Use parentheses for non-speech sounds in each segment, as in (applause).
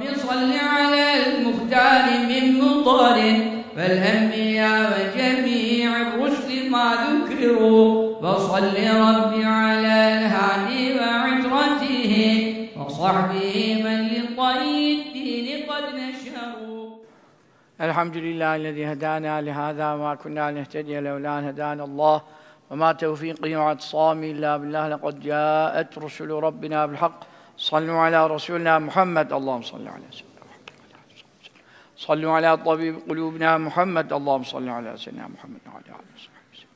رب صل على المختار من مطر والأنبياء وجميع الرسل ما ذكروا. وصل رب على الهادي وعترته وصحبه من لطي الدين قد نشروا. الحمد لله الذي هدانا لهذا وما كنا لنهتدي لولا أن هدانا الله. وما توفيقي واعتصامي إلا بالله لقد جاءت رسل ربنا بالحق. صلوا على رسولنا محمد اللهم صل على سيدنا محمد صلوا على طبيب قلوبنا محمد اللهم صل على سيدنا محمد وعلى آله وصحبه وسلم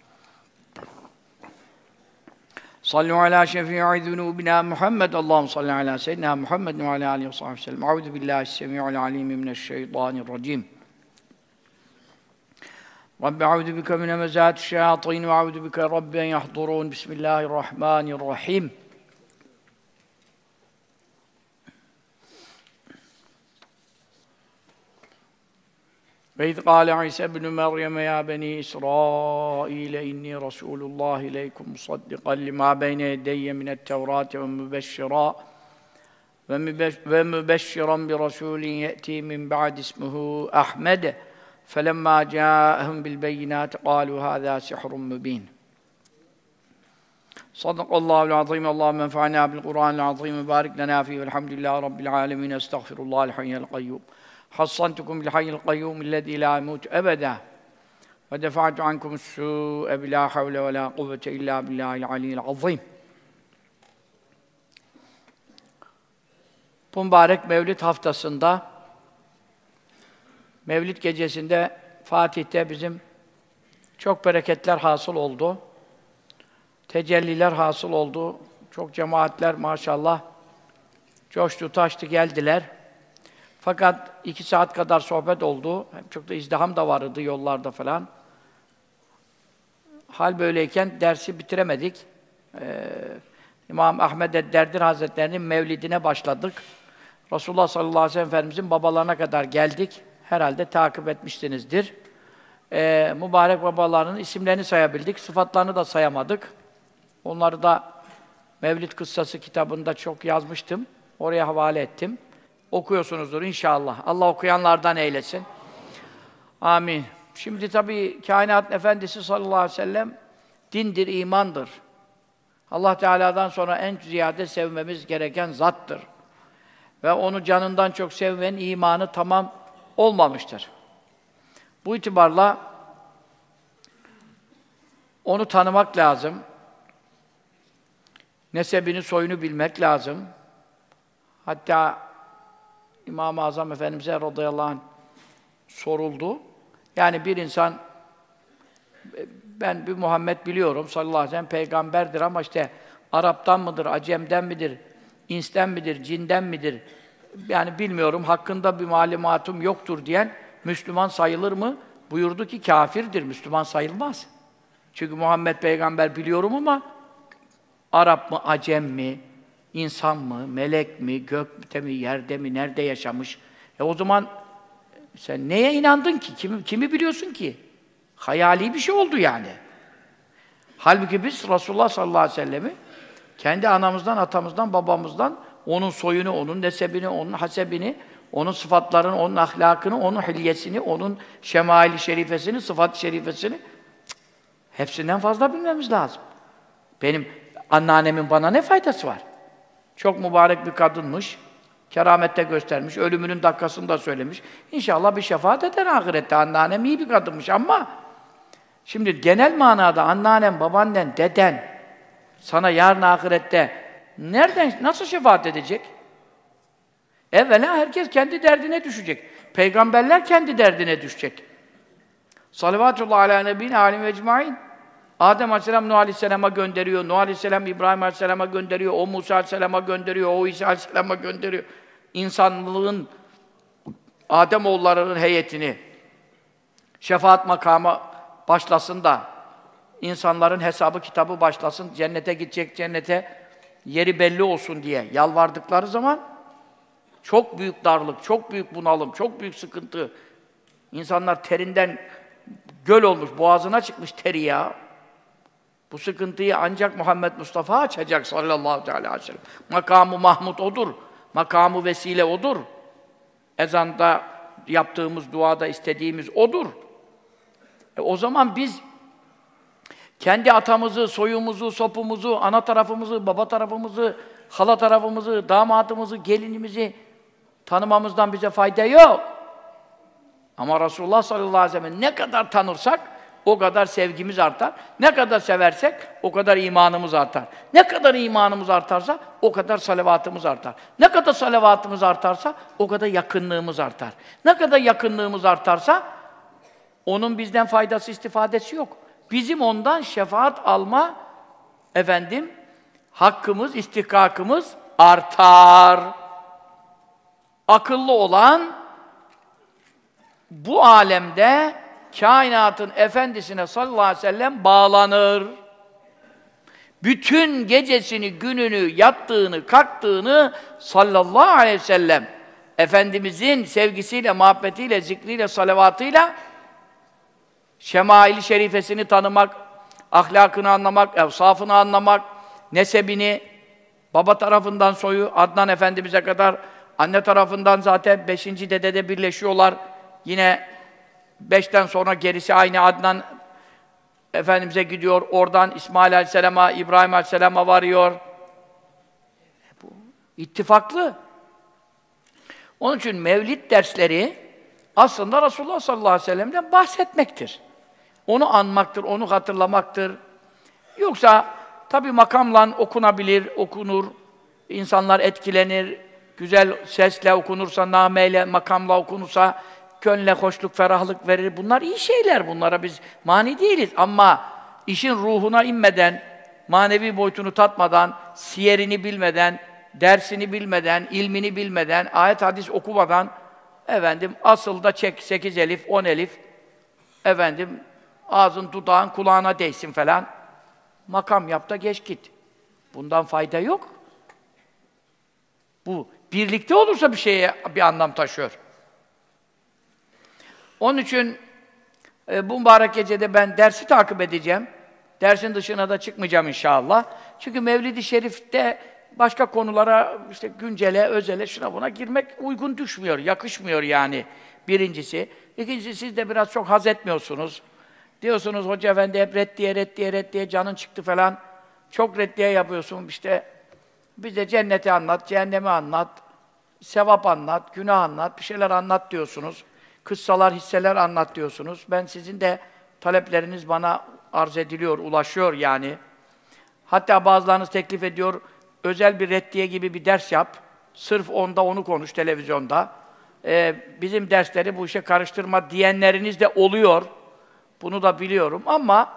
صلوا على شفيع ذنوبنا محمد اللهم صل على سيدنا محمد وعلى آله وصحبه وسلم أعوذ بالله السميع العليم من الشيطان الرجيم رب أعوذ بك من همزات الشياطين وأعوذ بك رب أن يحضرون بسم الله الرحمن الرحيم وإذ قال عيسى ابن مريم يا بني إسرائيل إني رسول الله إليكم مصدقا لما بين يدي من التوراة ومبشرا ومبش- ومبشرا برسول يأتي من بعد اسمه أحمد. فلما جاءهم بالبينات قالوا هذا سحر مبين. صدق الله العظيم. اللهم انفعنا بالقرآن العظيم. وبارك لنا فيه. والحمد لله رب العالمين. أستغفر الله الحي القيوم. hassantukum bil hayyil kayyum illezî lâ yemût ebede ve defa'tu ankum s-sû'e bilâ havle ve lâ kuvvete illâ billâhil aliyyil azîm. Bu mübarek Mevlid haftasında Mevlid gecesinde Fatih'te bizim çok bereketler hasıl oldu. Tecelliler hasıl oldu. Çok cemaatler maşallah coştu taştı geldiler. Fakat iki saat kadar sohbet oldu. Çok da izdiham da vardı yollarda falan. Hal böyleyken dersi bitiremedik. Ee, İmam Ahmed Edderdir Hazretlerinin mevlidine başladık. Resulullah sallallahu aleyhi ve sellem Efendimizin babalarına kadar geldik. Herhalde takip etmişsinizdir. Ee, mübarek babalarının isimlerini sayabildik, sıfatlarını da sayamadık. Onları da Mevlid Kıssası kitabında çok yazmıştım. Oraya havale ettim. Okuyorsunuzdur inşallah. Allah okuyanlardan eylesin. Amin. Şimdi tabii kainat efendisi sallallahu aleyhi ve sellem dindir, imandır. Allah Teala'dan sonra en ziyade sevmemiz gereken zattır. Ve onu canından çok sevmeyen imanı tamam olmamıştır. Bu itibarla onu tanımak lazım. Nesebini, soyunu bilmek lazım. Hatta İmam-ı Azam Efendimiz'e radıyallahu anh soruldu. Yani bir insan ben bir Muhammed biliyorum sallallahu aleyhi ve sellem peygamberdir ama işte Arap'tan mıdır, Acem'den midir, İns'ten midir, cinden midir? Yani bilmiyorum, hakkında bir malumatım yoktur diyen Müslüman sayılır mı? Buyurdu ki kafirdir, Müslüman sayılmaz. Çünkü Muhammed peygamber biliyorum ama Arap mı, Acem mi, insan mı, melek mi, gökte mi, yerde mi, nerede yaşamış? E o zaman sen neye inandın ki? Kimi, kimi biliyorsun ki? Hayali bir şey oldu yani. Halbuki biz Resulullah sallallahu aleyhi ve sellem'i kendi anamızdan, atamızdan, babamızdan onun soyunu, onun nesebini, onun hasebini, onun sıfatlarını, onun ahlakını, onun hilyesini, onun şemaili şerifesini, sıfat şerifesini cık, hepsinden fazla bilmemiz lazım. Benim anneannemin bana ne faydası var? Çok mübarek bir kadınmış. Keramette göstermiş. Ölümünün dakikasını da söylemiş. İnşallah bir şefaat eder ahirette. Anneannem iyi bir kadınmış ama şimdi genel manada anneannem, babaannen, deden sana yarın ahirette nereden, nasıl şefaat edecek? Evvela herkes kendi derdine düşecek. Peygamberler kendi derdine düşecek. Salavatullah ala nebine alim ve ecmain. Adem Aleyhisselam Nuh Aleyhisselam'a gönderiyor, Nuh Aleyhisselam İbrahim Aleyhisselam'a gönderiyor, o Musa Aleyhisselam'a gönderiyor, o İsa Aleyhisselam'a gönderiyor. İnsanlığın, Adem oğullarının heyetini, şefaat makamı başlasın da, insanların hesabı kitabı başlasın, cennete gidecek, cennete yeri belli olsun diye yalvardıkları zaman, çok büyük darlık, çok büyük bunalım, çok büyük sıkıntı. İnsanlar terinden göl olmuş, boğazına çıkmış teri ya. Bu sıkıntıyı ancak Muhammed Mustafa açacak sallallahu aleyhi ve sellem. Makamı Mahmud odur. Makamı vesile odur. Ezanda yaptığımız duada istediğimiz odur. E o zaman biz kendi atamızı, soyumuzu, sopumuzu, ana tarafımızı, baba tarafımızı, hala tarafımızı, damatımızı, gelinimizi tanımamızdan bize fayda yok. Ama Resulullah sallallahu aleyhi ve sellem ne kadar tanırsak o kadar sevgimiz artar. Ne kadar seversek o kadar imanımız artar. Ne kadar imanımız artarsa o kadar salavatımız artar. Ne kadar salavatımız artarsa o kadar yakınlığımız artar. Ne kadar yakınlığımız artarsa onun bizden faydası, istifadesi yok. Bizim ondan şefaat alma efendim hakkımız, istihkakımız artar. Akıllı olan bu alemde kainatın efendisine sallallahu aleyhi ve sellem bağlanır. Bütün gecesini, gününü, yattığını, kalktığını sallallahu aleyhi ve sellem Efendimizin sevgisiyle, muhabbetiyle, zikriyle, salavatıyla şemail-i şerifesini tanımak, ahlakını anlamak, evsafını anlamak, nesebini, baba tarafından soyu Adnan Efendimiz'e kadar, anne tarafından zaten beşinci dedede birleşiyorlar. Yine beşten sonra gerisi aynı Adnan Efendimiz'e gidiyor. Oradan İsmail Aleyhisselam'a, İbrahim Aleyhisselam'a varıyor. Bu ittifaklı. Onun için mevlid dersleri aslında Resulullah sallallahu aleyhi ve sellem'den bahsetmektir. Onu anmaktır, onu hatırlamaktır. Yoksa tabi makamla okunabilir, okunur, insanlar etkilenir, güzel sesle okunursa, nameyle, makamla okunursa gönle hoşluk, ferahlık verir. Bunlar iyi şeyler, bunlara biz mani değiliz. Ama işin ruhuna inmeden, manevi boyutunu tatmadan, siyerini bilmeden, dersini bilmeden, ilmini bilmeden, ayet hadis okumadan, efendim asıl da çek 8 elif, 10 elif, efendim ağzın, dudağın, kulağına değsin falan. Makam yap da geç git. Bundan fayda yok. Bu birlikte olursa bir şeye bir anlam taşıyor. Onun için e, bu mübarek gecede ben dersi takip edeceğim. Dersin dışına da çıkmayacağım inşallah. Çünkü Mevlid-i Şerif'te başka konulara, işte güncele, özele, şuna buna girmek uygun düşmüyor, yakışmıyor yani birincisi. İkincisi siz de biraz çok haz etmiyorsunuz. Diyorsunuz hoca efendi hep reddiye, reddiye, reddiye, canın çıktı falan. Çok reddiye yapıyorsun işte. Bize cenneti anlat, cehennemi anlat, sevap anlat, günah anlat, bir şeyler anlat diyorsunuz kıssalar, hisseler anlat diyorsunuz. Ben sizin de talepleriniz bana arz ediliyor, ulaşıyor yani. Hatta bazılarınız teklif ediyor, özel bir reddiye gibi bir ders yap. Sırf onda onu konuş televizyonda. Ee, bizim dersleri bu işe karıştırma diyenleriniz de oluyor. Bunu da biliyorum ama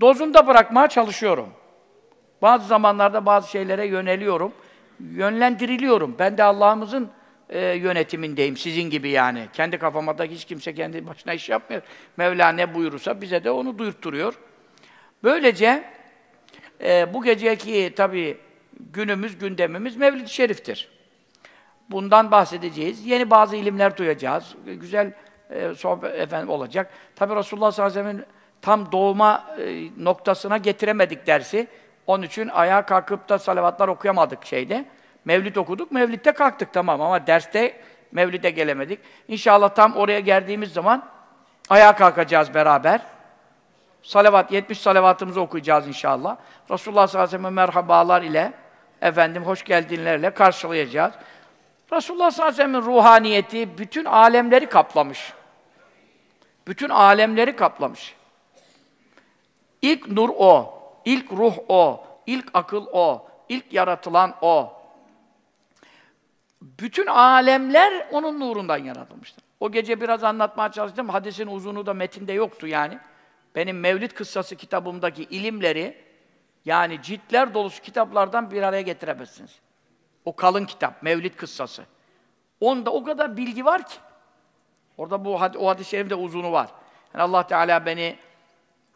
dozunda bırakmaya çalışıyorum. Bazı zamanlarda bazı şeylere yöneliyorum. Yönlendiriliyorum. Ben de Allah'ımızın e, yönetimindeyim, sizin gibi yani. Kendi kafama hiç kimse kendi başına iş yapmıyor. Mevla ne buyurursa bize de onu duyurtturuyor. Böylece e, bu geceki tabi günümüz, gündemimiz Mevlid-i Şerif'tir. Bundan bahsedeceğiz. Yeni bazı ilimler duyacağız. Güzel e, sohbet efendim olacak. Tabi Resulullah sallallahu aleyhi ve sellem'in tam doğma e, noktasına getiremedik dersi. Onun için ayağa kalkıp da salavatlar okuyamadık şeyde. Mevlid okuduk, Mevlid'de kalktık tamam ama derste Mevlid'e gelemedik. İnşallah tam oraya geldiğimiz zaman ayağa kalkacağız beraber. Salavat, 70 salavatımızı okuyacağız inşallah. Resulullah sallallahu aleyhi ve sellem merhabalar ile, efendim hoş geldinlerle karşılayacağız. Resulullah sallallahu aleyhi ve sellem'in ruhaniyeti bütün alemleri kaplamış. Bütün alemleri kaplamış. İlk nur o, ilk ruh o, ilk akıl o, ilk yaratılan o. Bütün alemler onun nurundan yaratılmıştır. O gece biraz anlatmaya çalıştım. Hadisin uzunu da metinde yoktu yani. Benim Mevlid kıssası kitabımdaki ilimleri yani ciltler dolusu kitaplardan bir araya getiremezsiniz. O kalın kitap, Mevlid kıssası. Onda o kadar bilgi var ki. Orada bu o hadis-i şerifte uzunu var. Yani Allah Teala beni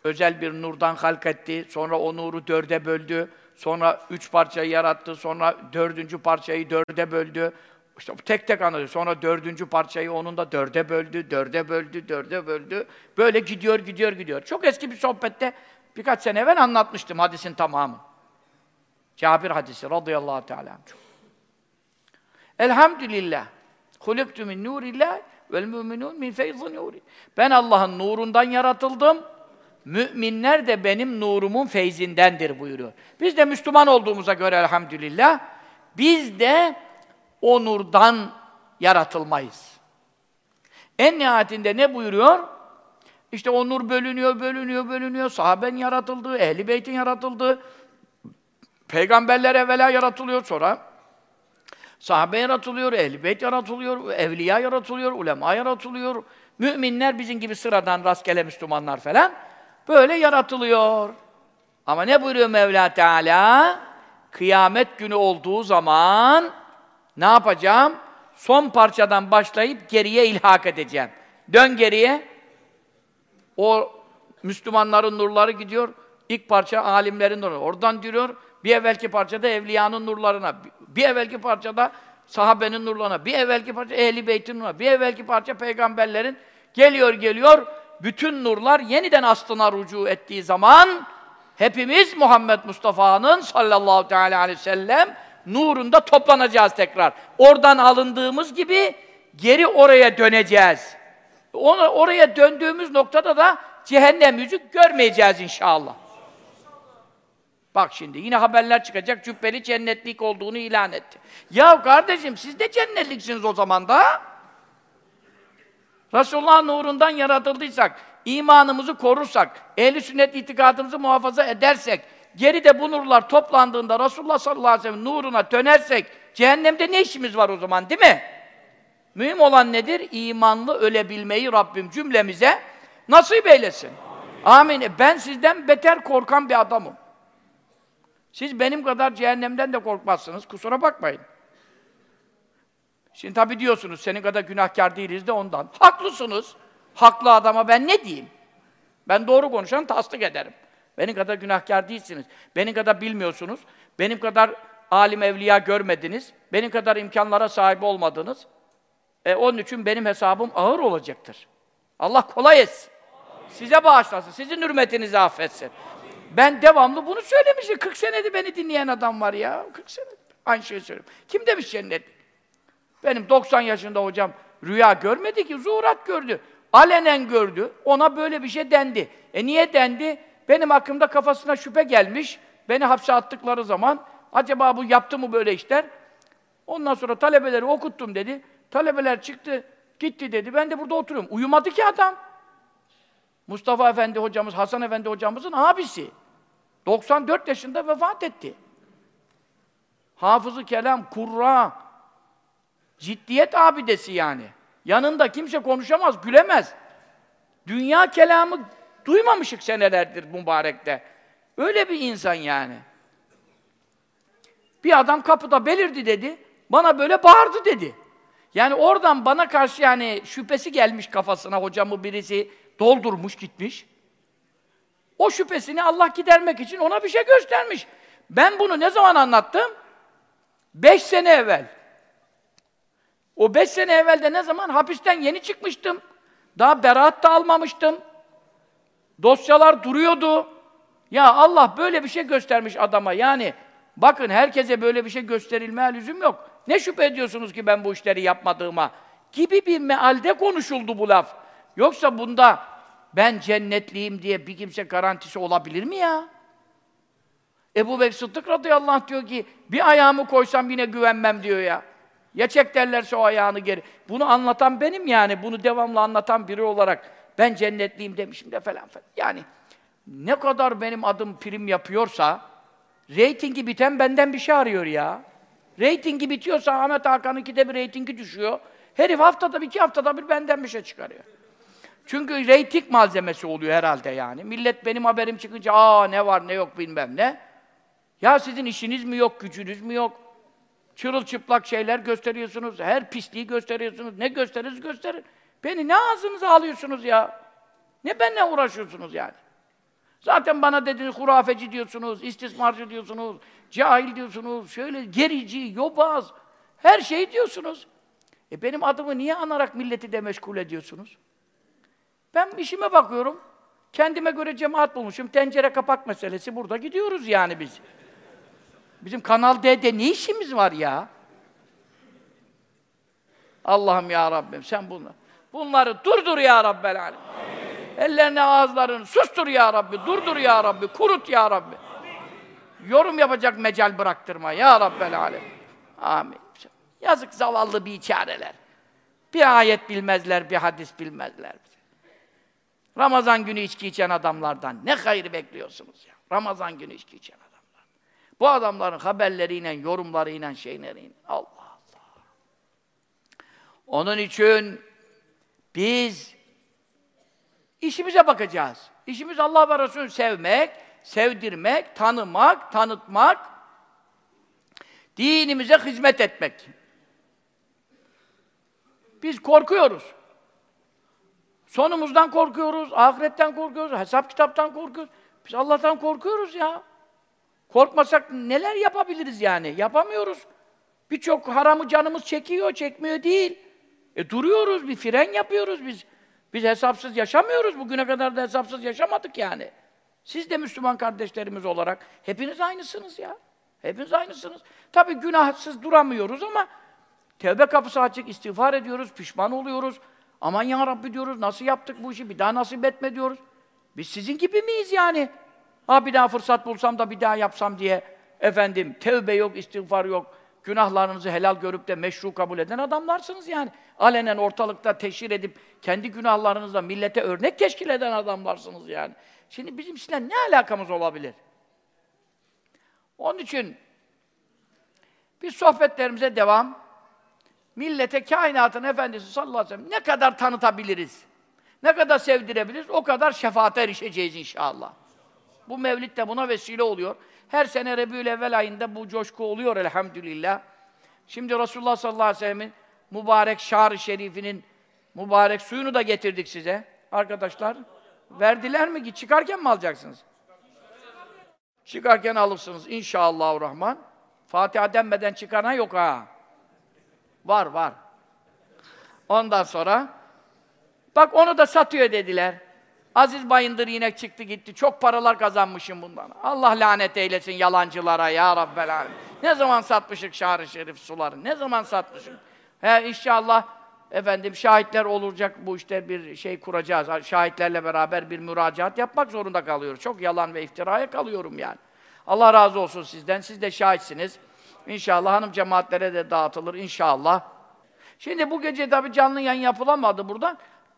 özel bir nurdan halk etti. Sonra o nuru dörde böldü. Sonra üç parçayı yarattı. Sonra dördüncü parçayı dörde böldü. İşte tek tek anlatıyor. Sonra dördüncü parçayı onun da dörde böldü, dörde böldü, dörde böldü. Böyle gidiyor, gidiyor, gidiyor. Çok eski bir sohbette birkaç sene evvel anlatmıştım hadisin tamamı. Cabir hadisi radıyallahu teala. Elhamdülillah. Huliktu min nurillah vel müminun min feyzi nuri. Ben Allah'ın nurundan yaratıldım. Müminler de benim nurumun feyzindendir buyuruyor. Biz de Müslüman olduğumuza göre elhamdülillah biz de o nurdan yaratılmayız. En nihayetinde ne buyuruyor? İşte o nur bölünüyor, bölünüyor, bölünüyor. Sahaben yaratıldı, ehli beytin yaratıldı. Peygamberler evvela yaratılıyor sonra. Sahabe yaratılıyor, ehl beyt yaratılıyor, evliya yaratılıyor, ulema yaratılıyor. Müminler bizim gibi sıradan rastgele Müslümanlar falan böyle yaratılıyor. Ama ne buyuruyor Mevla Teala? Kıyamet günü olduğu zaman ne yapacağım? Son parçadan başlayıp geriye ilhak edeceğim. Dön geriye. O Müslümanların nurları gidiyor. İlk parça alimlerin nuru. Oradan diyor. Bir evvelki parçada evliyanın nurlarına, bir evvelki parçada sahabenin nurlarına, bir evvelki parça ehli beytin nurlarına, bir evvelki parça peygamberlerin geliyor geliyor. Bütün nurlar yeniden aslına rücu ettiği zaman hepimiz Muhammed Mustafa'nın sallallahu teala aleyhi ve sellem nurunda toplanacağız tekrar. Oradan alındığımız gibi geri oraya döneceğiz. Onu, oraya döndüğümüz noktada da cehennem yüzü görmeyeceğiz inşallah. Bak şimdi yine haberler çıkacak, cübbeli cennetlik olduğunu ilan etti. Ya kardeşim siz de cennetliksiniz o zaman da. Resulullah nurundan yaratıldıysak, imanımızı korursak, ehli sünnet itikadımızı muhafaza edersek, geride bu nurlar toplandığında Resulullah sallallahu aleyhi ve sellem nuruna dönersek, cehennemde ne işimiz var o zaman değil mi? Mühim olan nedir? İmanlı ölebilmeyi Rabbim cümlemize nasip eylesin. Amin. Amin. Ben sizden beter korkan bir adamım. Siz benim kadar cehennemden de korkmazsınız. Kusura bakmayın. Şimdi tabii diyorsunuz, senin kadar günahkar değiliz de ondan. Haklısınız. Haklı adama ben ne diyeyim? Ben doğru konuşan tasdik ederim. Benim kadar günahkar değilsiniz. Benim kadar bilmiyorsunuz. Benim kadar alim evliya görmediniz. Benim kadar imkanlara sahip olmadınız. E, onun için benim hesabım ağır olacaktır. Allah kolay etsin. Size bağışlasın. Sizin hürmetinizi affetsin. Ben devamlı bunu söylemişim. 40 senedir beni dinleyen adam var ya. 40 senedir. Aynı şeyi söylüyorum. Kim demiş cennet? Benim 90 yaşında hocam rüya görmedi ki, zuhurat gördü. Alenen gördü. Ona böyle bir şey dendi. E niye dendi? Benim hakkımda kafasına şüphe gelmiş. Beni hapse attıkları zaman acaba bu yaptı mı böyle işler? Ondan sonra talebeleri okuttum dedi. Talebeler çıktı, gitti dedi. Ben de burada oturuyorum. Uyumadı ki adam. Mustafa Efendi hocamız, Hasan Efendi hocamızın abisi. 94 yaşında vefat etti. Hafızı kelam, kurra, ciddiyet abidesi yani. Yanında kimse konuşamaz, gülemez. Dünya kelamı duymamışık senelerdir mübarekte. Öyle bir insan yani. Bir adam kapıda belirdi dedi, bana böyle bağırdı dedi. Yani oradan bana karşı yani şüphesi gelmiş kafasına hocamı birisi doldurmuş gitmiş. O şüphesini Allah gidermek için ona bir şey göstermiş. Ben bunu ne zaman anlattım? Beş sene evvel. O beş sene evvelde ne zaman? Hapisten yeni çıkmıştım. Daha beraat da almamıştım. Dosyalar duruyordu. Ya Allah böyle bir şey göstermiş adama. Yani bakın herkese böyle bir şey gösterilmeye lüzum yok. Ne şüphe ediyorsunuz ki ben bu işleri yapmadığıma? Gibi bir mealde konuşuldu bu laf. Yoksa bunda ben cennetliyim diye bir kimse garantisi olabilir mi ya? Ebu Bekir Sıddık radıyallahu anh diyor ki bir ayağımı koysam yine güvenmem diyor ya. Ya çek derlerse o ayağını geri. Bunu anlatan benim yani. Bunu devamlı anlatan biri olarak ben cennetliyim demişim de falan falan. Yani ne kadar benim adım prim yapıyorsa reytingi biten benden bir şey arıyor ya. Reytingi bitiyorsa Ahmet Hakan'ınki de bir reytingi düşüyor. Herif haftada bir, iki haftada bir benden bir şey çıkarıyor. Çünkü reyting malzemesi oluyor herhalde yani. Millet benim haberim çıkınca aa ne var ne yok bilmem ne. Ya sizin işiniz mi yok, gücünüz mü yok? Çırılçıplak şeyler gösteriyorsunuz, her pisliği gösteriyorsunuz. Ne gösteririz gösterin. Beni ne ağzınıza alıyorsunuz ya? Ne benimle uğraşıyorsunuz yani? Zaten bana dediniz hurafeci diyorsunuz, istismarcı diyorsunuz, cahil diyorsunuz, şöyle gerici, yobaz, her şeyi diyorsunuz. E benim adımı niye anarak milleti de meşgul ediyorsunuz? Ben işime bakıyorum. Kendime göre cemaat bulmuşum. Tencere kapak meselesi burada gidiyoruz yani biz. Bizim Kanal D'de ne işimiz var ya? Allah'ım ya Rabbim sen bunu. Bunları durdur ya Rabbel alem. Ellerini ağızlarını sustur ya Rabbi, durdur ya Rabbi, kurut ya Rabbi. Yorum yapacak mecal bıraktırma ya Rabbel alem. Amin. Yazık zavallı bir çareler. Bir ayet bilmezler, bir hadis bilmezler. Ramazan günü içki içen adamlardan ne hayır bekliyorsunuz ya? Ramazan günü içki içen. Bu adamların haberleriyle, yorumlarıyla, şeyleriyle. Allah Allah. Onun için biz işimize bakacağız. İşimiz Allah ve Resulü sevmek, sevdirmek, tanımak, tanıtmak, dinimize hizmet etmek. Biz korkuyoruz. Sonumuzdan korkuyoruz, ahiretten korkuyoruz, hesap kitaptan korkuyoruz. Biz Allah'tan korkuyoruz ya. Korkmasak neler yapabiliriz yani? Yapamıyoruz. Birçok haramı canımız çekiyor, çekmiyor değil. E duruyoruz, bir fren yapıyoruz biz. Biz hesapsız yaşamıyoruz. Bugüne kadar da hesapsız yaşamadık yani. Siz de Müslüman kardeşlerimiz olarak hepiniz aynısınız ya. Hepiniz aynısınız. Tabii günahsız duramıyoruz ama tevbe kapısı açık, istiğfar ediyoruz, pişman oluyoruz. Aman ya Rabbi diyoruz, nasıl yaptık bu işi, bir daha nasip etme diyoruz. Biz sizin gibi miyiz yani? Ha bir daha fırsat bulsam da bir daha yapsam diye efendim tevbe yok, istiğfar yok. Günahlarınızı helal görüp de meşru kabul eden adamlarsınız yani. Alenen ortalıkta teşhir edip kendi günahlarınızla millete örnek teşkil eden adamlarsınız yani. Şimdi bizim sizinle ne alakamız olabilir? Onun için biz sohbetlerimize devam. Millete kainatın efendisi sallallahu aleyhi ve sellem ne kadar tanıtabiliriz? Ne kadar sevdirebiliriz? O kadar şefaate erişeceğiz inşallah. Bu mevlid de buna vesile oluyor. Her sene Rebül evvel ayında bu coşku oluyor elhamdülillah. Şimdi Resulullah sallallahu aleyhi ve sellem'in mübarek şar-ı şerifinin mübarek suyunu da getirdik size. Arkadaşlar, verdiler mi? ki Çıkarken mi alacaksınız? Çıkarken alırsınız inşallahurrahman. Fatiha denmeden çıkaran yok ha. Var, var. Ondan sonra bak onu da satıyor dediler. Aziz Bayındır yine çıktı gitti. Çok paralar kazanmışım bundan. Allah lanet eylesin yalancılara ya Rabbel Alem. Ne zaman satmışık şahri şerif suları? Ne zaman satmışım? He inşallah efendim şahitler olacak bu işte bir şey kuracağız. Şahitlerle beraber bir müracaat yapmak zorunda kalıyoruz. Çok yalan ve iftiraya kalıyorum yani. Allah razı olsun sizden. Siz de şahitsiniz. İnşallah hanım cemaatlere de dağıtılır inşallah. Şimdi bu gece tabi canlı yayın yapılamadı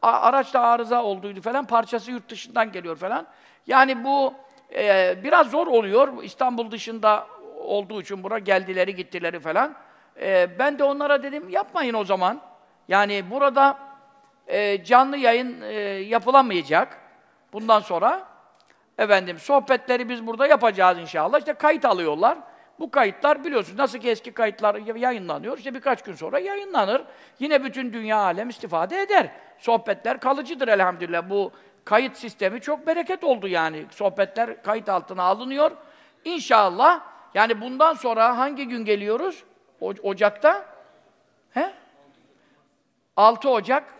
burada. Araçta arıza olduydu falan, parçası yurt dışından geliyor falan. Yani bu e, biraz zor oluyor. İstanbul dışında olduğu için bura geldileri gittileri falan. E, ben de onlara dedim yapmayın o zaman. Yani burada e, canlı yayın e, yapılamayacak. Bundan sonra efendim sohbetleri biz burada yapacağız inşallah. İşte kayıt alıyorlar. Bu kayıtlar biliyorsunuz nasıl ki eski kayıtlar yayınlanıyor. İşte birkaç gün sonra yayınlanır. Yine bütün dünya alem istifade eder. Sohbetler kalıcıdır elhamdülillah. Bu kayıt sistemi çok bereket oldu yani. Sohbetler kayıt altına alınıyor. İnşallah yani bundan sonra hangi gün geliyoruz? O Ocak'ta? He? 6 Ocak.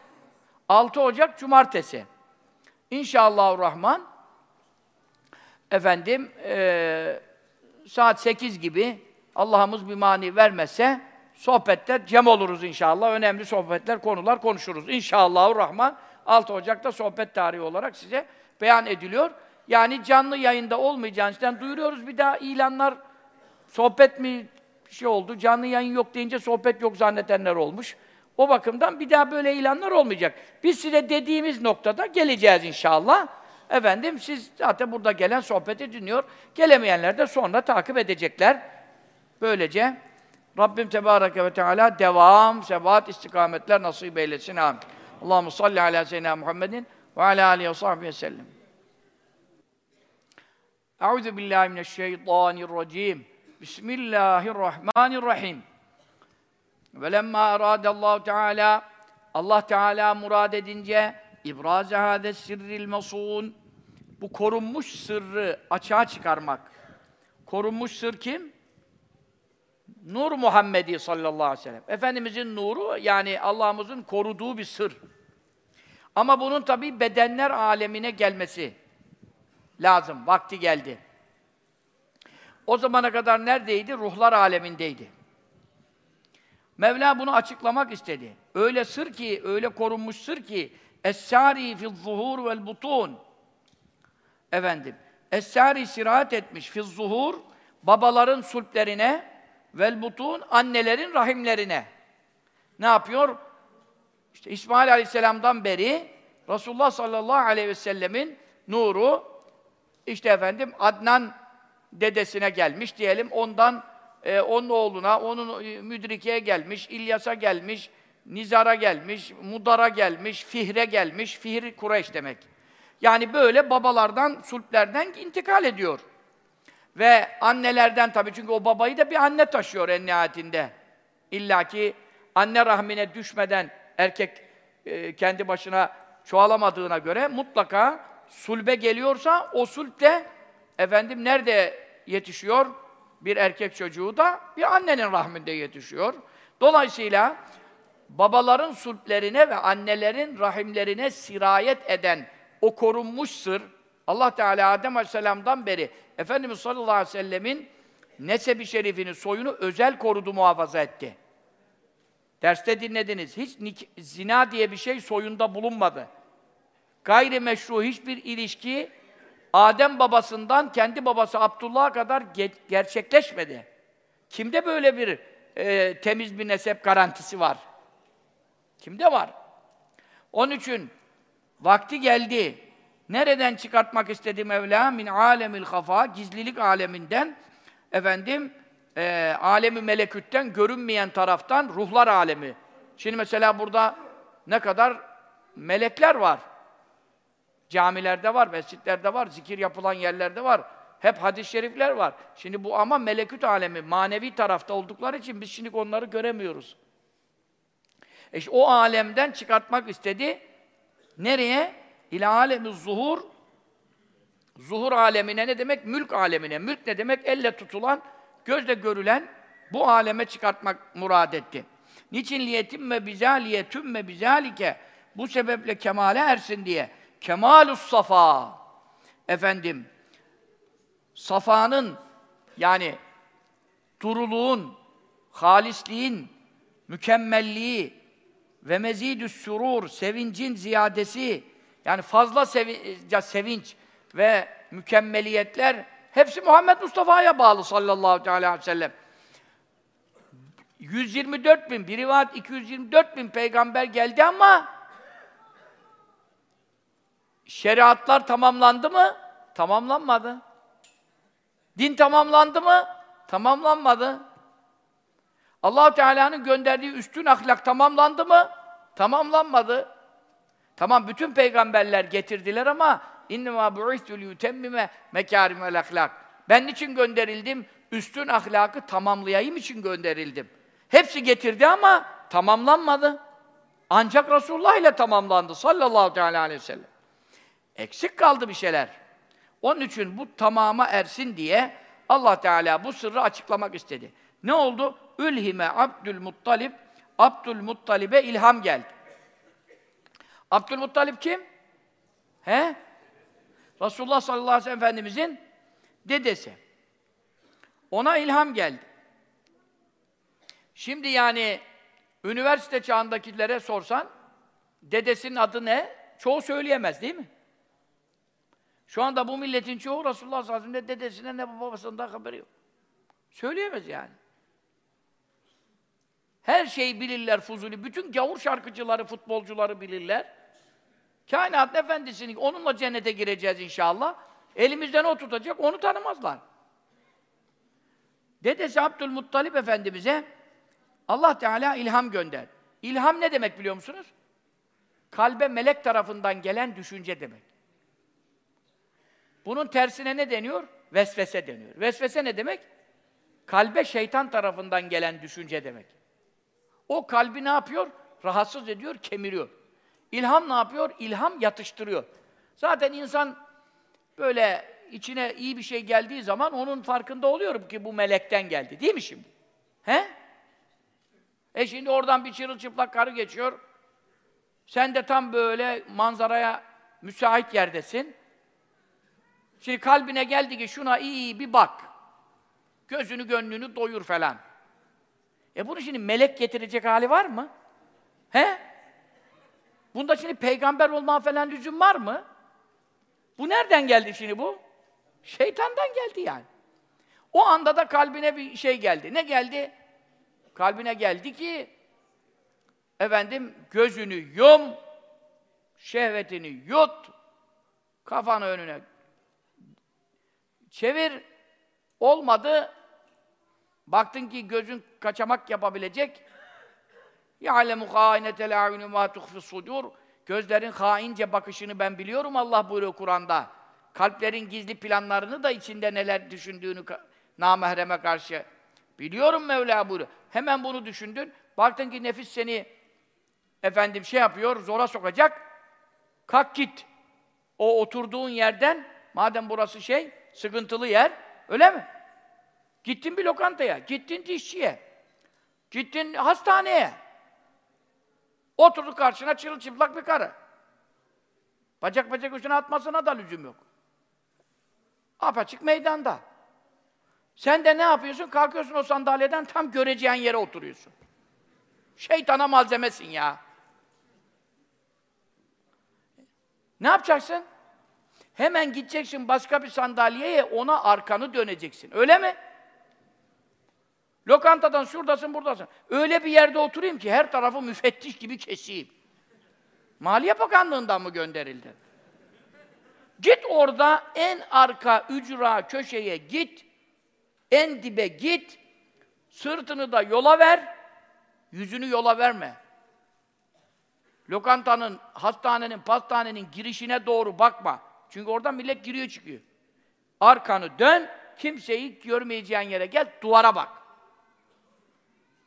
6 Ocak Cumartesi. İnşallahurrahman efendim eee saat 8 gibi Allah'ımız bir mani vermezse sohbetler cem oluruz inşallah. Önemli sohbetler, konular konuşuruz. İnşallahurrahman 6 Ocak'ta sohbet tarihi olarak size beyan ediliyor. Yani canlı yayında olmayacağını işte duyuruyoruz. Bir daha ilanlar sohbet mi şey oldu, canlı yayın yok deyince sohbet yok zannedenler olmuş. O bakımdan bir daha böyle ilanlar olmayacak. Biz size dediğimiz noktada geleceğiz inşallah. Efendim siz zaten burada gelen sohbeti dinliyor. Gelemeyenler de sonra takip edecekler. Böylece Rabbim Tebareke ve Teala devam, sebat, istikametler nasip eylesin. Amin. Allahu salli ala seyyidina Muhammedin ve ala alihi ve sahbihi sellem. Euzu billahi mineşşeytanirracim. Bismillahirrahmanirrahim. Ve lemma aradallahu Teala Allah Teala murad edince İbraz hâde sirril masûn bu korunmuş sırrı açığa çıkarmak. Korunmuş sır kim? Nur Muhammedi sallallahu aleyhi ve sellem. Efendimizin nuru yani Allah'ımızın koruduğu bir sır. Ama bunun tabi bedenler alemine gelmesi lazım. Vakti geldi. O zamana kadar neredeydi? Ruhlar alemindeydi. Mevla bunu açıklamak istedi. öyle sır ki, öyle korunmuş sır ki Es-sari fi zuhur vel butun. Efendim, Es-sari sirahat etmiş fi zuhur babaların sulplerine vel butun annelerin rahimlerine. Ne yapıyor? İşte İsmail Aleyhisselam'dan beri Resulullah sallallahu aleyhi ve sellemin nuru işte efendim Adnan dedesine gelmiş diyelim. Ondan e, onun oğluna, onun e, müdrikeye gelmiş, İlyas'a gelmiş, Nizar'a gelmiş, Mudar'a gelmiş, Fihre gelmiş. Fihr Kureyş demek. Yani böyle babalardan, sulplerden intikal ediyor. Ve annelerden tabii çünkü o babayı da bir anne taşıyor en nihayetinde. İlla ki anne rahmine düşmeden erkek e, kendi başına çoğalamadığına göre mutlaka sulbe geliyorsa o sulp de efendim nerede yetişiyor? Bir erkek çocuğu da bir annenin rahminde yetişiyor. Dolayısıyla babaların sulplerine ve annelerin rahimlerine sirayet eden o korunmuş sır Allah Teala Adem Aleyhisselam'dan beri Efendimiz sallallahu aleyhi ve sellemin nesebi şerifini, soyunu özel korudu, muhafaza etti. Derste dinlediniz. Hiç zina diye bir şey soyunda bulunmadı. Gayri meşru hiçbir ilişki Adem babasından kendi babası Abdullah'a kadar ge gerçekleşmedi. Kimde böyle bir e, temiz bir nesep garantisi var? Kimde var? Onun için vakti geldi. Nereden çıkartmak istedi Mevla? Min alemil hafa, gizlilik aleminden, efendim, e, alemi melekütten, görünmeyen taraftan, ruhlar alemi. Şimdi mesela burada ne kadar melekler var. Camilerde var, mescitlerde var, zikir yapılan yerlerde var. Hep hadis-i şerifler var. Şimdi bu ama meleküt alemi, manevi tarafta oldukları için biz şimdi onları göremiyoruz. E işte o alemden çıkartmak istedi. Nereye? İlâ alemi zuhur. Zuhur alemine ne demek? Mülk alemine. Mülk ne demek? Elle tutulan, gözle görülen bu aleme çıkartmak murad etti. Niçin liyetimme bizâliye tümme bizâlike bu sebeple kemale ersin diye. Kemalus safa. Efendim, safanın yani duruluğun, halisliğin, mükemmelliği ve mezidüs surur, sevincin ziyadesi, yani fazla sevi sevinç ve mükemmeliyetler hepsi Muhammed Mustafa'ya bağlı sallallahu aleyhi ve sellem. 124 bin, bir rivayet 224 bin peygamber geldi ama şeriatlar tamamlandı mı? Tamamlanmadı. Din tamamlandı mı? Tamamlanmadı. Allahu Teala'nın gönderdiği üstün ahlak tamamlandı mı? Tamamlanmadı. Tamam bütün peygamberler getirdiler ama innema bu'istu liyutemmime mekârimel ahlak. Ben niçin gönderildim? Üstün ahlakı tamamlayayım için gönderildim. Hepsi getirdi ama tamamlanmadı. Ancak Resulullah ile tamamlandı sallallahu teala aleyhi ve sellem. Eksik kaldı bir şeyler. Onun için bu tamama ersin diye Allah Teala bu sırrı açıklamak istedi. Ne oldu? Ülhime Abdülmuttalib Abdülmuttalib'e ilham geldi. Abdülmuttalip kim? He? Resulullah sallallahu aleyhi ve sellem Efendimizin dedesi. Ona ilham geldi. Şimdi yani üniversite çağındakilere sorsan dedesinin adı ne? Çoğu söyleyemez değil mi? Şu anda bu milletin çoğu Resulullah sallallahu aleyhi ve sellem dedesine ne babasından haberi yok. Söyleyemez yani. Her şeyi bilirler Fuzuli. Bütün gavur şarkıcıları, futbolcuları bilirler. Kainat efendisini, onunla cennete gireceğiz inşallah. Elimizden o tutacak, onu tanımazlar. Dedesi Abdülmuttalip Efendimiz'e Allah Teala ilham gönder. İlham ne demek biliyor musunuz? Kalbe melek tarafından gelen düşünce demek. Bunun tersine ne deniyor? Vesvese deniyor. Vesvese ne demek? Kalbe şeytan tarafından gelen düşünce demek. O kalbi ne yapıyor? Rahatsız ediyor, kemiriyor. İlham ne yapıyor? İlham yatıştırıyor. Zaten insan böyle içine iyi bir şey geldiği zaman onun farkında oluyorum ki bu melekten geldi. Değil mi şimdi? He? E şimdi oradan bir çırılçıplak karı geçiyor. Sen de tam böyle manzaraya müsait yerdesin. Şimdi kalbine geldi ki şuna iyi bir bak. Gözünü gönlünü doyur falan. E bunu şimdi melek getirecek hali var mı? He? Bunda şimdi peygamber olma falan lüzum var mı? Bu nereden geldi şimdi bu? Şeytandan geldi yani. O anda da kalbine bir şey geldi. Ne geldi? Kalbine geldi ki efendim gözünü yum, şehvetini yut, kafanı önüne çevir, olmadı, baktın ki gözün kaçamak yapabilecek, يَعْلَمُ خَائِنَةَ الْاَعْيُنُ مَا تُخْفِ الصُّدُورِ Gözlerin haince bakışını ben biliyorum Allah buyuruyor Kur'an'da. Kalplerin gizli planlarını da içinde neler düşündüğünü namahreme karşı biliyorum Mevla buyuruyor. Hemen bunu düşündün. Baktın ki nefis seni efendim şey yapıyor, zora sokacak. Kalk git. O oturduğun yerden, madem burası şey, sıkıntılı yer, öyle mi? Gittin bir lokantaya, gittin dişçiye, gittin hastaneye. Oturdu karşına çırılçıplak bir karı. Bacak bacak üstüne atmasına da lüzum yok. Apaçık meydanda. Sen de ne yapıyorsun? Kalkıyorsun o sandalyeden tam göreceğin yere oturuyorsun. Şeytana malzemesin ya. Ne yapacaksın? Hemen gideceksin başka bir sandalyeye, ona arkanı döneceksin. Öyle mi? Lokantadan şuradasın, buradasın. Öyle bir yerde oturayım ki her tarafı müfettiş gibi keseyim. Maliye Bakanlığı'ndan mı gönderildi? Git orada en arka ücra köşeye git, en dibe git, sırtını da yola ver, yüzünü yola verme. Lokantanın, hastanenin, pastanenin girişine doğru bakma. Çünkü oradan millet giriyor çıkıyor. Arkanı dön, kimseyi görmeyeceğin yere gel, duvara bak.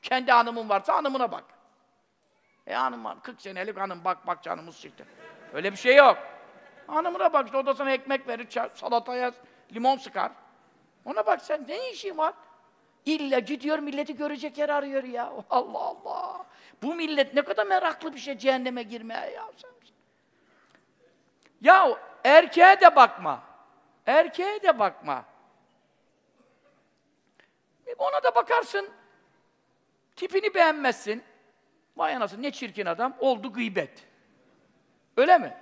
Kendi hanımın varsa hanımına bak. E hanım var, 40 senelik hanım, bak bak canımız çıktı. Öyle bir şey yok. Hanımına bak işte, o da sana ekmek verir, salataya limon sıkar. Ona bak sen, ne işin var? İlla gidiyor, milleti görecek yer arıyor ya. (laughs) Allah Allah! Bu millet ne kadar meraklı bir şey cehenneme girmeye ya. Ya erkeğe de bakma. Erkeğe de bakma. Ona da bakarsın. Tipini beğenmezsin. Vay anasını ne çirkin adam. Oldu gıybet. Öyle mi?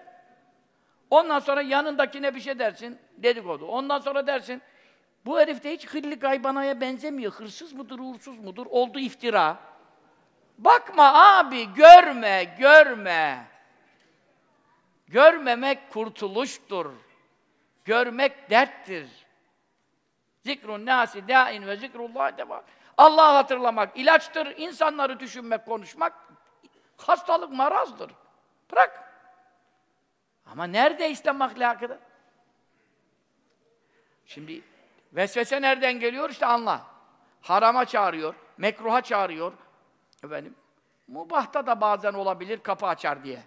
Ondan sonra yanındakine bir şey dersin. Dedikodu. Ondan sonra dersin. Bu herif de hiç hırlı gaybanaya benzemiyor. Hırsız mıdır, uğursuz mudur? Oldu iftira. Bakma abi, görme, görme. Görmemek kurtuluştur. Görmek derttir. Zikrun nasi dain ve zikrullah devam. Allah'ı hatırlamak ilaçtır. İnsanları düşünmek, konuşmak hastalık, marazdır. Bırak. Ama nerede İslam ahlakı Şimdi vesvese nereden geliyor? İşte anla. Harama çağırıyor, mekruha çağırıyor. Efendim, mubahta da bazen olabilir kapı açar diye.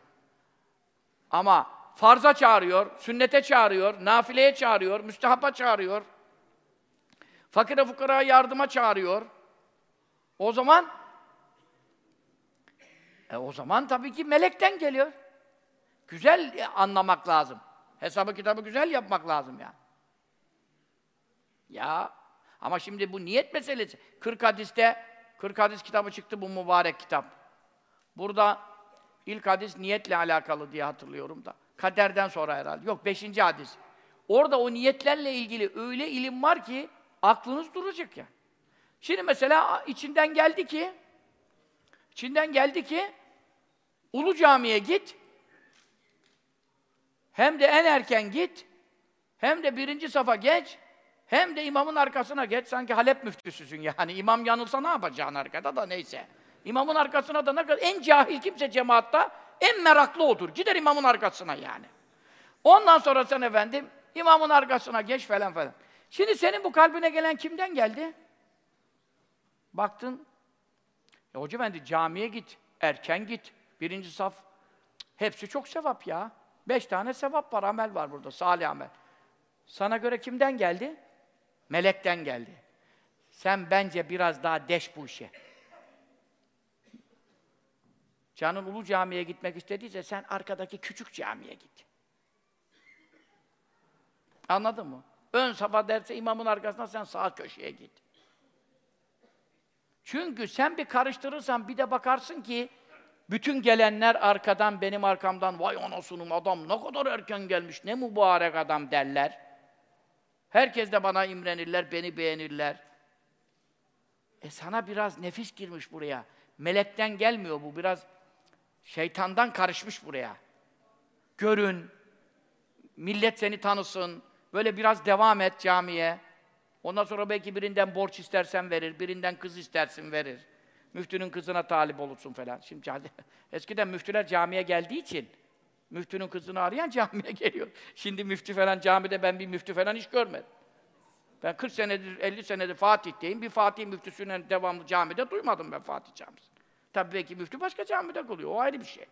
Ama farza çağırıyor, sünnete çağırıyor, nafileye çağırıyor, müstehapa çağırıyor. Fakire fukara yardıma çağırıyor. O zaman e o zaman tabii ki melekten geliyor. Güzel e, anlamak lazım. Hesabı kitabı güzel yapmak lazım ya. Ya ama şimdi bu niyet meselesi. 40 hadiste 40 hadis kitabı çıktı bu mübarek kitap. Burada ilk hadis niyetle alakalı diye hatırlıyorum da. Kaderden sonra herhalde. Yok beşinci hadis. Orada o niyetlerle ilgili öyle ilim var ki aklınız duracak ya. Şimdi mesela içinden geldi ki içinden geldi ki Ulu Cami'ye git hem de en erken git hem de birinci safa geç hem de imamın arkasına geç. Sanki Halep müftüsüsün yani. İmam yanılsa ne yapacaksın arkada da neyse. İmamın arkasına da ne kadar en cahil kimse cemaatta en meraklı odur. Gider imamın arkasına yani. Ondan sonra sen efendim imamın arkasına geç falan falan. Şimdi senin bu kalbine gelen kimden geldi? Baktın, ya hoca efendi camiye git, erken git, birinci saf. Hepsi çok sevap ya. Beş tane sevap var, amel var burada, salih amel. Sana göre kimden geldi? Melekten geldi. Sen bence biraz daha deş bu işe. Canın ulu camiye gitmek istediyse sen arkadaki küçük camiye git. Anladın mı? Ön safa derse imamın arkasına sen sağ köşeye git. Çünkü sen bir karıştırırsan bir de bakarsın ki Bütün gelenler arkadan, benim arkamdan, vay anasının adam ne kadar erken gelmiş, ne mübarek adam derler. Herkes de bana imrenirler, beni beğenirler. E sana biraz nefis girmiş buraya. Melekten gelmiyor bu, biraz şeytandan karışmış buraya. Görün, millet seni tanısın, böyle biraz devam et camiye. Ondan sonra belki birinden borç istersen verir, birinden kız istersin verir. Müftünün kızına talip olursun falan. Şimdi (laughs) eskiden müftüler camiye geldiği için müftünün kızını arayan camiye (laughs) geliyor. Şimdi müftü falan camide ben bir müftü falan hiç görmedim. Ben 40 senedir, 50 senedir Fatih'teyim. Bir Fatih müftüsünden devamlı camide duymadım ben Fatih camisi. Tabii belki müftü başka camide kılıyor. O ayrı bir şey.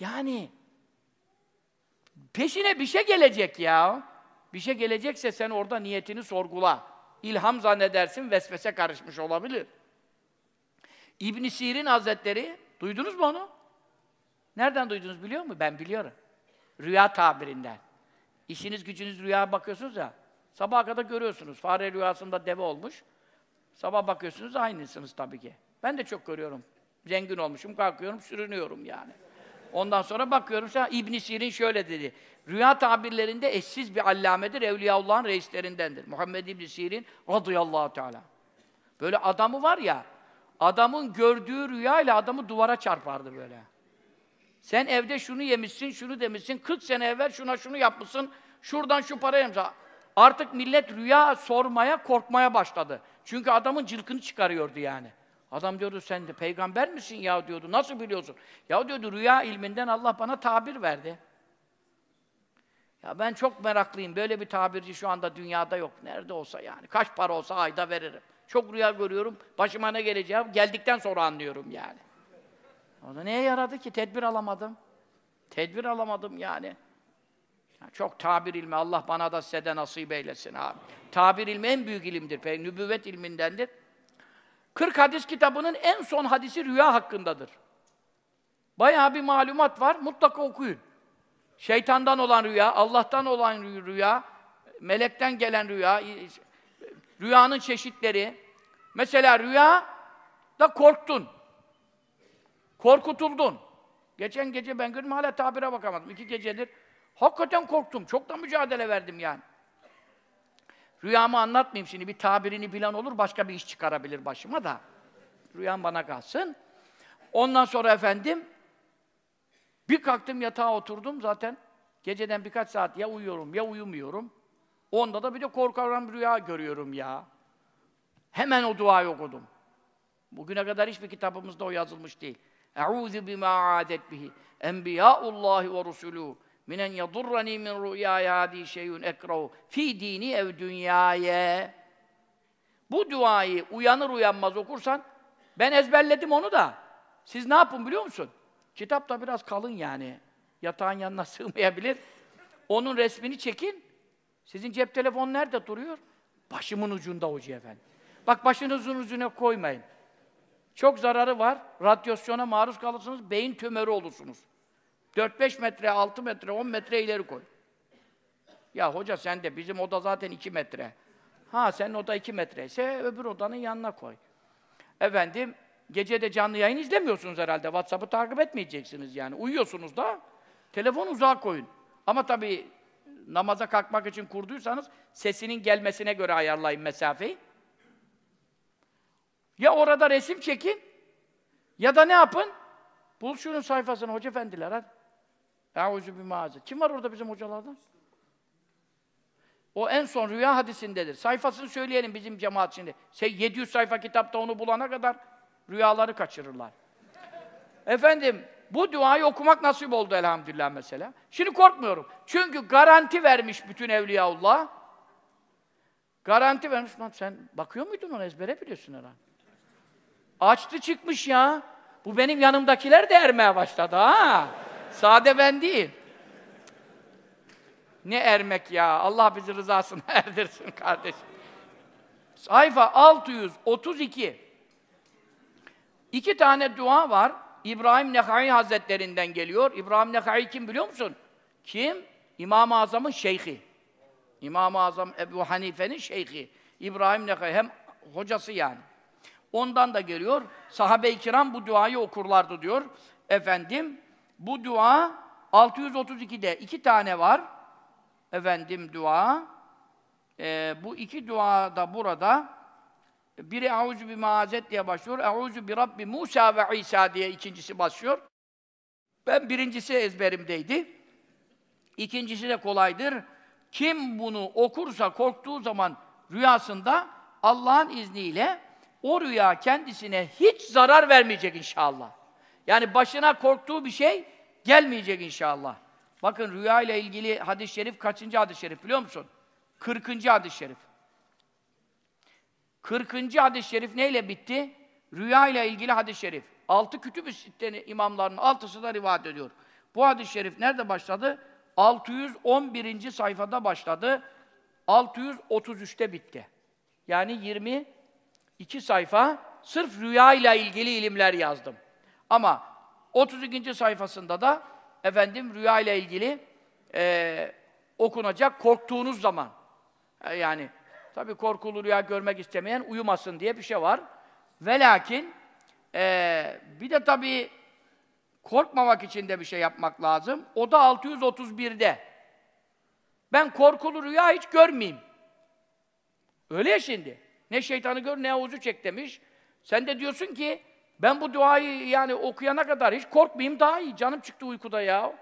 Yani peşine bir şey gelecek ya. Bir şey gelecekse sen orada niyetini sorgula. İlham zannedersin, vesvese karışmış olabilir. İbn Sirin Hazretleri, duydunuz mu onu? Nereden duydunuz biliyor musun? Ben biliyorum. Rüya tabirinden. İşiniz gücünüz rüya bakıyorsunuz ya, sabaha kadar görüyorsunuz. Fare rüyasında deve olmuş. Sabah bakıyorsunuz aynısınız tabii ki. Ben de çok görüyorum. Zengin olmuşum, kalkıyorum, sürünüyorum yani. Ondan sonra bakıyorum, İbn Sirin şöyle dedi. Rüya tabirlerinde eşsiz bir allamedir, Evliyaullah'ın reislerindendir. Muhammed İbn Sirin radıyallahu teala. Böyle adamı var ya, adamın gördüğü rüya ile adamı duvara çarpardı böyle. Sen evde şunu yemişsin, şunu demişsin, 40 sene evvel şuna şunu yapmışsın, şuradan şu para yemişsin. Artık millet rüya sormaya, korkmaya başladı. Çünkü adamın cılkını çıkarıyordu yani. Adam diyordu sen de peygamber misin ya diyordu. Nasıl biliyorsun? Ya diyordu rüya ilminden Allah bana tabir verdi. Ya ben çok meraklıyım. Böyle bir tabirci şu anda dünyada yok. Nerede olsa yani. Kaç para olsa ayda veririm. Çok rüya görüyorum. Başıma ne geleceği geldikten sonra anlıyorum yani. O da neye yaradı ki? Tedbir alamadım. Tedbir alamadım yani. yani çok tabir ilmi. Allah bana da size de nasip eylesin abi. Tabir ilmi en büyük ilimdir. Nübüvvet ilmindendir. 40 hadis kitabının en son hadisi rüya hakkındadır. Bayağı bir malumat var. Mutlaka okuyun. Şeytandan olan rüya, Allah'tan olan rüya, melekten gelen rüya, rüyanın çeşitleri. Mesela rüya da korktun. Korkutuldun. Geçen gece ben gördüm hala tabire bakamadım. İki gecedir. Hakikaten korktum. Çok da mücadele verdim yani. Rüyamı anlatmayayım şimdi. Bir tabirini bilen olur, başka bir iş çıkarabilir başıma da. Rüyam bana kalsın. Ondan sonra efendim bir kalktım yatağa oturdum zaten. Geceden birkaç saat ya uyuyorum ya uyumuyorum. Onda da bir de korkarım rüya görüyorum ya. Hemen o duayı okudum. Bugüne kadar hiçbir kitabımızda o yazılmış değil. Eûzü bimâ âdet bihi enbiyâullâhi ve rusulû minen yadurrani min rüyâya hâdî şeyün ekrahu fi dini ev dünyâye. Bu duayı uyanır uyanmaz okursan ben ezberledim onu da. Siz ne yapın biliyor musun? Kitap da biraz kalın yani. Yatağın yanına (laughs) sığmayabilir. Onun resmini çekin. Sizin cep telefonu nerede duruyor? Başımın ucunda hoca efendi. Bak başınızın ucuna koymayın. Çok zararı var. Radyasyona maruz kalırsınız, beyin tümörü olursunuz. 4-5 metre, 6 metre, 10 metre ileri koy. Ya hoca sen de bizim oda zaten 2 metre. Ha senin oda 2 metre ise öbür odanın yanına koy. Efendim gece de canlı yayın izlemiyorsunuz herhalde. WhatsApp'ı takip etmeyeceksiniz yani. Uyuyorsunuz da telefon uzağa koyun. Ama tabii namaza kalkmak için kurduysanız sesinin gelmesine göre ayarlayın mesafeyi. Ya orada resim çekin ya da ne yapın? Bul şunun sayfasını hoca efendiler hadi. Eûzü bimâze. Kim var orada bizim hocalardan? O en son rüya hadisindedir. Sayfasını söyleyelim bizim cemaat şimdi. 700 sayfa kitapta onu bulana kadar rüyaları kaçırırlar. Efendim, bu duayı okumak nasip oldu elhamdülillah mesela. Şimdi korkmuyorum. Çünkü garanti vermiş bütün Evliyaullah. Garanti vermiş. Lan sen bakıyor muydun onu ezbere biliyorsun herhalde. Açtı çıkmış ya. Bu benim yanımdakiler de ermeye başladı ha. Sade ben değil. Ne ermek ya. Allah bizi rızasına (laughs) erdirsin kardeşim. Sayfa 632. İki tane dua var. İbrahim Nehai Hazretlerinden geliyor. İbrahim Nehai kim biliyor musun? Kim? İmam-ı Azam'ın şeyhi. İmam-ı Azam Ebu Hanife'nin şeyhi. İbrahim Nehai hem hocası yani. Ondan da geliyor. Sahabe-i kiram bu duayı okurlardı diyor. Efendim, bu dua 632'de iki tane var. Efendim dua. Ee, bu iki dua da burada biri Euzu bi maazet diye başlıyor. Euzu bi Rabbi Musa ve İsa diye ikincisi başlıyor. Ben birincisi ezberimdeydi. İkincisi de kolaydır. Kim bunu okursa korktuğu zaman rüyasında Allah'ın izniyle o rüya kendisine hiç zarar vermeyecek inşallah. Yani başına korktuğu bir şey gelmeyecek inşallah. Bakın rüya ile ilgili hadis-i şerif kaçıncı hadis-i şerif biliyor musun? 40. hadis-i şerif. 40. hadis-i şerif neyle bitti? Rüya ile ilgili hadis-i şerif. Altı kütüb-i sitteni imamlarının altısı da rivayet ediyor. Bu hadis-i şerif nerede başladı? 611. sayfada başladı. 633'te bitti. Yani 22 sayfa sırf rüya ile ilgili ilimler yazdım. Ama 32. sayfasında da efendim rüya ile ilgili e, okunacak korktuğunuz zaman. Yani tabi korkulu rüya görmek istemeyen uyumasın diye bir şey var. Ve lakin e, bir de tabi korkmamak için de bir şey yapmak lazım. O da 631'de. Ben korkulu rüya hiç görmeyeyim. Öyle ya şimdi. Ne şeytanı gör ne avuzu çek demiş. Sen de diyorsun ki ben bu duayı yani okuyana kadar hiç korkmayayım daha iyi. Canım çıktı uykuda ya.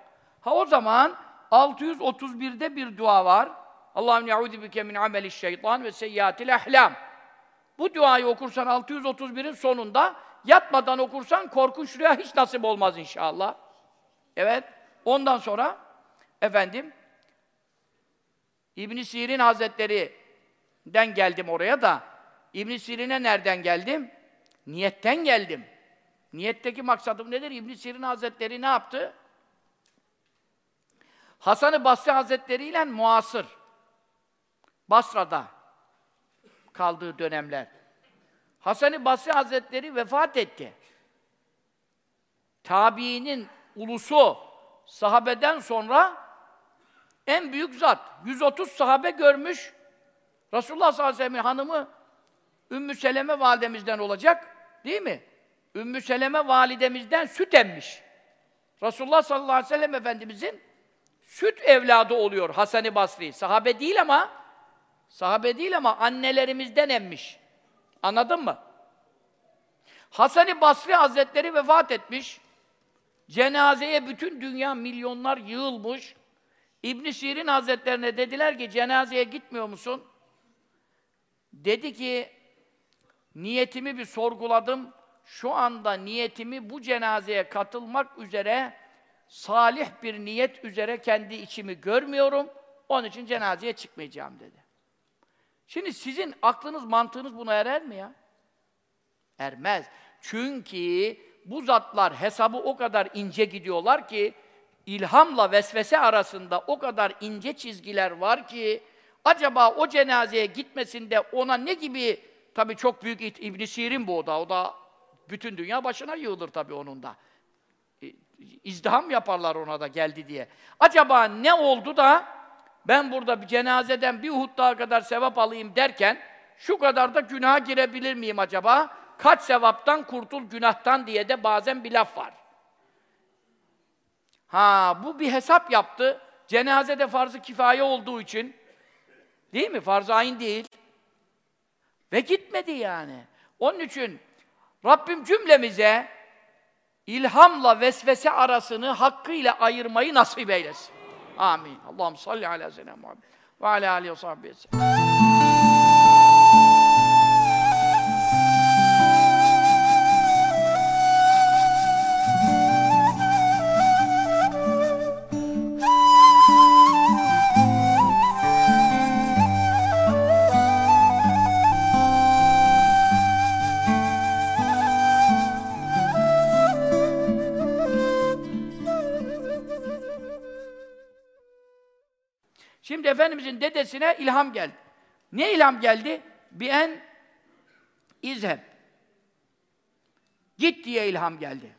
Ha o zaman 631'de bir dua var. Allahümme ya'udu bike min ameli şeytan ve seyyatil ahlam. Bu duayı okursan 631'in sonunda yatmadan okursan korkunç rüya hiç nasip olmaz inşallah. Evet. Ondan sonra efendim İbn Sirin Hazretleri'den geldim oraya da İbn Sirin'e nereden geldim? Niyetten geldim. Niyetteki maksadım nedir? İbn Sirin Hazretleri ne yaptı? Hasan-ı Basri Hazretleri ile muasır. Basra'da kaldığı dönemler. Hasan-ı Basri Hazretleri vefat etti. Tabiinin ulusu sahabeden sonra en büyük zat. 130 sahabe görmüş. Resulullah sallallahu aleyhi ve sellem'in hanımı Ümmü Seleme validemizden olacak. Değil mi? Ümmü Seleme validemizden süt emmiş. Resulullah sallallahu aleyhi ve sellem Efendimizin süt evladı oluyor Hasan-ı Basri. Sahabe değil ama sahabe değil ama annelerimizden emmiş. Anladın mı? Hasan-ı Basri Hazretleri vefat etmiş. Cenazeye bütün dünya milyonlar yığılmış. İbn Sirin Hazretlerine dediler ki cenazeye gitmiyor musun? Dedi ki niyetimi bir sorguladım. Şu anda niyetimi bu cenazeye katılmak üzere salih bir niyet üzere kendi içimi görmüyorum. Onun için cenazeye çıkmayacağım dedi. Şimdi sizin aklınız, mantığınız buna erer mi ya? Ermez. Çünkü bu zatlar hesabı o kadar ince gidiyorlar ki ilhamla vesvese arasında o kadar ince çizgiler var ki acaba o cenazeye gitmesinde ona ne gibi tabii çok büyük İbn Sirin bu o da o da bütün dünya başına yığılır tabii onun da. İzdiham yaparlar ona da geldi diye. Acaba ne oldu da ben burada bir cenazeden bir Uhud daha kadar sevap alayım derken şu kadar da günaha girebilir miyim acaba? Kaç sevaptan kurtul günahtan diye de bazen bir laf var. Ha bu bir hesap yaptı. Cenazede farz-ı kifaye olduğu için değil mi? Farz-ı ayn değil. Ve gitmedi yani. Onun için Rabbim cümlemize ilhamla vesvese arasını hakkıyla ayırmayı nasip eylesin. Amin. Allah'ım salli ala seyyidina Muhammed ve ala alihi ve sahbihi Şimdi Efendimizin dedesine ilham geldi. Ne ilham geldi? Bir en izheb. Git diye ilham geldi.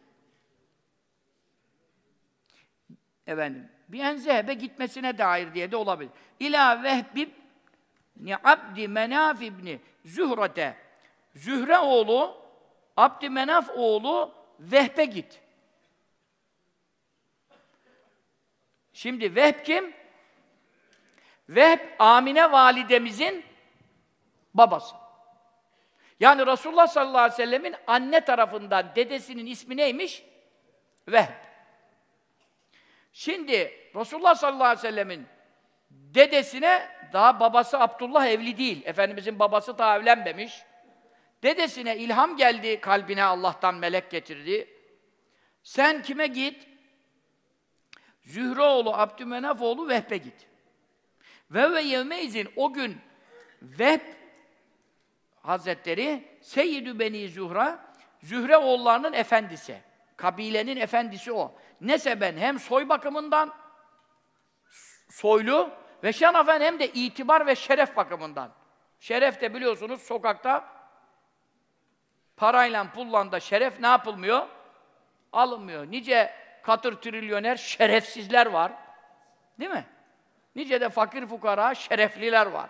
Efendim, bir en zehebe gitmesine dair diye de olabilir. İlâ vehbib ni abdi menaf ibni zührete Zühre oğlu, Abdümenaf oğlu Vehbe git. Şimdi Vehb kim? Vehb Amine validemizin babası. Yani Resulullah sallallahu aleyhi ve sellemin anne tarafından dedesinin ismi neymiş? Vehb. Şimdi Resulullah sallallahu aleyhi ve sellemin dedesine daha babası Abdullah evli değil. Efendimizin babası daha evlenmemiş. Dedesine ilham geldi kalbine Allah'tan melek getirdi. Sen kime git? Zühreoğlu Abdümenaf oğlu Vehbe git. Ve ve yevmeizin o gün Vehb Hazretleri Seyyidü Beni Zühra Zühre oğullarının efendisi. Kabilenin efendisi o. Neseben hem soy bakımından soylu ve şanafen hem de itibar ve şeref bakımından. Şeref de biliyorsunuz sokakta parayla pulla da şeref ne yapılmıyor? Alınmıyor. Nice katır trilyoner şerefsizler var. Değil mi? Nice de fakir fukara şerefliler var.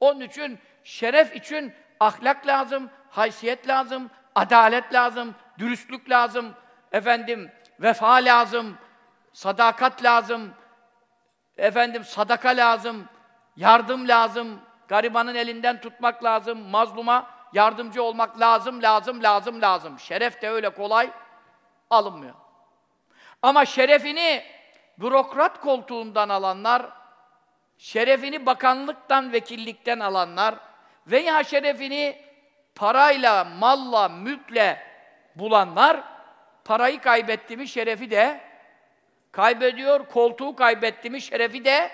Onun için şeref için ahlak lazım, haysiyet lazım, adalet lazım, dürüstlük lazım, efendim vefa lazım, sadakat lazım, efendim sadaka lazım, yardım lazım, garibanın elinden tutmak lazım, mazluma yardımcı olmak lazım, lazım, lazım, lazım. Şeref de öyle kolay alınmıyor. Ama şerefini bürokrat koltuğundan alanlar, şerefini bakanlıktan, vekillikten alanlar veya şerefini parayla, malla, mülkle bulanlar, parayı kaybetti mi şerefi de kaybediyor, koltuğu kaybetti mi şerefi de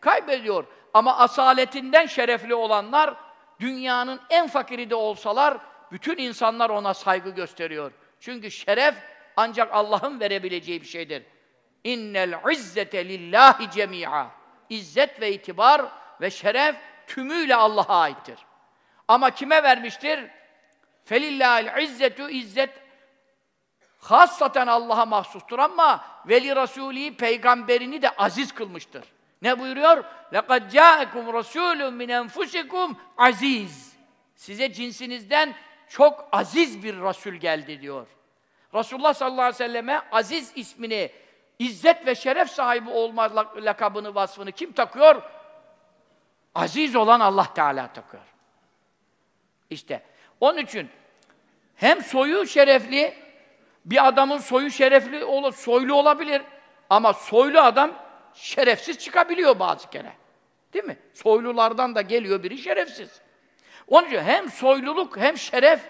kaybediyor. Ama asaletinden şerefli olanlar, dünyanın en fakiri de olsalar, bütün insanlar ona saygı gösteriyor. Çünkü şeref ancak Allah'ın verebileceği bir şeydir. İnnel izzete lillahi cemi'a. İzzet ve itibar ve şeref tümüyle Allah'a aittir. Ama kime vermiştir? Felillahil izzetu izzet hassaten Allah'a mahsustur ama veli Resulü peygamberini de aziz kılmıştır. Ne buyuruyor? لَقَدْ جَاءَكُمْ رَسُولٌ مِنْ اَنْفُسِكُمْ aziz. Size cinsinizden çok aziz bir Resul geldi diyor. Resulullah sallallahu aleyhi ve selleme aziz ismini, izzet ve şeref sahibi olma lakabını, vasfını kim takıyor? Aziz olan Allah Teala takıyor. İşte onun için hem soyu şerefli, bir adamın soyu şerefli, soylu olabilir ama soylu adam şerefsiz çıkabiliyor bazı kere. Değil mi? Soylulardan da geliyor biri şerefsiz. Onun için hem soyluluk hem şeref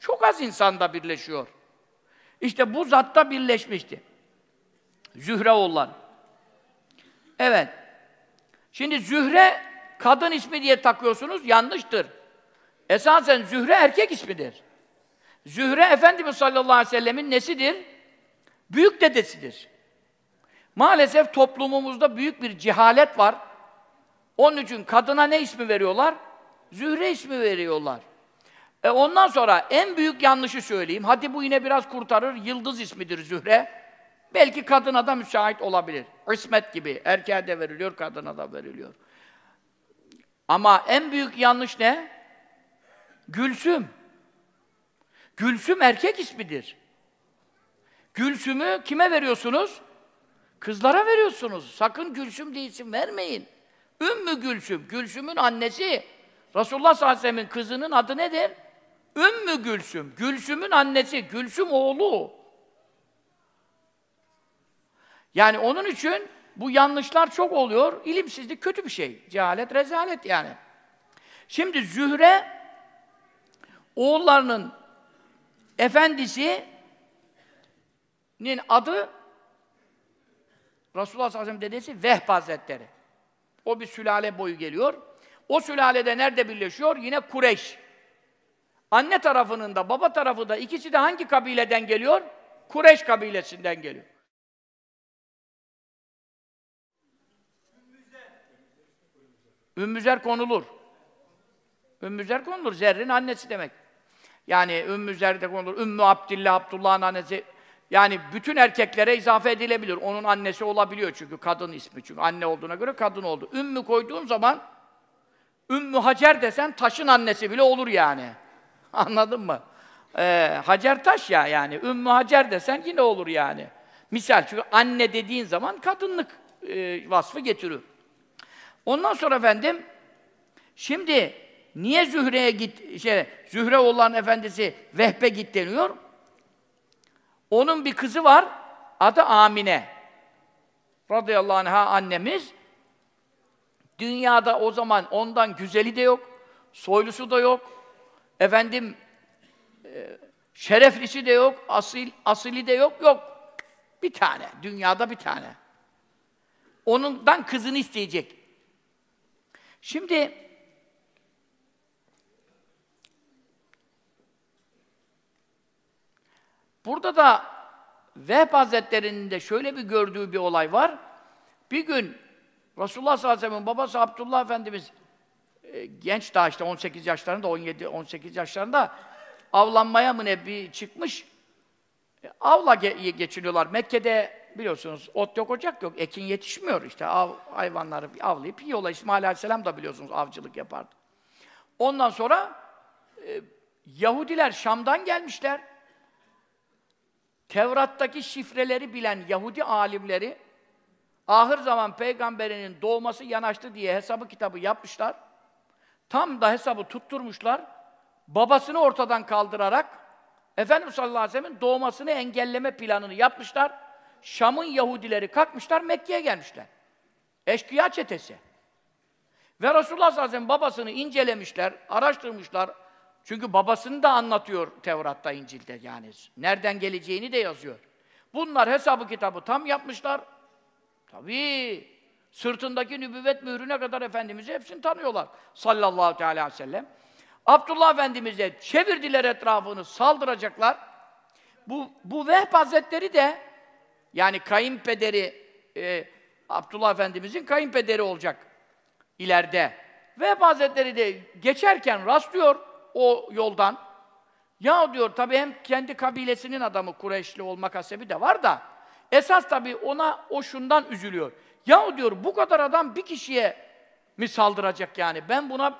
çok az insanda birleşiyor. İşte bu zatta birleşmişti. Zühre oğulları. Evet. Şimdi Zühre kadın ismi diye takıyorsunuz, yanlıştır. Esasen Zühre erkek ismidir. Zühre Efendimiz sallallahu aleyhi ve sellemin nesidir? Büyük dedesidir. Maalesef toplumumuzda büyük bir cehalet var. Onun için kadına ne ismi veriyorlar? Zühre ismi veriyorlar. E ondan sonra en büyük yanlışı söyleyeyim. Hadi bu yine biraz kurtarır. Yıldız ismidir Zühre. Belki kadına da müsait olabilir. İsmet gibi. Erkeğe de veriliyor, kadına da veriliyor. Ama en büyük yanlış ne? Gülsüm. Gülsüm erkek ismidir. Gülsüm'ü kime veriyorsunuz? Kızlara veriyorsunuz. Sakın Gülsüm diye isim vermeyin. Ümmü Gülsüm. Gülsüm'ün annesi. Resulullah sallallahu aleyhi ve sellem'in kızının adı nedir? Ümmü Gülsüm. Gülsüm'ün annesi. Gülsüm oğlu. Yani onun için bu yanlışlar çok oluyor. İlimsizlik kötü bir şey. Cehalet, rezalet yani. Şimdi Zühre oğullarının efendisinin adı Resulullah sallallahu aleyhi ve sellem dedesi Vehb Hazretleri. O bir sülale boyu geliyor. O sülalede nerede birleşiyor? Yine Kureyş. Anne tarafının da baba tarafı da ikisi de hangi kabileden geliyor? Kureyş kabilesinden geliyor. Ümmüzer konulur. Ümmüzer konulur. Zerrin annesi demek. Yani Ümmüzer de konulur. Ümmü Abdillah, Abdullah'ın annesi. Yani bütün erkeklere izafe edilebilir. Onun annesi olabiliyor çünkü kadın ismi. Çünkü anne olduğuna göre kadın oldu. Ümmü koyduğun zaman Ümmü Hacer desen taşın annesi bile olur yani. (laughs) Anladın mı? Ee, Hacer taş ya yani. Ümmü Hacer desen yine olur yani. Misal çünkü anne dediğin zaman kadınlık e, vasfı getirir. Ondan sonra efendim şimdi niye Zühre'ye git şey Zühre olan efendisi Vehbe git deniyor? Onun bir kızı var. Adı Amine. Radıyallahu anh'a annemiz. Dünyada o zaman ondan güzeli de yok, soylusu da yok. Efendim e, şereflisi de yok, asil asili de yok, yok. Bir tane, dünyada bir tane. Onundan kızını isteyecek. Şimdi burada da Vehb Hazretleri'nin de şöyle bir gördüğü bir olay var. Bir gün Resulullah sallallahu aleyhi ve sellem'in babası Abdullah Efendimiz e, genç daha işte 18 yaşlarında, 17-18 yaşlarında avlanmaya mı ne bir çıkmış. E, avla ge geçiniyorlar. Mekke'de biliyorsunuz ot yok, ocak yok. Ekin yetişmiyor işte. Av, hayvanları avlayıp yiyorlar. İsmail Aleyhisselam da biliyorsunuz avcılık yapardı. Ondan sonra e, Yahudiler Şam'dan gelmişler. Tevrat'taki şifreleri bilen Yahudi alimleri ahir zaman peygamberinin doğması yanaştı diye hesabı kitabı yapmışlar. Tam da hesabı tutturmuşlar. Babasını ortadan kaldırarak Efendimiz sallallahu aleyhi ve sellem'in doğmasını engelleme planını yapmışlar. Şam'ın Yahudileri kalkmışlar, Mekke'ye gelmişler. Eşkıya çetesi. Ve Resulullah sallallahu aleyhi babasını incelemişler, araştırmışlar. Çünkü babasını da anlatıyor Tevrat'ta, İncil'de yani. Nereden geleceğini de yazıyor. Bunlar hesabı kitabı tam yapmışlar. Tabii. Sırtındaki nübüvvet mührüne kadar Efendimiz'i hepsini tanıyorlar. Sallallahu aleyhi ve sellem. Abdullah Efendimiz'e çevirdiler etrafını, saldıracaklar. Bu, bu Vehb Hazretleri de yani kayınpederi e, Abdullah Efendimiz'in kayınpederi olacak ileride. Vehb Hazretleri de geçerken rastlıyor o yoldan. Ya diyor tabii hem kendi kabilesinin adamı Kureyşli olmak hasebi de var da esas tabii ona o şundan üzülüyor. Ya diyor bu kadar adam bir kişiye mi saldıracak yani? Ben buna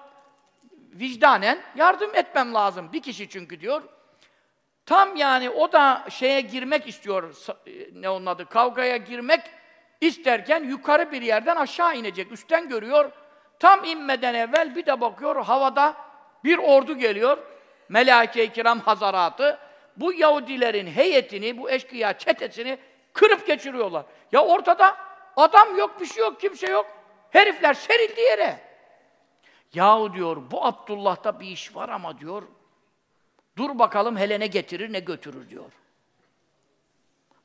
vicdanen yardım etmem lazım. Bir kişi çünkü diyor. Tam yani o da şeye girmek istiyor, e, ne onun adı, kavgaya girmek isterken yukarı bir yerden aşağı inecek, üstten görüyor. Tam inmeden evvel bir de bakıyor, havada bir ordu geliyor, melaike-i kiram hazaratı, bu Yahudilerin heyetini, bu eşkıya çetesini kırıp geçiriyorlar. Ya ortada adam yok, bir şey yok, kimse yok. Herifler serildi yere. Yahu diyor, bu Abdullah'ta bir iş var ama diyor, dur bakalım hele ne getirir ne götürür diyor.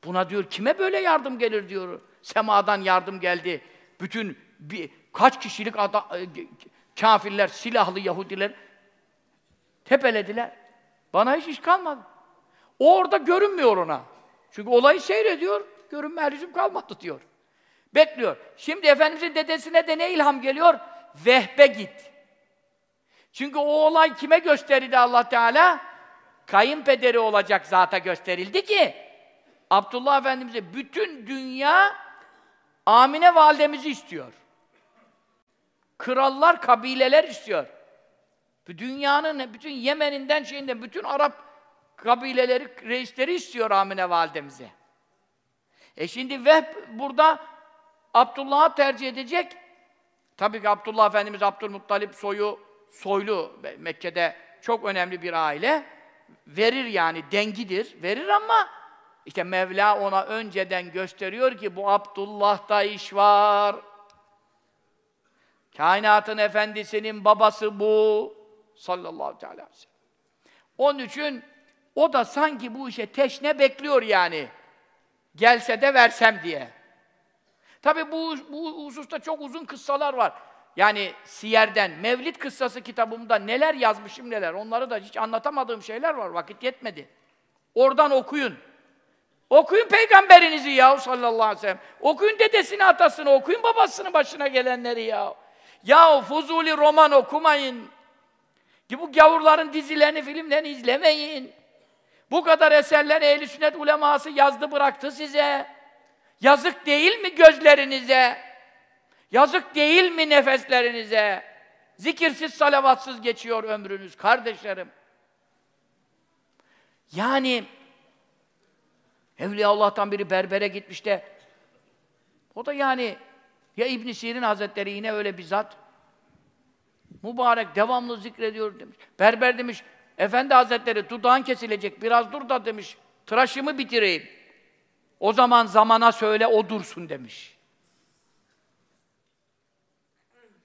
Buna diyor, kime böyle yardım gelir diyor. Semadan yardım geldi. Bütün bir, kaç kişilik ada, e, kafirler, silahlı Yahudiler tepelediler. Bana hiç iş kalmadı. O orada görünmüyor ona. Çünkü olayı seyrediyor, görünme lüzum kalmadı diyor. Bekliyor. Şimdi Efendimizin dedesine de ne ilham geliyor? Vehbe git. Çünkü o olay kime gösterildi Allah Teala? Kayınpederi olacak zata gösterildi ki Abdullah Efendimiz'e bütün dünya Amine validemizi istiyor. Krallar, kabileler istiyor. Dünyanın bütün Yemen'inden şeyinden bütün Arap kabileleri, reisleri istiyor Amine validemize. E şimdi Vehb burada Abdullah'ı tercih edecek. Tabii ki Abdullah Efendimiz Abdülmuttalip soyu soylu Mekke'de çok önemli bir aile. Verir yani dengidir. Verir ama işte Mevla ona önceden gösteriyor ki bu Abdullah'ta iş var. Kainatın efendisinin babası bu. Sallallahu aleyhi ve sellem. Onun için o da sanki bu işe teşne bekliyor yani. Gelse de versem diye. Tabi bu, bu hususta çok uzun kıssalar var. Yani Siyer'den, Mevlid kıssası kitabımda neler yazmışım neler. Onları da hiç anlatamadığım şeyler var. Vakit yetmedi. Oradan okuyun. Okuyun peygamberinizi ya sallallahu aleyhi ve sellem. Okuyun dedesini, atasını, okuyun babasını başına gelenleri ya. Ya Fuzuli roman okumayın. Bu gavurların dizilerini, filmlerini izlemeyin. Bu kadar eserler ehl sünnet uleması yazdı bıraktı size. Yazık değil mi gözlerinize? Yazık değil mi nefeslerinize? Zikirsiz, salavatsız geçiyor ömrünüz kardeşlerim. Yani Evliya Allah'tan biri berbere gitmiş de o da yani ya İbn Sirin Hazretleri yine öyle bir zat mübarek devamlı zikrediyor demiş. Berber demiş Efendi Hazretleri dudağın kesilecek biraz dur da demiş tıraşımı bitireyim. O zaman zamana söyle o dursun demiş.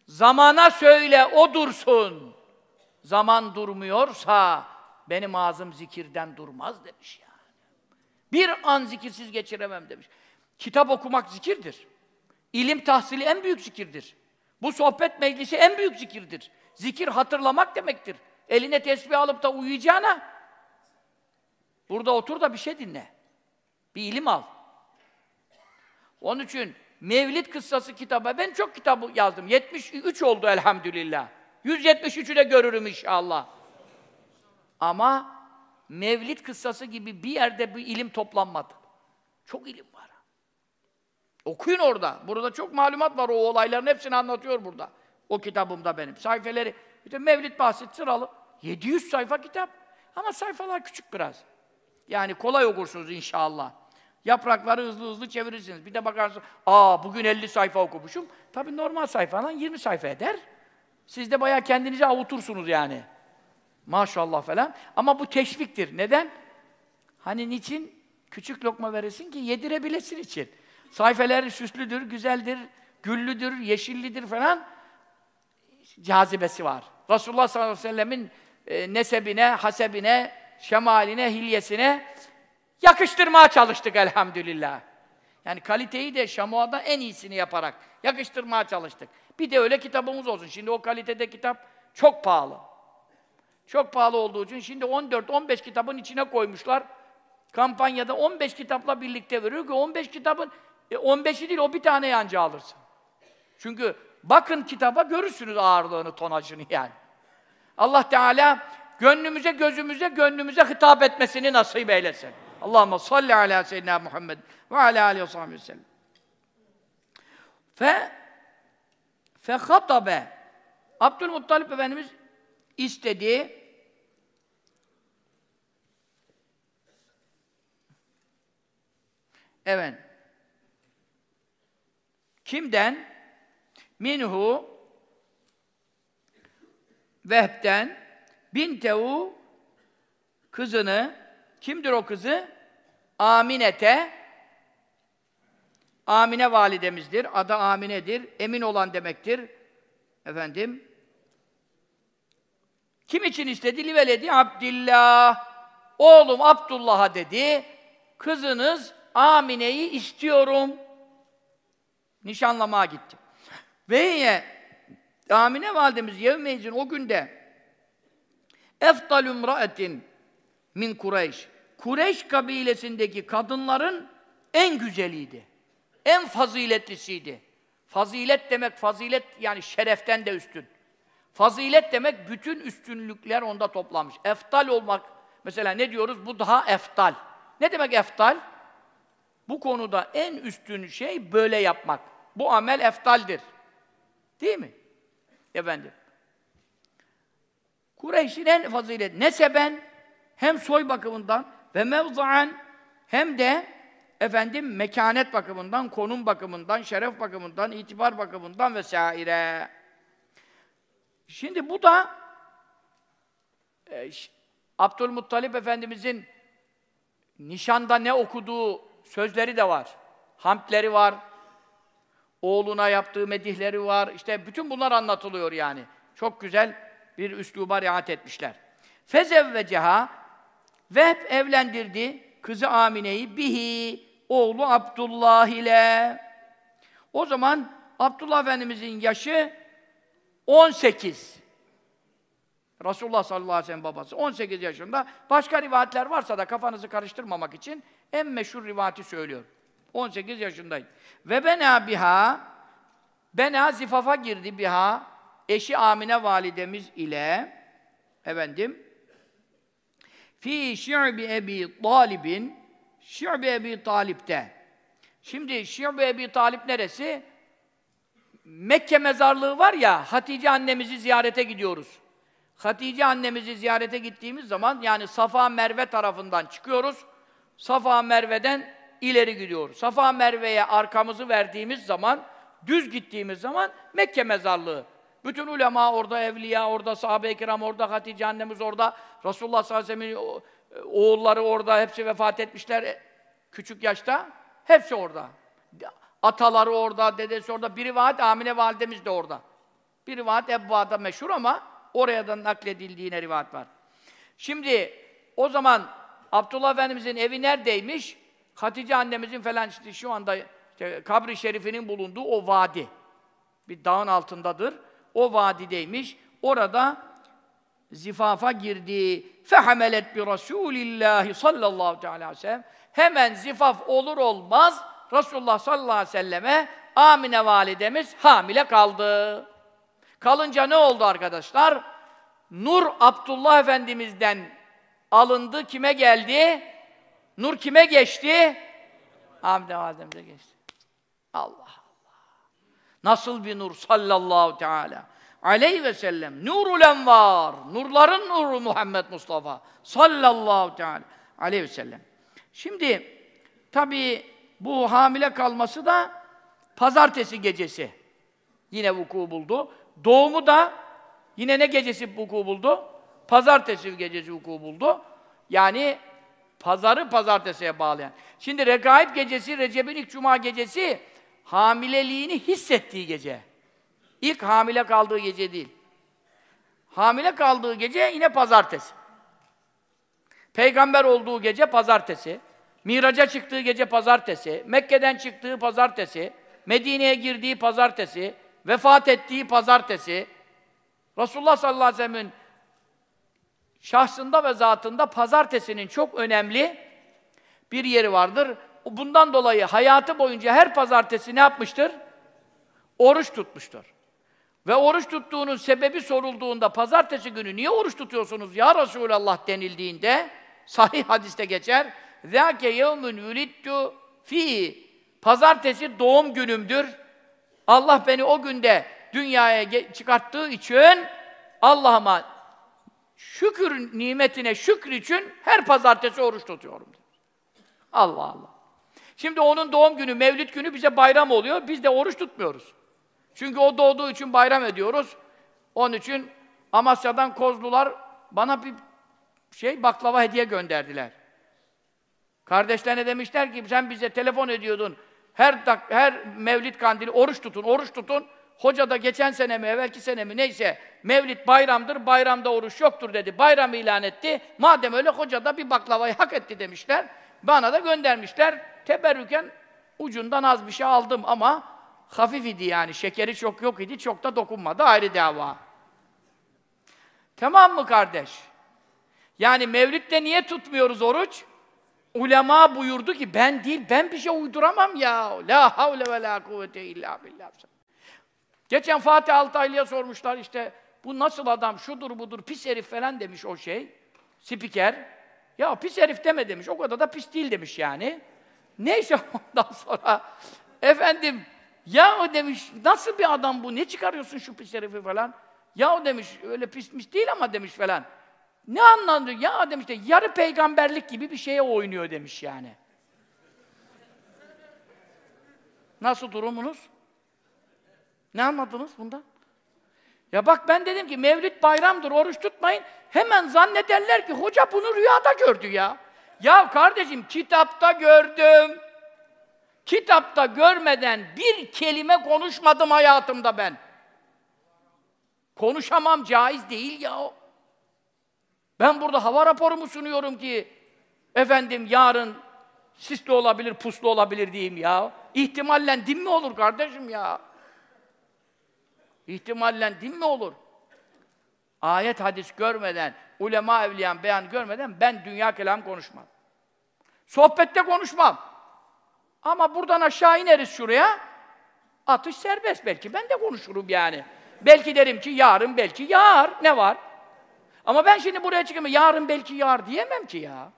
Zamana söyle o dursun. Zaman durmuyorsa benim ağzım zikirden durmaz demiş yani. Bir an zikirsiz geçiremem demiş. Kitap okumak zikirdir. İlim tahsili en büyük zikirdir. Bu sohbet meclisi en büyük zikirdir. Zikir hatırlamak demektir. Eline tesbih alıp da uyuyacağına burada otur da bir şey dinle. Bir ilim al. Onun için Mevlid kıssası kitabı, ben çok kitabı yazdım. 73 oldu elhamdülillah. 173'ü de görürüm inşallah. Ama Mevlid kıssası gibi bir yerde bir ilim toplanmadı. Çok ilim var. Okuyun orada. Burada çok malumat var o olayların hepsini anlatıyor burada. O kitabımda benim. Sayfeleri, işte Mevlid bahsi sıralı. 700 sayfa kitap. Ama sayfalar küçük biraz. Yani kolay okursunuz inşallah. Yaprakları hızlı hızlı çevirirsiniz. Bir de bakarsınız, aa bugün 50 sayfa okumuşum. Tabii normal sayfadan 20 sayfa eder. Siz de bayağı kendinizi avutursunuz yani. Maşallah falan. Ama bu teşviktir. Neden? Hani niçin? Küçük lokma veresin ki yedirebilesin için. Sayfeleri süslüdür, güzeldir, güllüdür, yeşillidir falan. Cazibesi var. Resulullah sallallahu aleyhi ve sellemin e, nesebine, hasebine, şemaline, hilyesine yakıştırmaya çalıştık elhamdülillah. Yani kaliteyi de şamuada en iyisini yaparak yakıştırmaya çalıştık. Bir de öyle kitabımız olsun. Şimdi o kalitede kitap çok pahalı. Çok pahalı olduğu için şimdi 14-15 kitabın içine koymuşlar. Kampanyada 15 kitapla birlikte veriyor ki 15 kitabın e 15'i değil o bir tane yancı alırsın. Çünkü bakın kitaba görürsünüz ağırlığını, tonajını yani. Allah Teala gönlümüze, gözümüze, gönlümüze hitap etmesini nasip eylesin. Allahumme salli ala seyyidina Muhammed ve ala aleyhi ve sahibi ve sellem. Fe fe hatabe Abdülmuttalip Efendimiz istedi Evet. Kimden? Minhu Vehb'den bintehu kızını kimdir o kızı? Aminete Amine validemizdir. Adı Amine'dir. Emin olan demektir. Efendim. Kim için istedi? Liveledi Abdillah. Oğlum Abdullah'a dedi. Kızınız Amine'yi istiyorum. Nişanlamaya gitti. Ve Amine validemiz yevmeyizin o günde eftalü mra'etin min Kureyş. Kureyş kabilesindeki kadınların en güzeliydi. En faziletlisiydi. Fazilet demek, fazilet yani şereften de üstün. Fazilet demek bütün üstünlükler onda toplamış. Eftal olmak, mesela ne diyoruz? Bu daha eftal. Ne demek eftal? Bu konuda en üstün şey böyle yapmak. Bu amel eftaldir. Değil mi? Efendim. Kureyş'in en fazilet neseben hem soy bakımından ve mevzaan hem de efendim mekanet bakımından, konum bakımından, şeref bakımından, itibar bakımından vesaire. Şimdi bu da e, Abdülmuttalip Efendimizin nişanda ne okuduğu sözleri de var. Hamdleri var. Oğluna yaptığı medihleri var. İşte bütün bunlar anlatılıyor yani. Çok güzel bir üsluba riayet etmişler. Fezevveceha Vehb evlendirdi kızı Amine'yi bihi oğlu Abdullah ile. O zaman Abdullah Efendimizin yaşı 18. Resulullah sallallahu aleyhi ve sellem babası 18 yaşında. Başka rivayetler varsa da kafanızı karıştırmamak için en meşhur rivayeti söylüyor. 18 yaşındaydı. Ve bena biha bena zifafa girdi biha eşi Amine validemiz ile efendim fi şi'bi ebi talibin şi'bi ebi talipte şimdi şi'bi ebi talip neresi? Mekke mezarlığı var ya, Hatice annemizi ziyarete gidiyoruz. Hatice annemizi ziyarete gittiğimiz zaman, yani Safa Merve tarafından çıkıyoruz. Safa Merve'den ileri gidiyoruz. Safa Merve'ye arkamızı verdiğimiz zaman, düz gittiğimiz zaman Mekke mezarlığı. Bütün ulema orada, evliya orada, sahabe-i kiram orada, Hatice annemiz orada, Resulullah sallallahu aleyhi ve sellem'in oğulları orada, hepsi vefat etmişler e, küçük yaşta. Hepsi orada. Ataları orada, dedesi orada. Bir rivayet Amine validemiz de orada. Bir rivayet Ebbua'da meşhur ama oraya da nakledildiğine rivayet var. Şimdi o zaman Abdullah Efendimiz'in evi neredeymiş? Hatice annemizin falan işte şu anda işte kabri şerifinin bulunduğu o vadi. Bir dağın altındadır. O vadideymiş. Orada zifafa girdi. Fehamelet bi Resulillahi sallallahu aleyhi sellem. Hemen zifaf olur olmaz Resulullah sallallahu aleyhi ve selleme Amine validemiz hamile kaldı. Kalınca ne oldu arkadaşlar? Nur Abdullah Efendimiz'den alındı. Kime geldi? Nur kime geçti? Amine validemize geçti. Allah. Nasıl bir nur sallallahu teala aleyhi ve sellem. Nurul envar. Nurların nuru Muhammed Mustafa sallallahu teala aleyhi ve sellem. Şimdi tabii bu hamile kalması da pazartesi gecesi yine vuku buldu. Doğumu da yine ne gecesi vuku buldu? Pazartesi gecesi vuku buldu. Yani pazarı pazartesiye bağlayan. Şimdi Regaib gecesi, Recep'in ilk cuma gecesi hamileliğini hissettiği gece. İlk hamile kaldığı gece değil. Hamile kaldığı gece yine pazartesi. Peygamber olduğu gece pazartesi. Miraca çıktığı gece pazartesi, Mekke'den çıktığı pazartesi, Medine'ye girdiği pazartesi, vefat ettiği pazartesi, Resulullah sallallahu aleyhi ve sellem'in şahsında ve zatında pazartesinin çok önemli bir yeri vardır bundan dolayı hayatı boyunca her pazartesi ne yapmıştır? Oruç tutmuştur. Ve oruç tuttuğunun sebebi sorulduğunda pazartesi günü niye oruç tutuyorsunuz ya Resulallah denildiğinde sahih hadiste geçer. Zâke yevmün vülittu fi Pazartesi doğum günümdür. Allah beni o günde dünyaya çıkarttığı için Allah'ıma şükür nimetine şükür için her pazartesi oruç tutuyorum. Allah Allah. Şimdi onun doğum günü, mevlid günü bize bayram oluyor. Biz de oruç tutmuyoruz. Çünkü o doğduğu için bayram ediyoruz. Onun için Amasya'dan Kozlular bana bir şey baklava hediye gönderdiler. Kardeşlerine demişler ki sen bize telefon ediyordun. Her dak her Mevlid kandili oruç tutun, oruç tutun. Hoca da geçen sene mi, evvelki sene mi neyse Mevlid bayramdır, bayramda oruç yoktur dedi. Bayram ilan etti. Madem öyle hoca da bir baklavayı hak etti demişler. Bana da göndermişler. Teberrüken ucundan az bir şey aldım ama hafif idi yani. Şekeri çok yok idi, çok da dokunmadı. Ayrı dava. Tamam mı kardeş? Yani Mevlid'de niye tutmuyoruz oruç? Ulema buyurdu ki ben değil, ben bir şey uyduramam ya. La havle ve la kuvvete illa billah. Geçen Fatih Altaylı'ya sormuşlar işte bu nasıl adam, şudur budur, pis herif falan demiş o şey. Spiker. Ya pis herif deme demiş, o kadar da pis değil demiş yani. Neyse (laughs) ondan sonra efendim ya demiş nasıl bir adam bu, ne çıkarıyorsun şu pis herifi falan. Ya demiş öyle pismiş değil ama demiş falan. Ne anlamda? Ya demiş de yarı peygamberlik gibi bir şeye oynuyor demiş yani. Nasıl durumunuz? Ne anladınız bundan? Ya bak ben dedim ki Mevlid bayramdır, oruç tutmayın. Hemen zannederler ki hoca bunu rüyada gördü ya. Ya kardeşim kitapta gördüm. Kitapta görmeden bir kelime konuşmadım hayatımda ben. Konuşamam, caiz değil ya. Ben burada hava raporumu sunuyorum ki efendim yarın sisli olabilir, puslu olabilir diyeyim ya. İhtimallen din mi olur kardeşim ya? İhtimallen din mi olur? Ayet, hadis görmeden, ulema evliyan beyan görmeden ben dünya kelam konuşmam. Sohbette konuşmam. Ama buradan aşağı ineriz şuraya, atış serbest belki. Ben de konuşurum yani. Belki derim ki yarın, belki yağar. Ne var? Ama ben şimdi buraya çıkayım, yarın belki yağar diyemem ki ya.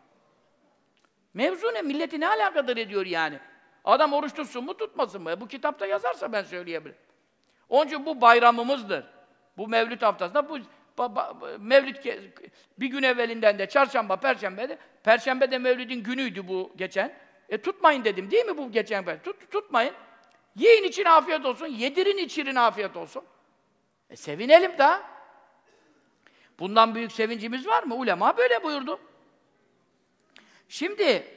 Mevzu ne? Milleti ne alakadar ediyor yani? Adam oruç tutsun mu tutmasın mı? Bu kitapta yazarsa ben söyleyebilirim. Onun için bu bayramımızdır. Bu Mevlüt haftasında bu Mevlid bir gün evvelinden de çarşamba, perşembe de perşembe de Mevlid'in günüydü bu geçen. E tutmayın dedim değil mi bu geçen? Tut, tutmayın. Yiyin için afiyet olsun, yedirin içirin afiyet olsun. E sevinelim daha. Bundan büyük sevincimiz var mı? Ulema böyle buyurdu. Şimdi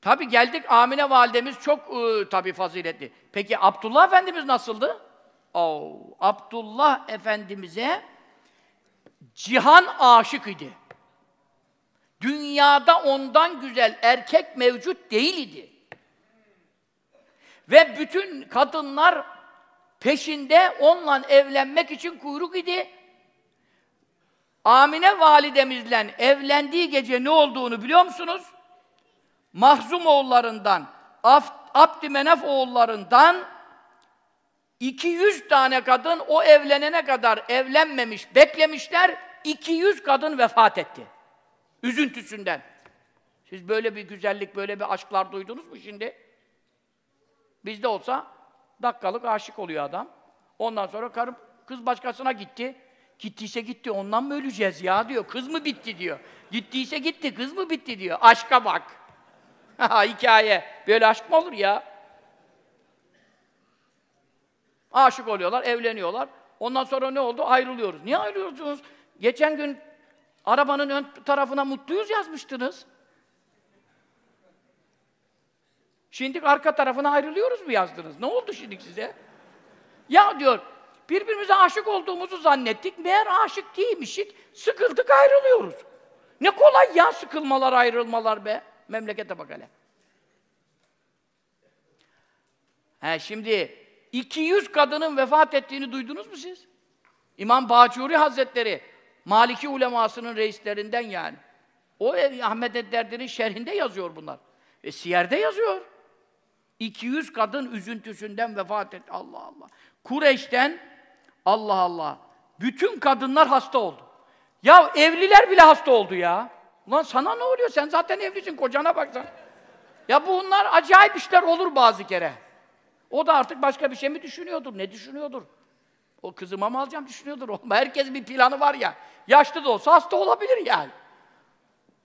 tabi geldik Amine validemiz çok ıı, tabi faziletli. Peki Abdullah Efendimiz nasıldı? Oo, Abdullah Efendimiz'e cihan aşık idi. Dünyada ondan güzel erkek mevcut değil idi. Ve bütün kadınlar peşinde onunla evlenmek için kuyruk idi. Amine validemizle evlendiği gece ne olduğunu biliyor musunuz? Mahzum oğullarından, Abdümenef oğullarından 200 tane kadın o evlenene kadar evlenmemiş, beklemişler. 200 kadın vefat etti. Üzüntüsünden. Siz böyle bir güzellik, böyle bir aşklar duydunuz mu şimdi? Bizde olsa dakikalık aşık oluyor adam. Ondan sonra karı, kız başkasına gitti. Gittiyse gitti, ondan mı öleceğiz ya diyor. Kız mı bitti diyor. Gittiyse gitti, kız mı bitti diyor. Aşka bak. (laughs) Hikaye. Böyle aşk mı olur ya? Aşık oluyorlar, evleniyorlar. Ondan sonra ne oldu? Ayrılıyoruz. Niye ayrılıyorsunuz? Geçen gün arabanın ön tarafına mutluyuz yazmıştınız. Şimdi arka tarafına ayrılıyoruz mu yazdınız? Ne oldu şimdi size? Ya diyor, birbirimize aşık olduğumuzu zannettik, meğer aşık değilmişik, sıkıldık ayrılıyoruz. Ne kolay ya sıkılmalar, ayrılmalar be. Memlekete bak hele. He şimdi 200 kadının vefat ettiğini duydunuz mu siz? İmam Bacuri Hazretleri, Maliki ulemasının reislerinden yani. O Ahmet Edderdi'nin şerhinde yazıyor bunlar. E Siyer'de yazıyor. 200 kadın üzüntüsünden vefat etti. Allah Allah. Kureyş'ten Allah Allah. Bütün kadınlar hasta oldu. Ya evliler bile hasta oldu ya. Ulan sana ne oluyor? Sen zaten evlisin, kocana baksan. Ya bunlar acayip işler olur bazı kere. O da artık başka bir şey mi düşünüyordur? Ne düşünüyordur? O kızıma mı alacağım düşünüyordur. (laughs) Herkes bir planı var ya. Yaşlı da olsa hasta olabilir yani.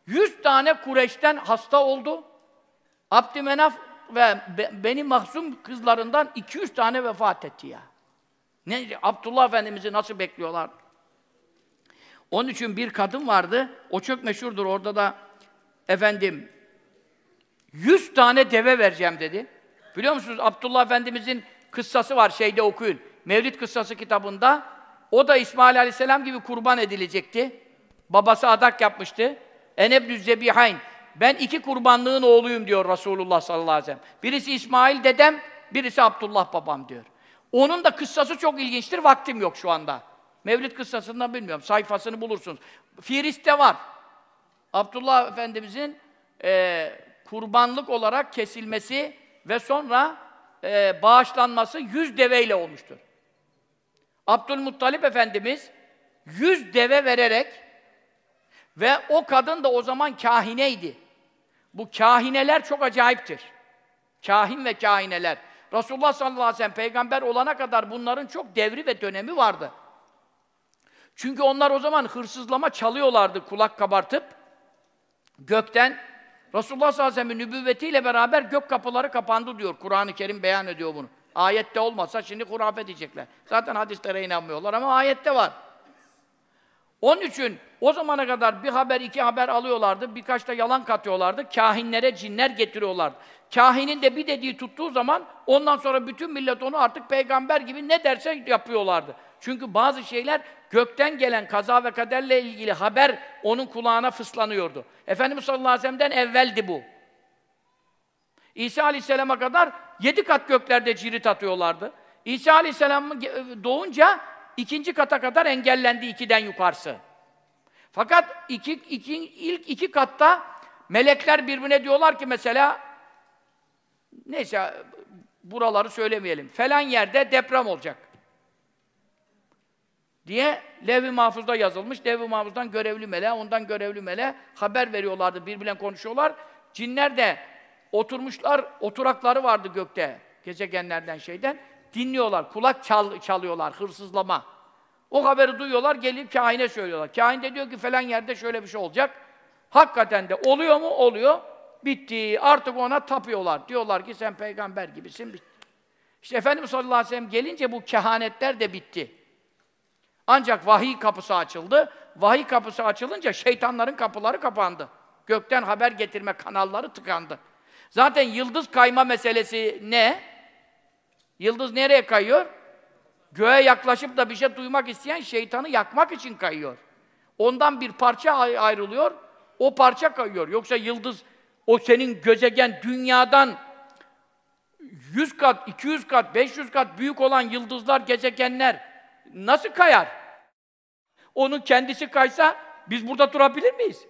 Yüz tane Kureş'ten hasta oldu. Abdümenaf ve be, benim mahzum kızlarından 200 tane vefat etti ya. Ne, Abdullah Efendimiz'i nasıl bekliyorlar? Onun için bir kadın vardı, o çok meşhurdur. Orada da efendim 100 tane deve vereceğim dedi. Biliyor musunuz Abdullah Efendimiz'in kıssası var şeyde okuyun. Mevlid kıssası kitabında. O da İsmail Aleyhisselam gibi kurban edilecekti. Babası adak yapmıştı. Enebnü zebihayn. Ben iki kurbanlığın oğluyum diyor Resulullah sallallahu aleyhi ve sellem. Birisi İsmail dedem, birisi Abdullah babam diyor. Onun da kıssası çok ilginçtir. Vaktim yok şu anda. Mevlid kıssasından bilmiyorum. Sayfasını bulursunuz. Firiste var. Abdullah Efendimizin e, kurbanlık olarak kesilmesi ve sonra e, bağışlanması yüz deveyle olmuştur. Abdülmuttalip Efendimiz yüz deve vererek ve o kadın da o zaman kahineydi. Bu kahineler çok acayiptir. Kahin ve kahineler. Resulullah sallallahu aleyhi ve sellem peygamber olana kadar bunların çok devri ve dönemi vardı. Çünkü onlar o zaman hırsızlama çalıyorlardı kulak kabartıp. Gökten Resulullah sallallahu aleyhi ve sellem'in nübüvvetiyle beraber gök kapıları kapandı diyor. Kur'an-ı Kerim beyan ediyor bunu. Ayette olmasa şimdi hurafe diyecekler. Zaten hadislere inanmıyorlar ama ayette var. Onun için o zamana kadar bir haber, iki haber alıyorlardı, birkaç da yalan katıyorlardı. Kahinlere cinler getiriyorlardı. Kahinin de bir dediği tuttuğu zaman ondan sonra bütün millet onu artık peygamber gibi ne derse yapıyorlardı. Çünkü bazı şeyler gökten gelen kaza ve kaderle ilgili haber onun kulağına fıslanıyordu. Efendimiz sallallahu aleyhi ve sellem'den evveldi bu. İsa aleyhisselama kadar yedi kat göklerde cirit atıyorlardı. İsa aleyhisselam doğunca ikinci kata kadar engellendi ikiden yukarısı. Fakat iki, iki, ilk iki katta melekler birbirine diyorlar ki mesela neyse buraları söylemeyelim. Falan yerde deprem olacak diye Lev-i Mahfuz'da yazılmış. Lev-i Mahfuz'dan görevli mele, ondan görevli mele haber veriyorlardı, birbirine konuşuyorlar. Cinler de oturmuşlar, oturakları vardı gökte. gezegenlerden şeyden dinliyorlar. Kulak çal, çalıyorlar, hırsızlama. O haberi duyuyorlar, gelip kahine söylüyorlar. Kahin de diyor ki falan yerde şöyle bir şey olacak. Hakikaten de oluyor mu? Oluyor. Bitti. Artık ona tapıyorlar. Diyorlar ki sen peygamber gibisin. Bitti. İşte Efendimiz sallallahu aleyhi ve sellem gelince bu kehanetler de bitti. Ancak vahiy kapısı açıldı. Vahiy kapısı açılınca şeytanların kapıları kapandı. Gökten haber getirme kanalları tıkandı. Zaten yıldız kayma meselesi ne? Yıldız nereye kayıyor? Göğe yaklaşıp da bir şey duymak isteyen şeytanı yakmak için kayıyor. Ondan bir parça ayrılıyor, o parça kayıyor. Yoksa yıldız, o senin gezegen dünyadan 100 kat, 200 kat, 500 kat büyük olan yıldızlar, gezegenler nasıl kayar? Onun kendisi kaysa biz burada durabilir miyiz?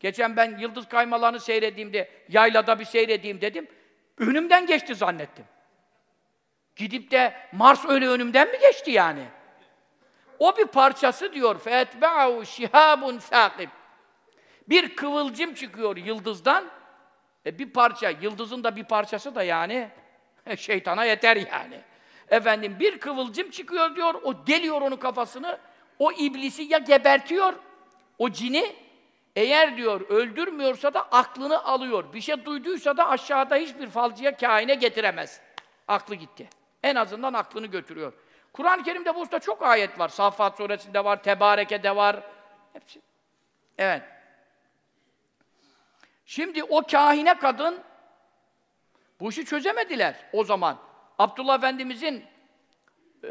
Geçen ben yıldız kaymalarını seyredeyim yaylada bir seyredeyim dedim. Önümden geçti zannettim. Gidip de Mars öyle önümden mi geçti yani? O bir parçası diyor. فَاَتْبَعَهُ شِهَابٌ ثَاقِبٌ Bir kıvılcım çıkıyor yıldızdan. E bir parça, yıldızın da bir parçası da yani (laughs) şeytana yeter yani. Efendim bir kıvılcım çıkıyor diyor, o deliyor onun kafasını. O iblisi ya gebertiyor, o cini, eğer diyor öldürmüyorsa da aklını alıyor. Bir şey duyduysa da aşağıda hiçbir falcıya kaine getiremez. Aklı gitti. En azından aklını götürüyor. Kur'an-ı Kerim'de bu usta çok ayet var. Saffat suresinde var, Tebareke'de var. Hepsi. Evet. Şimdi o kahine kadın bu işi çözemediler o zaman. Abdullah Efendimizin e,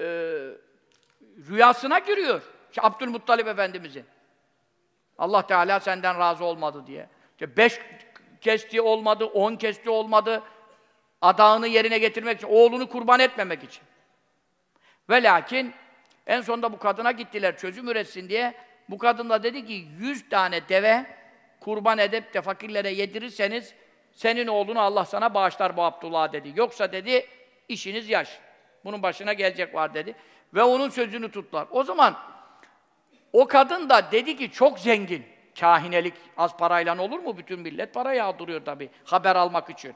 rüyasına giriyor. İşte Abdülmuttalip Efendimizin. Allah Teala senden razı olmadı diye. İşte beş kesti olmadı, on kesti olmadı adağını yerine getirmek için, oğlunu kurban etmemek için. Ve lakin en sonunda bu kadına gittiler çözüm üretsin diye. Bu kadın da dedi ki yüz tane deve kurban edip de fakirlere yedirirseniz senin oğlunu Allah sana bağışlar bu Abdullah dedi. Yoksa dedi işiniz yaş. Bunun başına gelecek var dedi. Ve onun sözünü tuttular. O zaman o kadın da dedi ki çok zengin. Kahinelik az parayla olur mu? Bütün millet para yağdırıyor tabii haber almak için.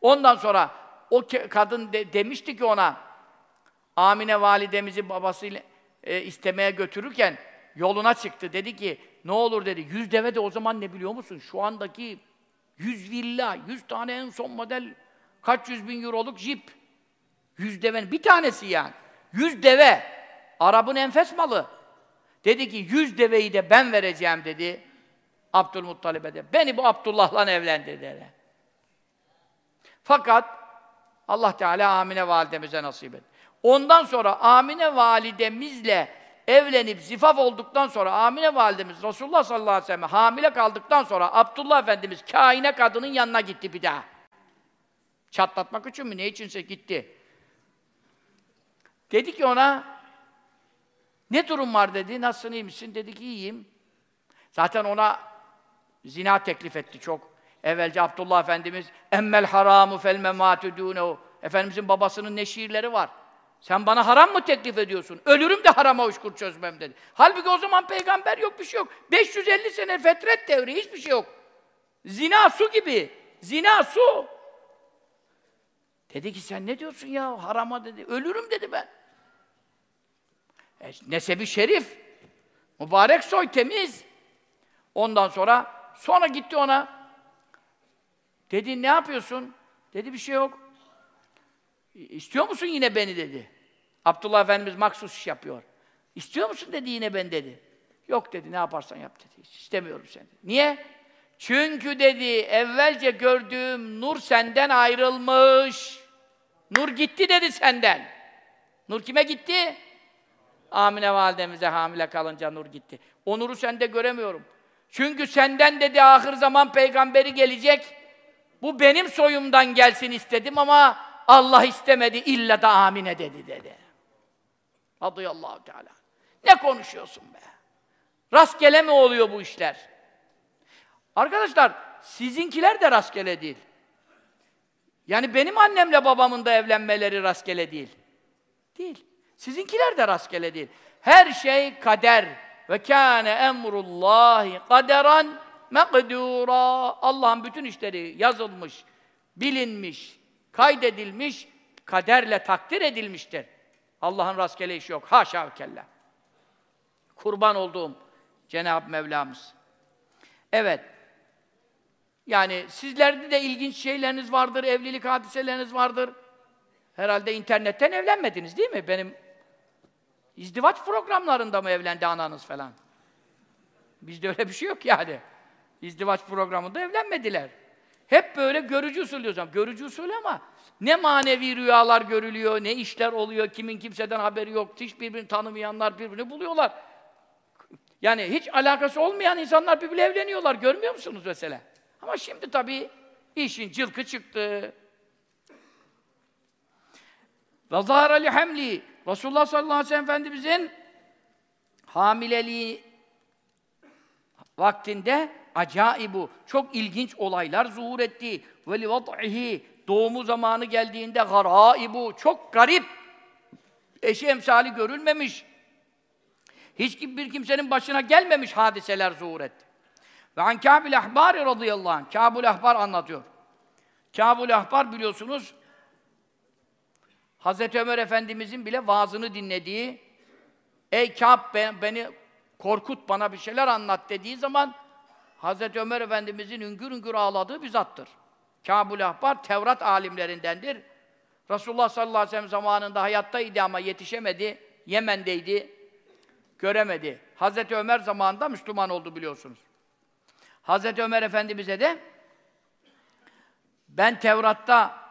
Ondan sonra o kadın de, demişti ki ona Amine validemizi babasıyla e, istemeye götürürken yoluna çıktı. Dedi ki ne olur dedi. Yüz deve de o zaman ne biliyor musun? Şu andaki yüz villa, yüz tane en son model kaç yüz bin euroluk jip. Yüz devenin bir tanesi yani. Yüz deve. Arap'ın enfes malı. Dedi ki yüz deveyi de ben vereceğim dedi. Abdülmuttalib'e de. Beni bu Abdullah'la evlendir dedi. Fakat Allah Teala Amine validemize nasip et. Ondan sonra Amine validemizle evlenip zifaf olduktan sonra Amine validemiz Resulullah sallallahu aleyhi ve sellem hamile kaldıktan sonra Abdullah Efendimiz kaine kadının yanına gitti bir daha. Çatlatmak için mi? Ne içinse gitti. Dedi ki ona ne durum var dedi. Nasılsın iyi misin? Dedi ki iyiyim. Zaten ona zina teklif etti çok. Evvelce Abdullah Efendimiz emmel haramu fel mematu dunehu. Efendimizin babasının ne şiirleri var. Sen bana haram mı teklif ediyorsun? Ölürüm de harama uçkur çözmem dedi. Halbuki o zaman peygamber yok, bir şey yok. 550 sene fetret devri, hiçbir şey yok. Zina su gibi. Zina su. Dedi ki sen ne diyorsun ya harama dedi. Ölürüm dedi ben. E, nesebi şerif. Mübarek soy temiz. Ondan sonra sonra gitti ona Dedi ne yapıyorsun? Dedi bir şey yok. İstiyor musun yine beni dedi. Abdullah Efendimiz maksus iş yapıyor. İstiyor musun dedi yine ben dedi. Yok dedi ne yaparsan yap dedi. Hiç istemiyorum seni. Niye? Çünkü dedi evvelce gördüğüm nur senden ayrılmış. Nur gitti dedi senden. Nur kime gitti? Amine validemize hamile kalınca nur gitti. O nuru sende göremiyorum. Çünkü senden dedi ahir zaman peygamberi gelecek. Bu benim soyumdan gelsin istedim ama Allah istemedi, illa da amine dedi dedi. Radıyallahu Teala. Ne konuşuyorsun be? Rastgele mi oluyor bu işler? Arkadaşlar, sizinkiler de rastgele değil. Yani benim annemle babamın da evlenmeleri rastgele değil. Değil. Sizinkiler de rastgele değil. Her şey kader. Ve kâne emrullahi kaderan mekdûrâ. Allah'ın bütün işleri yazılmış, bilinmiş, kaydedilmiş, kaderle takdir edilmiştir. Allah'ın rastgele işi yok. Haşa ve kella. Kurban olduğum Cenab-ı Mevlamız. Evet. Yani sizlerde de ilginç şeyleriniz vardır, evlilik hadiseleriniz vardır. Herhalde internetten evlenmediniz değil mi? Benim izdivaç programlarında mı evlendi ananız falan? Bizde öyle bir şey yok yani. İzdivaç programında evlenmediler. Hep böyle görücü usulü diyoruz. Görücü usulü ama ne manevi rüyalar görülüyor, ne işler oluyor, kimin kimseden haberi yok, hiç birbirini tanımayanlar birbirini buluyorlar. Yani hiç alakası olmayan insanlar birbirle evleniyorlar, görmüyor musunuz mesela? Ama şimdi tabii işin cılkı çıktı. Zâhâre hamli Resulullah sallallahu aleyhi ve sellem Efendimizin hamileliği vaktinde acaibu, çok ilginç olaylar zuhur etti. Ve livad'ihi, doğumu zamanı geldiğinde garaibu, çok garip, eşi emsali görülmemiş, hiç bir kimsenin başına gelmemiş hadiseler zuhur etti. Ve an Kâbil Ahbari radıyallahu anh, Kâbul Ahbar anlatıyor. Kâbul Ahbar biliyorsunuz, Hazreti Ömer Efendimizin bile vaazını dinlediği, ey Kâb ben, beni korkut, bana bir şeyler anlat dediği zaman, Hazreti Ömer Efendimizin üngür üngür ağladığı bir zattır. Kâbul Ahbar Tevrat alimlerindendir. Resulullah sallallahu aleyhi ve sellem zamanında hayattaydı ama yetişemedi. Yemen'deydi. Göremedi. Hazreti Ömer zamanında Müslüman oldu biliyorsunuz. Hazreti Ömer Efendimiz'e de ben Tevrat'ta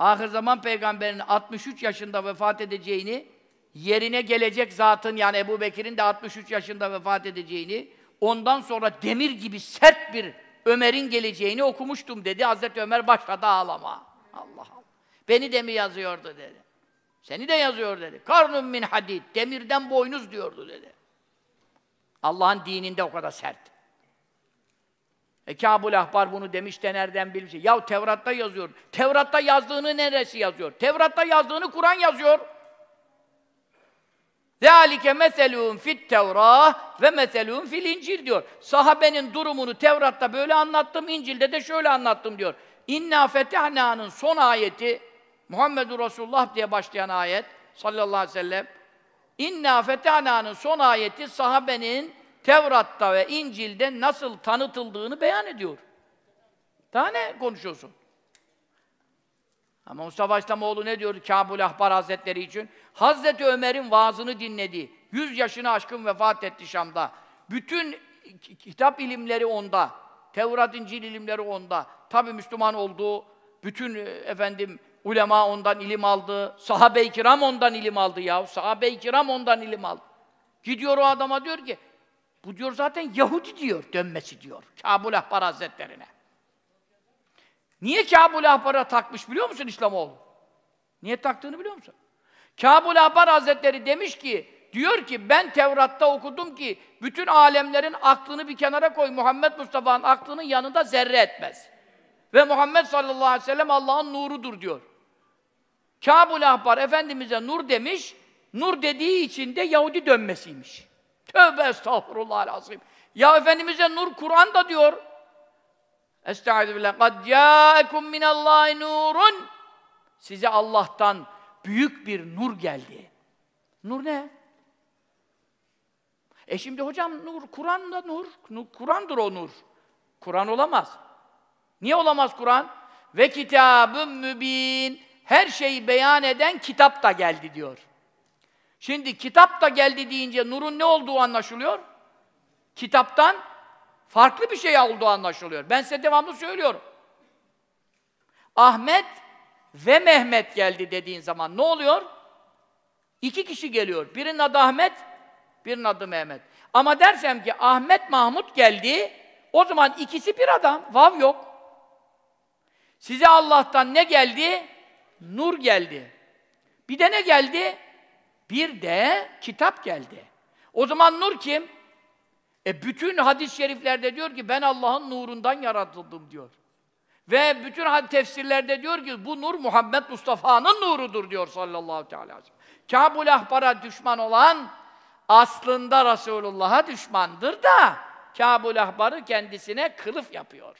ahir zaman peygamberinin 63 yaşında vefat edeceğini, yerine gelecek zatın yani Ebu Bekir'in de 63 yaşında vefat edeceğini, ondan sonra demir gibi sert bir Ömer'in geleceğini okumuştum dedi. Hazreti Ömer başladı ağlama. Allah Allah. Beni de mi yazıyordu dedi. Seni de yazıyor dedi. Karnun min hadid. Demirden boynuz diyordu dedi. Allah'ın dininde o kadar sert. E Kâbul Ahbar bunu demiş de nereden bilmiş? Ya Tevrat'ta yazıyor. Tevrat'ta yazdığını neresi yazıyor? Tevrat'ta yazdığını Kur'an yazıyor. ذَٰلِكَ مَثَلُهُمْ فِي التَّوْرَةِ ve مَثَلُهُمْ fil İncil diyor. Sahabenin durumunu Tevrat'ta böyle anlattım, İncil'de de şöyle anlattım diyor. İnna fetihnâ'nın son ayeti, Muhammedur Resulullah diye başlayan ayet, sallallahu aleyhi ve sellem, İnna fetihnâ'nın son ayeti sahabenin Tevrat'ta ve İncil'de nasıl tanıtıldığını beyan ediyor. Daha ne konuşuyorsun? Ama Mustafa İslamoğlu ne diyor Kâbul Ahbar Hazretleri için? Hazreti Ömer'in vaazını dinledi. Yüz yaşını aşkın vefat etti Şam'da. Bütün kitap ilimleri onda. Tevrat, İncil ilimleri onda. Tabi Müslüman oldu. Bütün e, efendim ulema ondan ilim aldı. Sahabe-i kiram ondan ilim aldı ya. Sahabe-i kiram ondan ilim aldı. Gidiyor o adama diyor ki, bu diyor zaten Yahudi diyor, dönmesi diyor. Kâbul Ahbar Hazretlerine. Niye Kâbul Ahbar'a takmış biliyor musun İslamoğlu? Niye taktığını biliyor musun? Kâbul Ahbar Hazretleri demiş ki, diyor ki ben Tevrat'ta okudum ki bütün alemlerin aklını bir kenara koy. Muhammed Mustafa'nın aklının yanında zerre etmez. Ve Muhammed sallallahu aleyhi ve sellem Allah'ın nurudur diyor. Kâbul Ahbar Efendimiz'e nur demiş, nur dediği için de Yahudi dönmesiymiş. Tövbe estağfurullah azim. Ya Efendimiz'e nur Kur'an da diyor. Estaizu billah. Kad yâekum minallahi nurun. Size Allah'tan büyük bir nur geldi. Nur ne? E şimdi hocam nur, Kur'an da nur. nur Kur'an'dır o nur. Kur'an olamaz. Niye olamaz Kur'an? Ve kitabın mübin. Her şeyi beyan eden kitap da geldi diyor. Şimdi kitap da geldi deyince nurun ne olduğu anlaşılıyor? Kitaptan farklı bir şey olduğu anlaşılıyor. Ben size devamlı söylüyorum. Ahmet ve Mehmet geldi dediğin zaman ne oluyor? İki kişi geliyor. Birinin adı Ahmet, birinin adı Mehmet. Ama dersem ki Ahmet Mahmut geldi, o zaman ikisi bir adam. Vav yok. Size Allah'tan ne geldi? Nur geldi. Bir de ne geldi? Bir de kitap geldi. O zaman nur kim? E bütün hadis-i şeriflerde diyor ki ben Allah'ın nurundan yaratıldım diyor. Ve bütün tefsirlerde diyor ki bu nur Muhammed Mustafa'nın nurudur diyor sallallahu teala aleyhi ve sellem. Kâbul Ahbar'a düşman olan aslında Resulullah'a düşmandır da Kâbul Ahbar'ı kendisine kılıf yapıyor.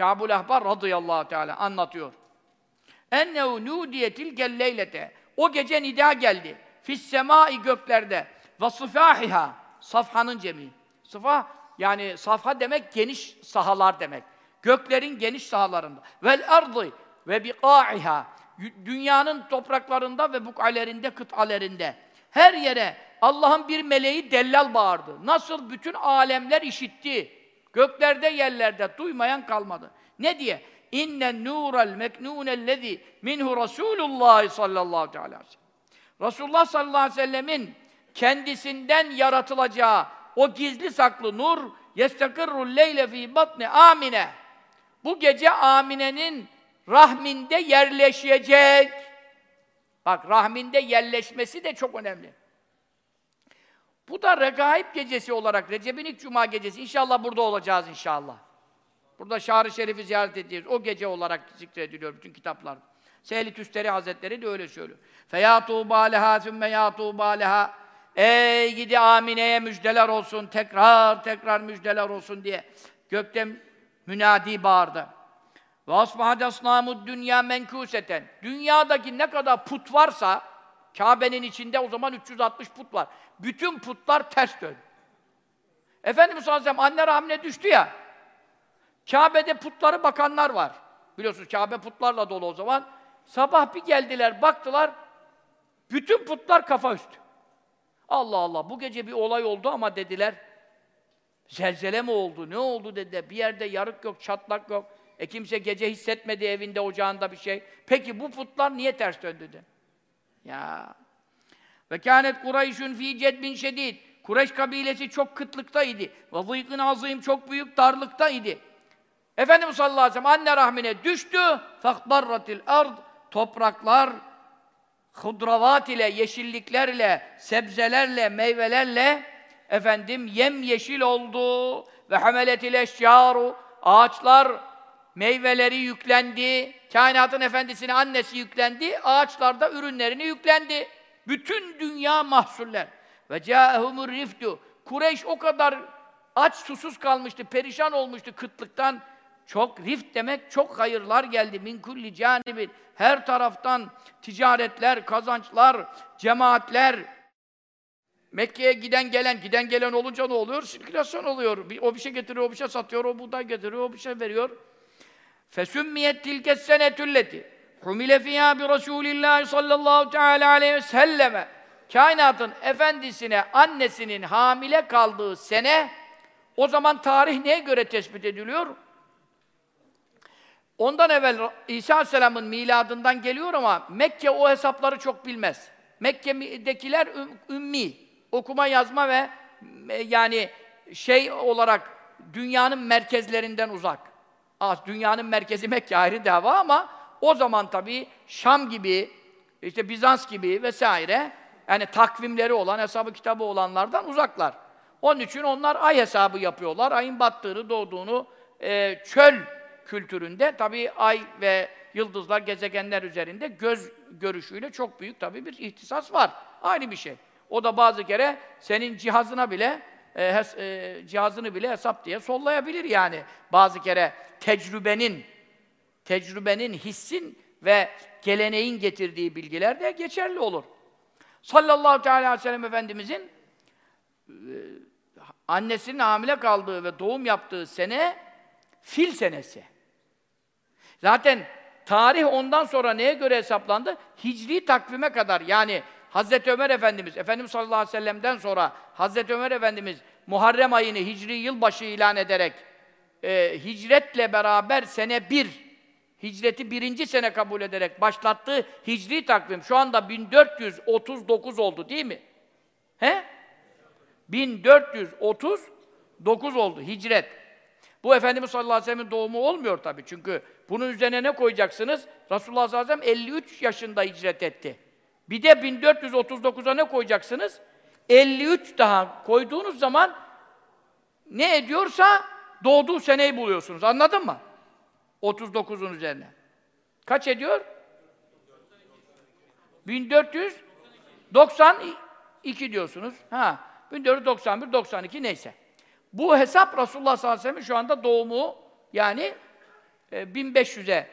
Kâbul Ahbar radıyallahu teala anlatıyor. Ennehu nudiyetil gelleylete. O gece nida geldi. Fis semai göklerde. Ve sıfâhiha. Safhanın cemi. Sıfah yani safha demek geniş sahalar demek. Göklerin geniş sahalarında. Vel ardı ve biqa'iha. Dünyanın topraklarında ve buk'alerinde, kıtalerinde. Her yere Allah'ın bir meleği dellal bağırdı. Nasıl bütün alemler işitti. Göklerde, yerlerde duymayan kalmadı. Ne diye? İnnen nural meknûnellezî minhu Rasûlullah sallallahu aleyhi ve sellem. Resulullah sallallahu aleyhi ve sellemin kendisinden yaratılacağı o gizli saklı nur yestakirrul leyle fî batni amine. Bu gece Amine'nin rahminde yerleşecek. Bak rahminde yerleşmesi de çok önemli. Bu da Regaib gecesi olarak Recep'in ilk cuma gecesi. İnşallah burada olacağız inşallah. Burada Şahri Şerif'i ziyaret ediyoruz. O gece olarak zikrediliyor bütün kitaplar. Seyyid Tüsteri Hazretleri de öyle söylüyor. Tuğba leha sümme ya tuğba leha. Ey gidi Amine'ye müjdeler olsun, tekrar tekrar müjdeler olsun diye gökten münadi bağırdı. Ve asbahat asnamud dünya menkuseten. Dünyadaki ne kadar put varsa Kabe'nin içinde o zaman 360 put var. Bütün putlar ters dön. Efendimiz sallallahu aleyhi anne rahmine düştü ya. Kabe'de putları bakanlar var. Biliyorsunuz Kabe putlarla dolu o zaman. Sabah bir geldiler, baktılar. Bütün putlar kafa üstü. Allah Allah, bu gece bir olay oldu ama dediler. Zelzele mi oldu, ne oldu dediler. Bir yerde yarık yok, çatlak yok. E kimse gece hissetmedi evinde, ocağında bir şey. Peki bu putlar niye ters döndü dedi. Ya. Ve kânet Kureyş'ün fî cedbin şedîd. Kureyş kabilesi çok kıtlıktaydı. Ve zîkın azîm çok büyük darlıktaydı. Efendimiz sallallahu aleyhi ve sellem anne rahmine düştü. Fakbarratil ard topraklar hudravat ile, yeşilliklerle, sebzelerle, meyvelerle efendim yem yeşil oldu ve hameletil eşyaru ağaçlar meyveleri yüklendi. Kainatın efendisine annesi yüklendi. Ağaçlar da ürünlerini yüklendi. Bütün dünya mahsuller. Ve câehumur riftu. Kureyş o kadar aç susuz kalmıştı, perişan olmuştu kıtlıktan. Çok rift demek çok hayırlar geldi min kulli canibin. Her taraftan ticaretler, kazançlar, cemaatler, Mekke'ye giden gelen, giden gelen olunca ne oluyor? Sirkülasyon oluyor. O bir şey getiriyor, o bir şey satıyor, o buğday getiriyor, o bir şey veriyor. Fesümmiyet tilke senetülleti humile fiyâ bi Resûlillâhi sallallahu teâlâ aleyhi ve selleme kainatın efendisine annesinin hamile kaldığı sene o zaman tarih neye göre tespit ediliyor? Ondan evvel İsa Aleyhisselam'ın miladından geliyor ama Mekke o hesapları çok bilmez. Mekke'dekiler ümmi, okuma yazma ve yani şey olarak dünyanın merkezlerinden uzak. Az dünyanın merkezi Mekke ayrı dava ama o zaman tabii Şam gibi, işte Bizans gibi vesaire yani takvimleri olan, hesabı kitabı olanlardan uzaklar. Onun için onlar ay hesabı yapıyorlar. Ayın battığını, doğduğunu e, çöl kültüründe tabii ay ve yıldızlar, gezegenler üzerinde göz görüşüyle çok büyük tabii bir ihtisas var. Aynı bir şey. O da bazı kere senin cihazına bile e, e, cihazını bile hesap diye sollayabilir yani. Bazı kere tecrübenin tecrübenin, hissin ve geleneğin getirdiği bilgiler de geçerli olur. Sallallahu teala aleyhi ve sellem Efendimizin e, annesinin hamile kaldığı ve doğum yaptığı sene fil senesi. Zaten tarih ondan sonra neye göre hesaplandı? Hicri takvime kadar yani Hazreti Ömer Efendimiz, Efendimiz sallallahu aleyhi ve sellem'den sonra Hazreti Ömer Efendimiz Muharrem ayını Hicri yılbaşı ilan ederek e, hicretle beraber sene bir, hicreti birinci sene kabul ederek başlattığı hicri takvim şu anda 1439 oldu değil mi? He? 1439 oldu hicret. Bu Efendimiz sallallahu aleyhi ve sellem'in doğumu olmuyor tabii çünkü bunun üzerine ne koyacaksınız? Resulullah sallallahu aleyhi ve sellem 53 yaşında hicret etti. Bir de 1439'a ne koyacaksınız? 53 daha koyduğunuz zaman ne ediyorsa doğduğu seneyi buluyorsunuz. Anladın mı? 39'un üzerine. Kaç ediyor? 1492 diyorsunuz. Ha, 1491, 92 neyse. Bu hesap Resulullah sallallahu aleyhi ve sellem'in şu anda doğumu yani e, 1500'e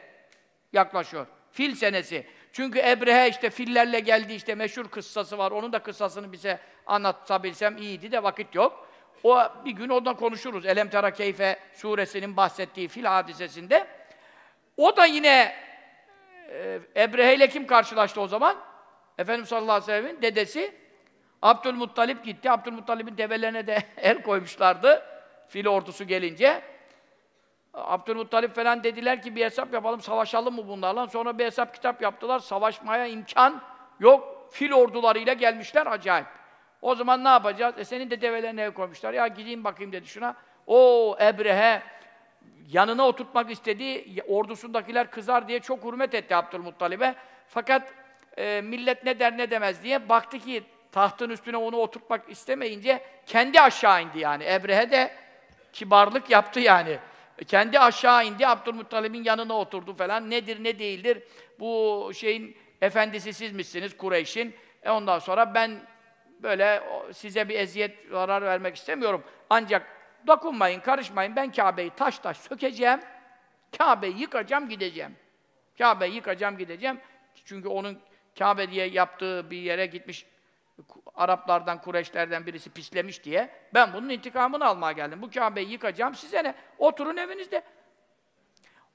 yaklaşıyor. Fil senesi. Çünkü Ebrehe işte fillerle geldi işte meşhur kıssası var. Onun da kıssasını bize anlatabilsem iyiydi de vakit yok. O bir gün ondan konuşuruz. Elem Tera Keyfe suresinin bahsettiği fil hadisesinde. O da yine e, Ebrehe ile kim karşılaştı o zaman? Efendimiz sallallahu aleyhi ve sellem'in dedesi Abdülmuttalip gitti. Abdülmuttalip'in develerine de (laughs) el koymuşlardı. Fil ordusu gelince. Abdülmuttalip falan dediler ki bir hesap yapalım, savaşalım mı bunlarla? Sonra bir hesap kitap yaptılar. Savaşmaya imkan yok. Fil ordularıyla gelmişler acayip. O zaman ne yapacağız? E senin de develerine el koymuşlar. Ya gideyim bakayım dedi şuna. O Ebrehe yanına oturtmak istedi. Ordusundakiler kızar diye çok hürmet etti Abdülmuttalib'e. Fakat e, millet ne der ne demez diye baktı ki tahtın üstüne onu oturtmak istemeyince kendi aşağı indi yani. Ebrehe de kibarlık yaptı yani. Kendi aşağı indi, Abdülmuttalib'in yanına oturdu falan. Nedir, ne değildir? Bu şeyin efendisi siz misiniz Kureyş'in? E ondan sonra ben böyle size bir eziyet, zarar vermek istemiyorum. Ancak dokunmayın, karışmayın. Ben Kabe'yi taş taş sökeceğim. Kabe'yi yıkacağım, gideceğim. Kabe'yi yıkacağım, gideceğim. Çünkü onun Kabe diye yaptığı bir yere gitmiş Araplardan, Kureşlerden birisi pislemiş diye ben bunun intikamını almaya geldim. Bu Kabe'yi yıkacağım size ne? Oturun evinizde.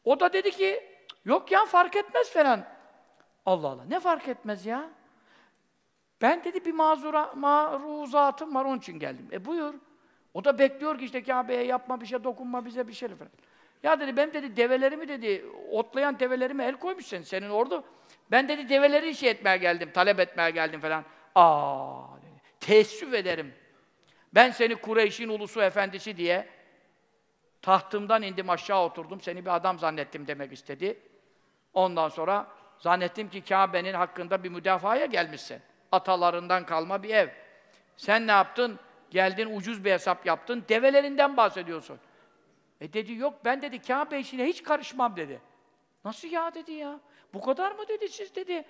O da dedi ki yok ya fark etmez falan. Allah Allah ne fark etmez ya? Ben dedi bir mazura, maruzatım var onun için geldim. E buyur. O da bekliyor ki işte Kabe'ye yapma bir şey, dokunma bize bir şey falan. Ya dedi ben dedi develerimi dedi, otlayan develerime el koymuş sen, senin orada. Ben dedi develeri işe etmeye geldim, talep etmeye geldim falan. Aa dedi. Teessüf ederim. Ben seni Kureyş'in ulusu efendisi diye tahtımdan indim aşağı oturdum. Seni bir adam zannettim demek istedi. Ondan sonra zannettim ki Kabe'nin hakkında bir müdafaya gelmişsin. Atalarından kalma bir ev. Sen ne yaptın? Geldin ucuz bir hesap yaptın. Develerinden bahsediyorsun. E dedi yok ben dedi Kabe işine hiç karışmam dedi. Nasıl ya dedi ya? Bu kadar mı dedi siz dedi.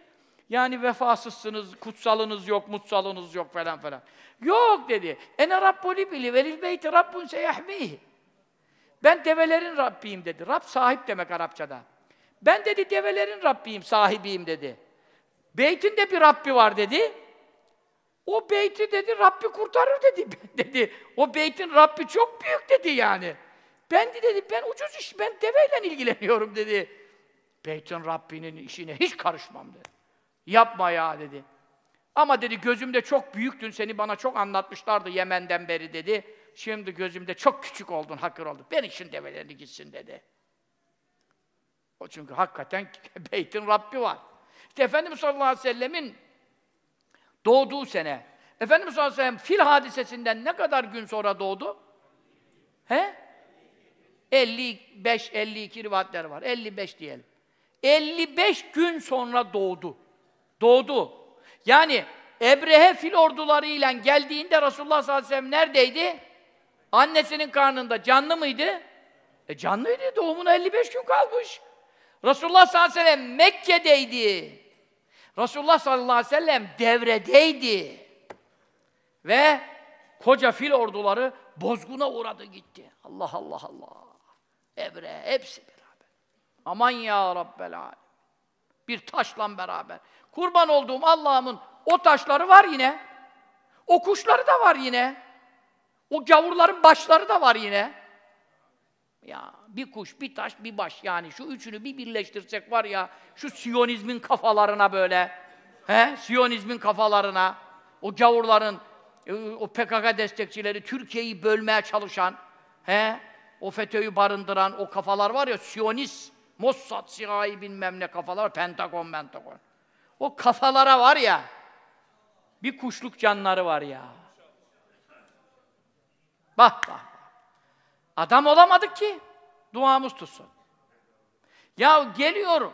Yani vefasızsınız, kutsalınız yok, mutsalınız yok falan falan. Yok dedi. Ene rabbuli bili velil beyti rabbun seyahmihi. Ben develerin Rabbiyim dedi. Rab sahip demek Arapçada. Ben dedi develerin Rabbiyim, sahibiyim dedi. Beytin de bir Rabbi var dedi. O beyti dedi Rabbi kurtarır dedi. (laughs) Dedi o beytin Rabbi çok büyük dedi yani. Ben de dedi ben ucuz iş ben deveyle ilgileniyorum dedi. Beytin Rabbinin işine hiç karışmam dedi. Yapma ya dedi. Ama dedi gözümde çok büyüktün, seni bana çok anlatmışlardı Yemen'den beri dedi. Şimdi gözümde çok küçük oldun, hakir oldun. Ben işin develerini gitsin dedi. O çünkü hakikaten (laughs) beytin Rabbi var. İşte Efendimiz sallallahu aleyhi ve sellemin doğduğu sene, Efendimiz sallallahu aleyhi ve sellem fil hadisesinden ne kadar gün sonra doğdu? He? 55, 52 rivayetler var. 55 diyelim. 55 gün sonra doğdu. Doğdu. Yani Ebrehe fil ordularıyla geldiğinde Resulullah sallallahu aleyhi ve sellem neredeydi? Annesinin karnında. Canlı mıydı? E canlıydı. Doğumuna 55 gün kalmış. Resulullah sallallahu aleyhi ve sellem Mekke'deydi. Resulullah sallallahu aleyhi ve sellem devredeydi. Ve koca fil orduları bozguna uğradı gitti. Allah Allah Allah. Ebre hepsi beraber. Aman ya Rabbel alem. Bir taşla beraber. Kurban olduğum Allah'ımın o taşları var yine. O kuşları da var yine. O gavurların başları da var yine. Ya bir kuş, bir taş, bir baş yani şu üçünü bir birleştirsek var ya şu Siyonizmin kafalarına böyle. He? Siyonizmin kafalarına o gavurların e, o PKK destekçileri Türkiye'yi bölmeye çalışan he? O FETÖ'yü barındıran o kafalar var ya Siyonist Mossad, CIA bilmem ne kafalar, Pentagon, Pentagon. O kafalara var ya, bir kuşluk canları var ya. Bak bak. Adam olamadık ki, duamız tutsun. Ya geliyorum,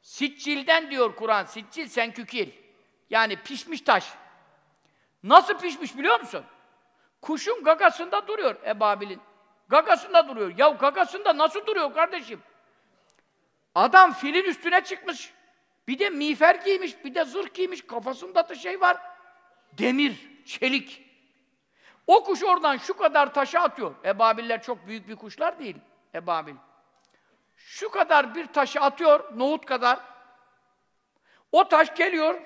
siccilden diyor Kur'an, siccil senkükil. Yani pişmiş taş. Nasıl pişmiş biliyor musun? Kuşun gagasında duruyor Ebabil'in. Gagasında duruyor. Ya gagasında nasıl duruyor kardeşim? Adam filin üstüne çıkmış. Bir de miğfer giymiş, bir de zırh giymiş, kafasında da şey var. Demir, çelik. O kuş oradan şu kadar taşı atıyor. Ebabiller çok büyük bir kuşlar değil. Ebabil. Şu kadar bir taşı atıyor, nohut kadar. O taş geliyor,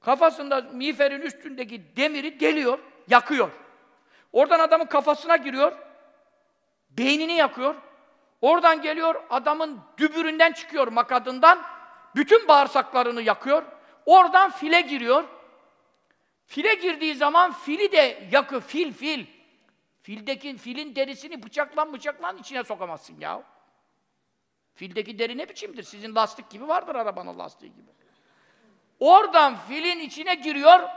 kafasında miğferin üstündeki demiri deliyor, yakıyor. Oradan adamın kafasına giriyor, beynini yakıyor. Oradan geliyor, adamın dübüründen çıkıyor makadından, bütün bağırsaklarını yakıyor. Oradan file giriyor. File girdiği zaman fili de yakıyor, fil fil. Fildeki filin derisini bıçaklan bıçaklan içine sokamazsın ya. Fildeki deri ne biçimdir? Sizin lastik gibi vardır arabanın lastiği gibi. Oradan filin içine giriyor,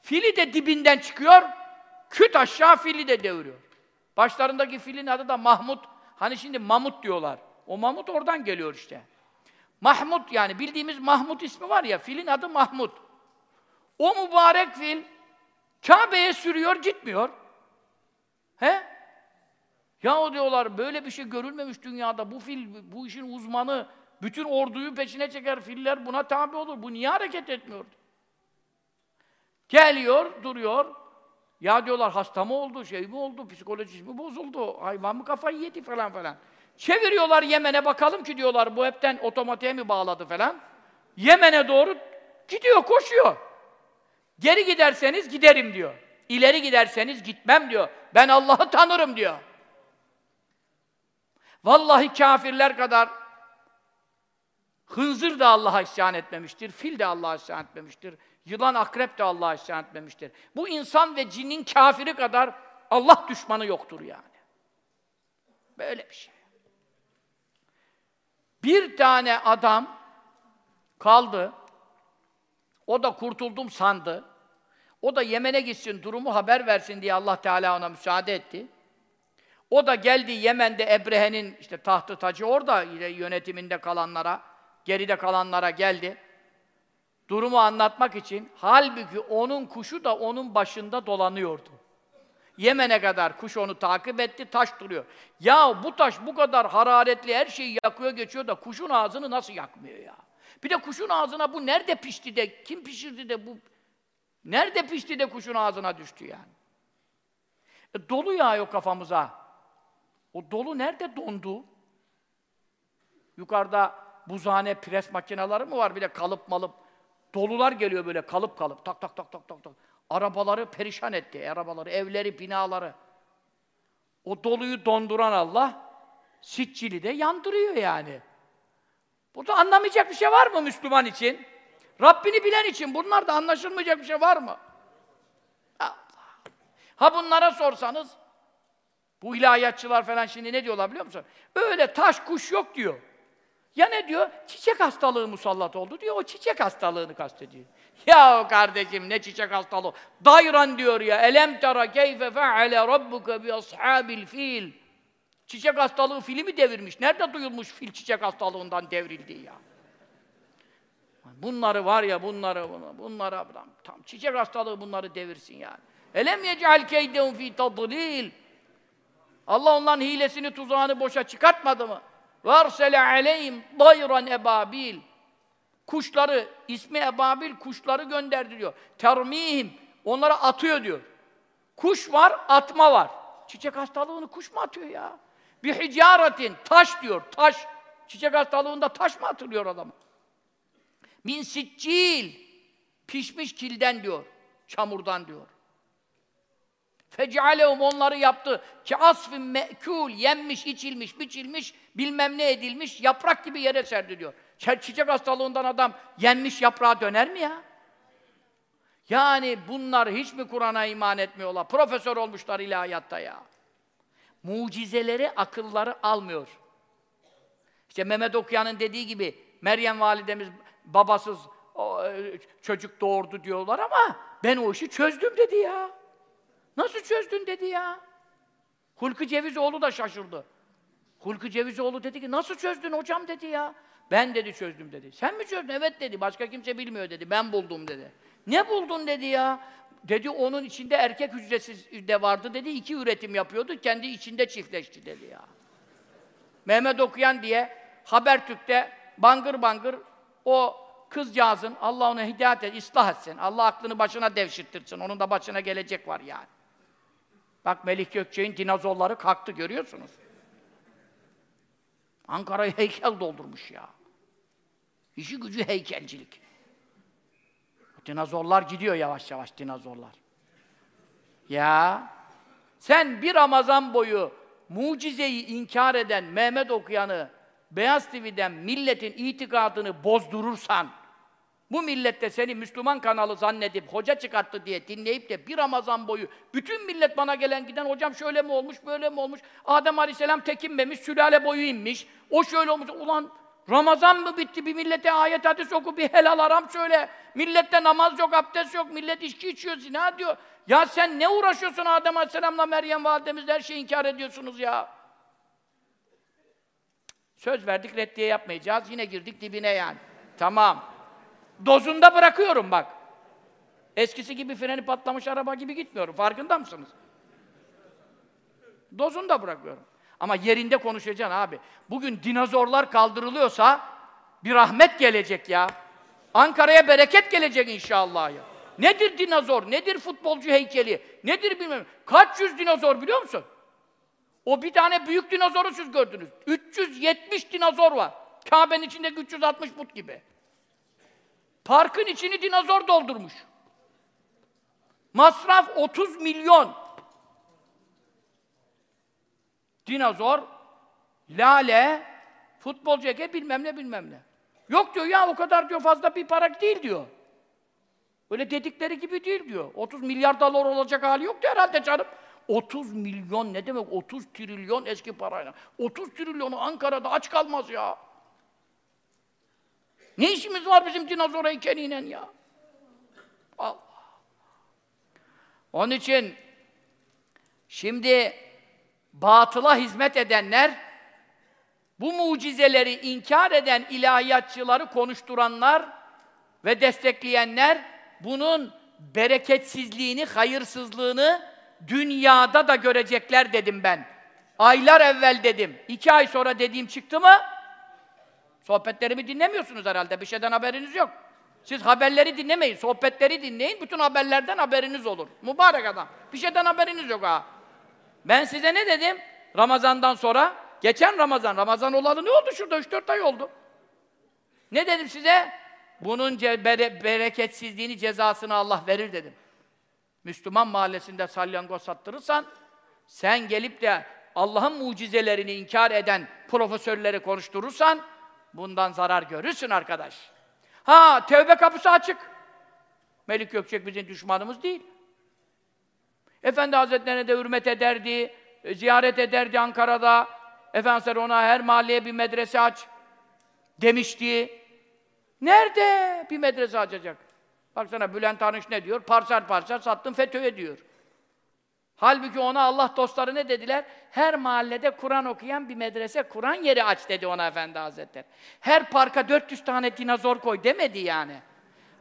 fili de dibinden çıkıyor, küt aşağı fili de deviriyor. Başlarındaki filin adı da Mahmut. Hani şimdi Mamut diyorlar. O Mamut oradan geliyor işte. Mahmut yani bildiğimiz Mahmut ismi var ya, filin adı Mahmut. O mübarek fil Kabe'ye sürüyor, gitmiyor. He? Ya o diyorlar böyle bir şey görülmemiş dünyada. Bu fil, bu işin uzmanı, bütün orduyu peşine çeker, filler buna tabi olur. Bu niye hareket etmiyor? Geliyor, duruyor. Ya diyorlar hasta mı oldu, şey mi oldu, psikolojisi mi bozuldu, hayvan mı kafayı yedi falan falan. Çeviriyorlar Yemen'e bakalım ki diyorlar bu hepten otomatiğe mi bağladı falan. Yemen'e doğru gidiyor, koşuyor. Geri giderseniz giderim diyor. İleri giderseniz gitmem diyor. Ben Allah'ı tanırım diyor. Vallahi kafirler kadar hınzır da Allah'a isyan etmemiştir, fil de Allah'a isyan etmemiştir, yılan akrep de Allah'a isyan etmemiştir. Bu insan ve cinin kafiri kadar Allah düşmanı yoktur yani. Böyle bir şey. Bir tane adam kaldı, o da kurtuldum sandı. O da Yemen'e gitsin, durumu haber versin diye Allah Teala ona müsaade etti. O da geldi Yemen'de Ebrehe'nin işte tahtı tacı orada yönetiminde kalanlara, geride kalanlara geldi. Durumu anlatmak için. Halbuki onun kuşu da onun başında dolanıyordu. Yemen'e kadar kuş onu takip etti, taş duruyor. Ya bu taş bu kadar hararetli her şeyi yakıyor geçiyor da kuşun ağzını nasıl yakmıyor ya? Bir de kuşun ağzına bu nerede pişti de, kim pişirdi de bu Nerede pişti de kuşun ağzına düştü yani? E, dolu yağıyor kafamıza. O dolu nerede dondu? Yukarıda buzhane pres makineleri mi var? Bir de kalıp malıp. Dolular geliyor böyle kalıp kalıp. Tak tak tak tak tak tak. Arabaları perişan etti. Arabaları, evleri, binaları. O doluyu donduran Allah Sitçili de yandırıyor yani. Burada anlamayacak bir şey var mı Müslüman için? Rabbini bilen için bunlar da anlaşılmayacak bir şey var mı? Allah. Ha bunlara sorsanız bu ilahiyatçılar falan şimdi ne diyorlar biliyor musun? Öyle taş kuş yok diyor. Ya ne diyor? Çiçek hastalığı musallat oldu diyor. O çiçek hastalığını kastediyor. (laughs) Ya kardeşim ne çiçek hastalığı? Dayran diyor ya. Elem tera keyfe fe'ale rabbuke bi ashabil fil. Çiçek hastalığı fili mi devirmiş? Nerede duyulmuş fil çiçek hastalığından devrildi ya? Bunları var ya bunları bunlara tam çiçek hastalığı bunları devirsin yani. Elem yec'al keydehum fi tadlil. Allah onların hilesini, tuzağını boşa çıkartmadı mı? Varsele aleyhim dayran ebabil. Kuşları, ismi ebabil, kuşları gönderdi diyor. Termihim, onlara atıyor diyor. Kuş var, atma var. Çiçek hastalığını kuş mu atıyor ya? Bir hicaretin, taş diyor, taş. Çiçek hastalığında taş mı atılıyor adama? Min siccil, pişmiş kilden diyor, çamurdan diyor. Fecalehum onları yaptı ki asfin me'kul yenmiş, içilmiş, biçilmiş, bilmem ne edilmiş, yaprak gibi yere serdi diyor. Çiçek hastalığından adam yenmiş yaprağa döner mi ya? Yani bunlar hiç mi Kur'an'a iman etmiyorlar? Profesör olmuşlar ilahiyatta ya. Mucizeleri akılları almıyor. İşte Mehmet Okuyan'ın dediği gibi Meryem validemiz babasız e, çocuk doğurdu diyorlar ama ben o işi çözdüm dedi ya. Nasıl çözdün dedi ya. Hulki Cevizoğlu da şaşırdı. Hulki Cevizoğlu dedi ki nasıl çözdün hocam dedi ya. Ben dedi çözdüm dedi. Sen mi çözdün? Evet dedi. Başka kimse bilmiyor dedi. Ben buldum dedi. Ne buldun dedi ya. Dedi onun içinde erkek hücresi de vardı dedi. iki üretim yapıyordu. Kendi içinde çiftleşti dedi ya. Mehmet Okuyan diye Habertürk'te bangır bangır o kızcağızın Allah ona hidayet et, ıslah etsin. Allah aklını başına devşirtirsin. Onun da başına gelecek var yani. Bak Melih Gökçe'nin dinozorları kalktı görüyorsunuz. Ankara'yı heykel doldurmuş ya. İşi gücü heykelcilik. Dinozorlar gidiyor yavaş yavaş dinozorlar. Ya sen bir Ramazan boyu mucizeyi inkar eden Mehmet okuyanı Beyaz TV'den milletin itikadını bozdurursan bu millette seni Müslüman kanalı zannedip hoca çıkarttı diye dinleyip de bir Ramazan boyu bütün millet bana gelen giden hocam şöyle mi olmuş, böyle mi olmuş? Adem Aleyhisselam tek inmemiş, sülale boyu inmiş. O şöyle olmuş. Ulan Ramazan mı bitti? Bir millete ayet hadis oku, bir helal haram söyle. Millette namaz yok, abdest yok, millet içki içiyor, zina diyor. Ya sen ne uğraşıyorsun Adem Aleyhisselam'la Meryem validemizle her şeyi inkar ediyorsunuz ya. Söz verdik reddiye yapmayacağız. Yine girdik dibine yani. Tamam. Dozunda bırakıyorum bak. Eskisi gibi freni patlamış araba gibi gitmiyorum. Farkında mısınız? Dozunda bırakıyorum. Ama yerinde konuşacaksın abi. Bugün dinozorlar kaldırılıyorsa bir rahmet gelecek ya. Ankara'ya bereket gelecek inşallah ya. Nedir dinozor? Nedir futbolcu heykeli? Nedir bilmem. Kaç yüz dinozor biliyor musun? O bir tane büyük dinozoru siz gördünüz. 370 dinozor var. Kabe'nin içindeki 360 put gibi. Parkın içini dinozor doldurmuş. Masraf 30 milyon. Dinozor, lale, futbolcu eke bilmem ne bilmem ne. Yok diyor ya o kadar diyor fazla bir para değil diyor. Öyle dedikleri gibi değil diyor. 30 milyar dolar olacak hali yoktu herhalde canım. 30 milyon ne demek? 30 trilyon eski parayla. 30 trilyonu Ankara'da aç kalmaz ya. Ne işimiz var bizim dinozor heykeliyle ya? Allah. Onun için şimdi batıla hizmet edenler bu mucizeleri inkar eden ilahiyatçıları konuşturanlar ve destekleyenler bunun bereketsizliğini, hayırsızlığını dünyada da görecekler dedim ben. Aylar evvel dedim. İki ay sonra dediğim çıktı mı? Sohbetlerimi dinlemiyorsunuz herhalde. Bir şeyden haberiniz yok. Siz haberleri dinlemeyin, sohbetleri dinleyin. Bütün haberlerden haberiniz olur. Mübarek adam. Bir şeyden haberiniz yok ha. Ben size ne dedim? Ramazandan sonra, geçen Ramazan, Ramazan olalı ne oldu şurada? 3-4 ay oldu. Ne dedim size? Bunun bere bereketsizliğini, cezasını Allah verir dedim. Müslüman mahallesinde salyangoz sattırırsan, sen gelip de Allah'ın mucizelerini inkar eden profesörleri konuşturursan, bundan zarar görürsün arkadaş. Ha, tevbe kapısı açık. Melik Gökçek bizim düşmanımız değil. Efendi Hazretlerine de hürmet ederdi, e, ziyaret ederdi Ankara'da. Efendimiz ona her mahalleye bir medrese aç demişti. Nerede bir medrese açacak? Baksana Bülent Arınç ne diyor? Parsel parsel sattım FETÖ'ye diyor. Halbuki ona Allah dostları ne dediler? Her mahallede Kur'an okuyan bir medrese, Kur'an yeri aç dedi ona Efendi Hazretleri. Her parka 400 tane dinozor koy demedi yani.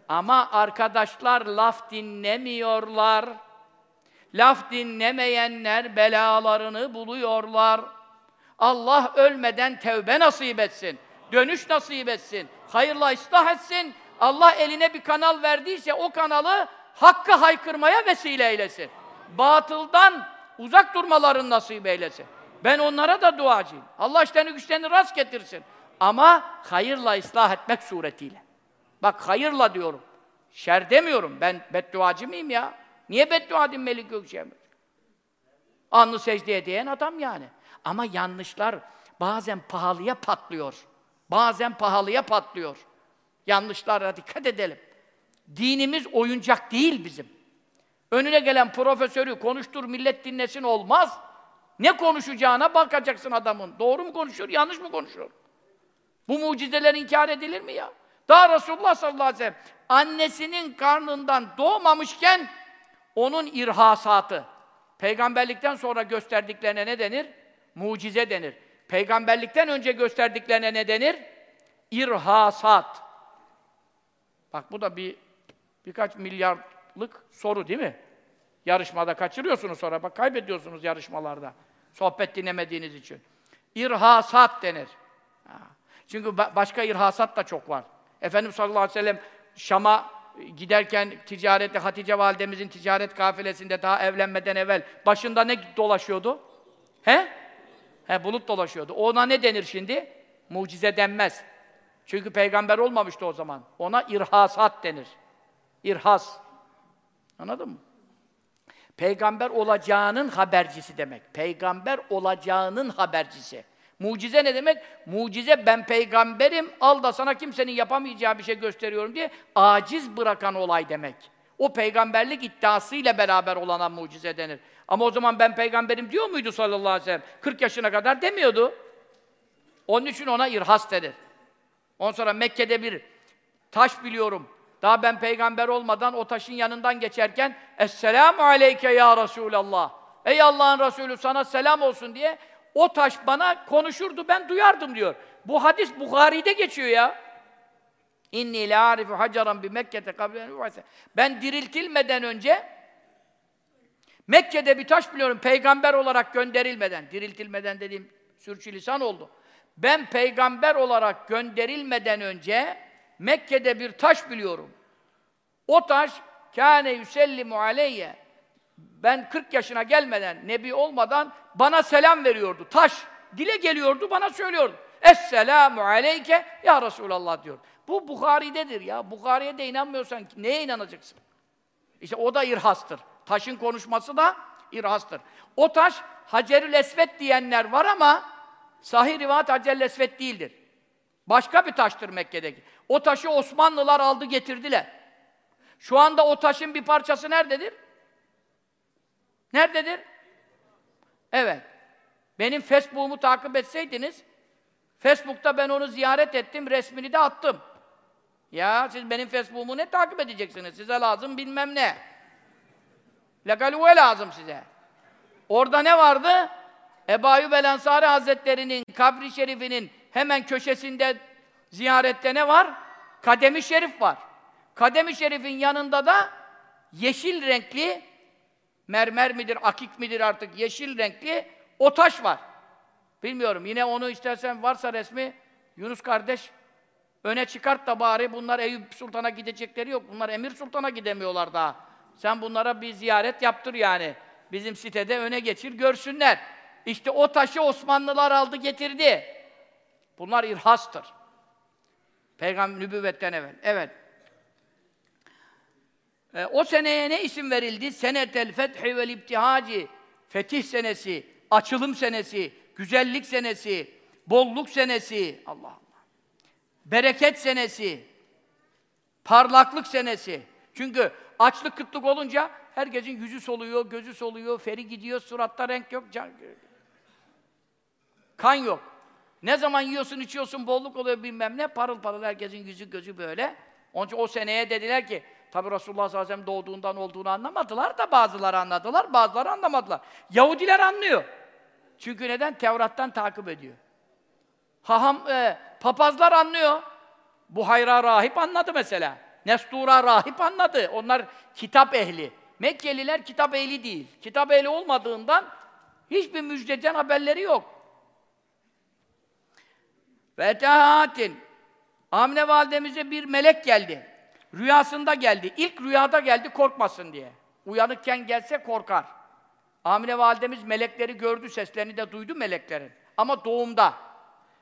Ama arkadaşlar laf dinlemiyorlar. Laf dinlemeyenler belalarını buluyorlar. Allah ölmeden tevbe nasip etsin. Dönüş nasip etsin. Hayırla ıslah etsin. Allah eline bir kanal verdiyse o kanalı hakkı haykırmaya vesile eylesin. Batıldan uzak durmalarını nasip eylesin. Ben onlara da duacıyım. Allah işlerini güçlerini rast getirsin. Ama hayırla ıslah etmek suretiyle. Bak hayırla diyorum. Şer demiyorum. Ben bedduacı mıyım ya? Niye beddua edeyim Melik Gökçe'ye? Anlı secdeye diyen adam yani. Ama yanlışlar bazen pahalıya patlıyor. Bazen pahalıya patlıyor. Yanlışlara dikkat edelim. Dinimiz oyuncak değil bizim. Önüne gelen profesörü konuştur, millet dinlesin olmaz. Ne konuşacağına bakacaksın adamın. Doğru mu konuşuyor, yanlış mı konuşuyor? Bu mucizeler inkar edilir mi ya? Daha Resulullah sallallahu aleyhi ve sellem annesinin karnından doğmamışken onun irhasatı, peygamberlikten sonra gösterdiklerine ne denir? Mucize denir. Peygamberlikten önce gösterdiklerine ne denir? İrhasat. Bak bu da bir birkaç milyarlık soru değil mi? Yarışmada kaçırıyorsunuz sonra, bak kaybediyorsunuz yarışmalarda. Sohbet dinlemediğiniz için. İrhasat denir. Çünkü başka irhasat da çok var. Efendimiz sallallahu aleyhi ve sellem Şam'a giderken ticarette Hatice validemizin ticaret kafilesinde daha evlenmeden evvel başında ne dolaşıyordu? He? He, bulut dolaşıyordu. Ona ne denir şimdi? Mucize denmez. Çünkü peygamber olmamıştı o zaman. Ona irhasat denir. İrhas. Anladın mı? Peygamber olacağının habercisi demek. Peygamber olacağının habercisi. Mucize ne demek? Mucize ben peygamberim, al da sana kimsenin yapamayacağı bir şey gösteriyorum diye aciz bırakan olay demek. O peygamberlik iddiasıyla beraber olana mucize denir. Ama o zaman ben peygamberim diyor muydu sallallahu aleyhi ve sellem? 40 yaşına kadar demiyordu. Onun için ona irhas denir. Ondan sonra Mekke'de bir taş biliyorum. Daha ben peygamber olmadan o taşın yanından geçerken Esselamu aleyke ya Resulallah. Ey Allah'ın Resulü sana selam olsun diye o taş bana konuşurdu, ben duyardım diyor. Bu hadis Bukhari'de geçiyor ya. İnni la arifu hacaran bi Mekke'te Ben diriltilmeden önce Mekke'de bir taş biliyorum peygamber olarak gönderilmeden, diriltilmeden dediğim sürçülisan oldu. Ben peygamber olarak gönderilmeden önce Mekke'de bir taş biliyorum. O taş kâne yüsellimu aleyye ben 40 yaşına gelmeden, nebi olmadan bana selam veriyordu. Taş dile geliyordu, bana söylüyordu. Esselamu aleyke ya Resulallah diyor. Bu Bukhari'dedir ya. Bukhari'ye de inanmıyorsan neye inanacaksın? İşte o da irhastır. Taşın konuşması da irhastır. O taş Hacerül Esvet diyenler var ama sahih rivayet Esvet değildir. Başka bir taştır Mekke'deki. O taşı Osmanlılar aldı getirdiler. Şu anda o taşın bir parçası nerededir? Nerededir? Evet. Benim Facebook'umu takip etseydiniz, Facebook'ta ben onu ziyaret ettim, resmini de attım. Ya siz benim Facebook'umu ne takip edeceksiniz? Size lazım bilmem ne. Legaluve lazım size. Orada ne vardı? Ebu Ayyub el Ansari Hazretleri'nin kabri şerifinin hemen köşesinde ziyarette ne var? Kademi şerif var. Kademi şerifin yanında da yeşil renkli mermer midir, akik midir artık yeşil renkli o taş var. Bilmiyorum. Yine onu istersen varsa resmi Yunus kardeş öne çıkart da bari bunlar Eyüp Sultan'a gidecekleri yok. Bunlar Emir Sultan'a gidemiyorlar daha. Sen bunlara bir ziyaret yaptır yani. Bizim sitede öne geçir görsünler. İşte o taşı Osmanlılar aldı getirdi. Bunlar irhastır. Peygamber nübüvvetten evvel. Evet. E, o seneye ne isim verildi? Senetel fethi vel ibtihaci. Fetih senesi, açılım senesi, güzellik senesi, bolluk senesi. Allah Allah. Bereket senesi, parlaklık senesi. Çünkü açlık kıtlık olunca herkesin yüzü soluyor, gözü soluyor, feri gidiyor, suratta renk yok, can... kan yok. Ne zaman yiyorsun, içiyorsun, bolluk oluyor bilmem ne, parıl parıl herkesin yüzü gözü böyle. Onun için o seneye dediler ki, Tabi Resulullah sallallahu aleyhi ve sellem doğduğundan olduğunu anlamadılar da bazıları anladılar, bazıları anlamadılar. Yahudiler anlıyor. Çünkü neden? Tevrat'tan takip ediyor. Haham, e, papazlar anlıyor. Bu hayra rahip anladı mesela. Nestura rahip anladı. Onlar kitap ehli. Mekkeliler kitap ehli değil. Kitap ehli olmadığından hiçbir müjdeden haberleri yok. Ve tehatin. Amine validemize bir melek geldi. Rüyasında geldi. İlk rüyada geldi korkmasın diye. Uyanıkken gelse korkar. Amine validemiz melekleri gördü, seslerini de duydu meleklerin. Ama doğumda.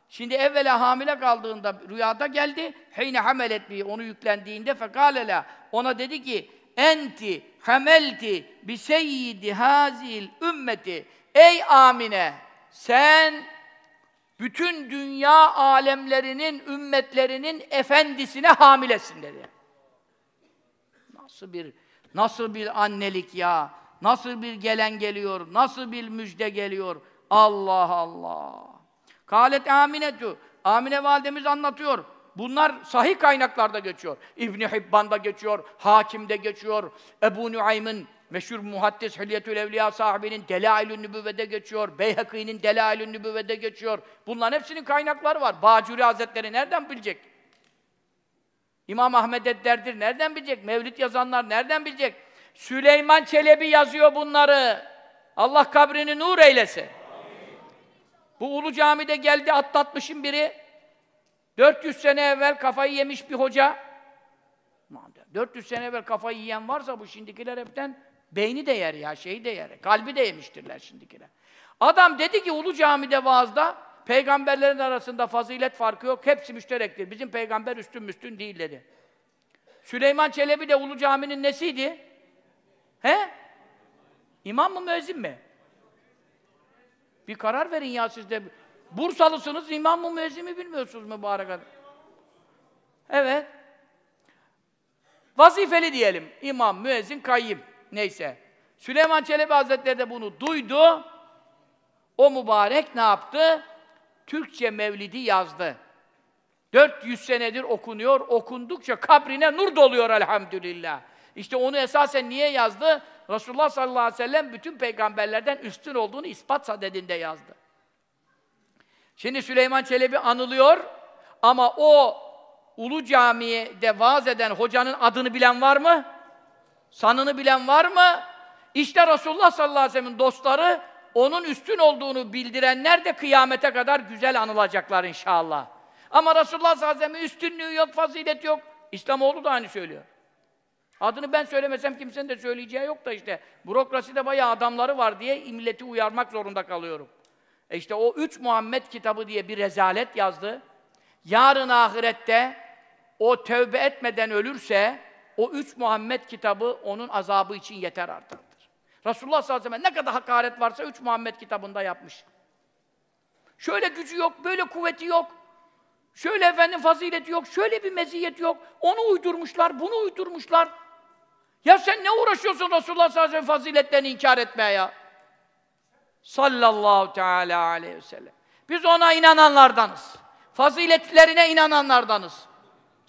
Şimdi evvela hamile kaldığında rüyada geldi. Heyne hamelet bi onu yüklendiğinde fekalela ona dedi ki enti hamelti bi seyyidi hazil ümmeti ey Amine sen bütün dünya alemlerinin ümmetlerinin efendisine hamilesin dedi. Nasıl bir nasıl bir annelik ya? Nasıl bir gelen geliyor? Nasıl bir müjde geliyor? Allah Allah. Kalet Aminetü. Amine validemiz anlatıyor. Bunlar sahih kaynaklarda geçiyor. İbn Hibban'da geçiyor, Hakim'de geçiyor. Ebu Nuaym'ın meşhur muhaddis Hilyetül Evliya sahibinin Delailün Nübüvve'de geçiyor. Beyhaki'nin Delailün Nübüvve'de geçiyor. Bunların hepsinin kaynakları var. Bacuri Hazretleri nereden bilecek? İmam Ahmed Edderdir nereden bilecek? Mevlid yazanlar nereden bilecek? Süleyman Çelebi yazıyor bunları. Allah kabrini nur eylesin. Bu Ulu Cami'de geldi atlatmışın biri. 400 sene evvel kafayı yemiş bir hoca. 400 sene evvel kafayı yiyen varsa bu şimdikiler hepten beyni de yer ya, şeyi de yer. Kalbi de yemiştirler şimdikiler. Adam dedi ki Ulu Cami'de vaazda peygamberlerin arasında fazilet farkı yok. Hepsi müşterektir. Bizim peygamber üstün müstün değil dedi. Süleyman Çelebi de Ulu Cami'nin nesiydi? He? İmam mı müezzin mi? Bir karar verin ya siz de. Bursalısınız, imam mı müezzin mi bilmiyorsunuz mübarek adam. Evet. Vazifeli diyelim. İmam, müezzin, kayyim. Neyse. Süleyman Çelebi Hazretleri de bunu duydu. O mübarek ne yaptı? Türkçe mevlidi yazdı. 400 senedir okunuyor, okundukça kabrine nur doluyor elhamdülillah. İşte onu esasen niye yazdı? Resulullah sallallahu aleyhi ve sellem bütün peygamberlerden üstün olduğunu ispat sadedinde yazdı. Şimdi Süleyman Çelebi anılıyor ama o Ulu Cami'de vaaz eden hocanın adını bilen var mı? Sanını bilen var mı? İşte Resulullah sallallahu aleyhi ve sellem'in dostları onun üstün olduğunu bildirenler de kıyamete kadar güzel anılacaklar inşallah. Ama Resulullah sallallahu aleyhi ve sellem'in üstünlüğü yok, fazilet yok. İslamoğlu da aynı söylüyor. Adını ben söylemesem kimsenin de söyleyeceği yok da işte bürokraside bayağı adamları var diye milleti uyarmak zorunda kalıyorum. E işte o üç Muhammed kitabı diye bir rezalet yazdı. Yarın ahirette o tövbe etmeden ölürse o üç Muhammed kitabı onun azabı için yeter artıktır. Resulullah sallallahu aleyhi ve sellem ne kadar hakaret varsa üç Muhammed kitabında yapmış. Şöyle gücü yok, böyle kuvveti yok. Şöyle efendim fazileti yok, şöyle bir meziyet yok. Onu uydurmuşlar, bunu uydurmuşlar. Ya sen ne uğraşıyorsun Resulullah sallallahu aleyhi ve sellem faziletlerini inkar etmeye ya? Sallallahu teala aleyhi ve sellem. Biz ona inananlardanız. Faziletlerine inananlardanız.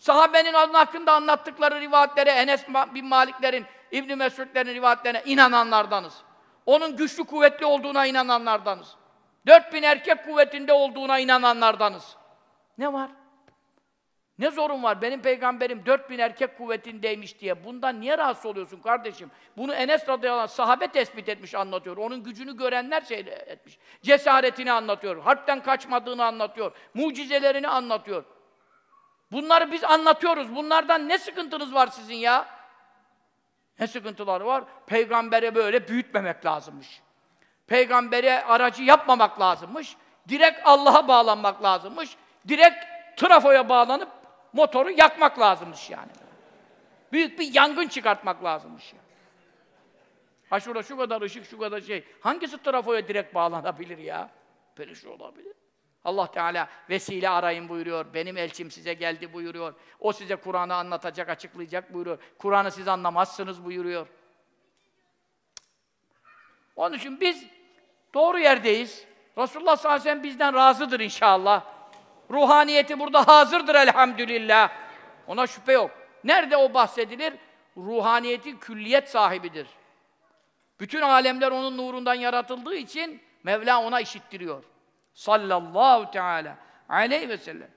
Sahabenin onun hakkında anlattıkları rivayetlere, Enes bin Maliklerin, İbn Mesud'lerin rivayetlerine inananlardanız. Onun güçlü kuvvetli olduğuna inananlardanız. 4000 erkek kuvvetinde olduğuna inananlardanız. Ne var? Ne zorun var? Benim peygamberim 4000 erkek kuvvetindeymiş diye. Bundan niye rahatsız oluyorsun kardeşim? Bunu Enes radıyallahu anh sahabe tespit etmiş, anlatıyor. Onun gücünü görenler şey etmiş. Cesaretini anlatıyor. Harpten kaçmadığını anlatıyor. Mucizelerini anlatıyor. Bunları biz anlatıyoruz. Bunlardan ne sıkıntınız var sizin ya? Ne sıkıntıları var? Peygambere böyle büyütmemek lazımmış. Peygambere aracı yapmamak lazımmış. Direkt Allah'a bağlanmak lazımmış. Direkt trafoya bağlanıp motoru yakmak lazımmış yani. Büyük bir yangın çıkartmak lazımmış yani. Ha şurada şu kadar ışık, şu kadar şey. Hangisi trafoya direkt bağlanabilir ya? Böyle şey olabilir. Allah Teala vesile arayın buyuruyor. Benim elçim size geldi buyuruyor. O size Kur'an'ı anlatacak, açıklayacak buyuruyor. Kur'an'ı siz anlamazsınız buyuruyor. Onun için biz doğru yerdeyiz. Resulullah sallallahu aleyhi ve sellem bizden razıdır inşallah. Ruhaniyeti burada hazırdır elhamdülillah. Ona şüphe yok. Nerede o bahsedilir? Ruhaniyeti külliyet sahibidir. Bütün alemler onun nurundan yaratıldığı için Mevla ona işittiriyor. Sallallahu teala aleyhi ve sellem.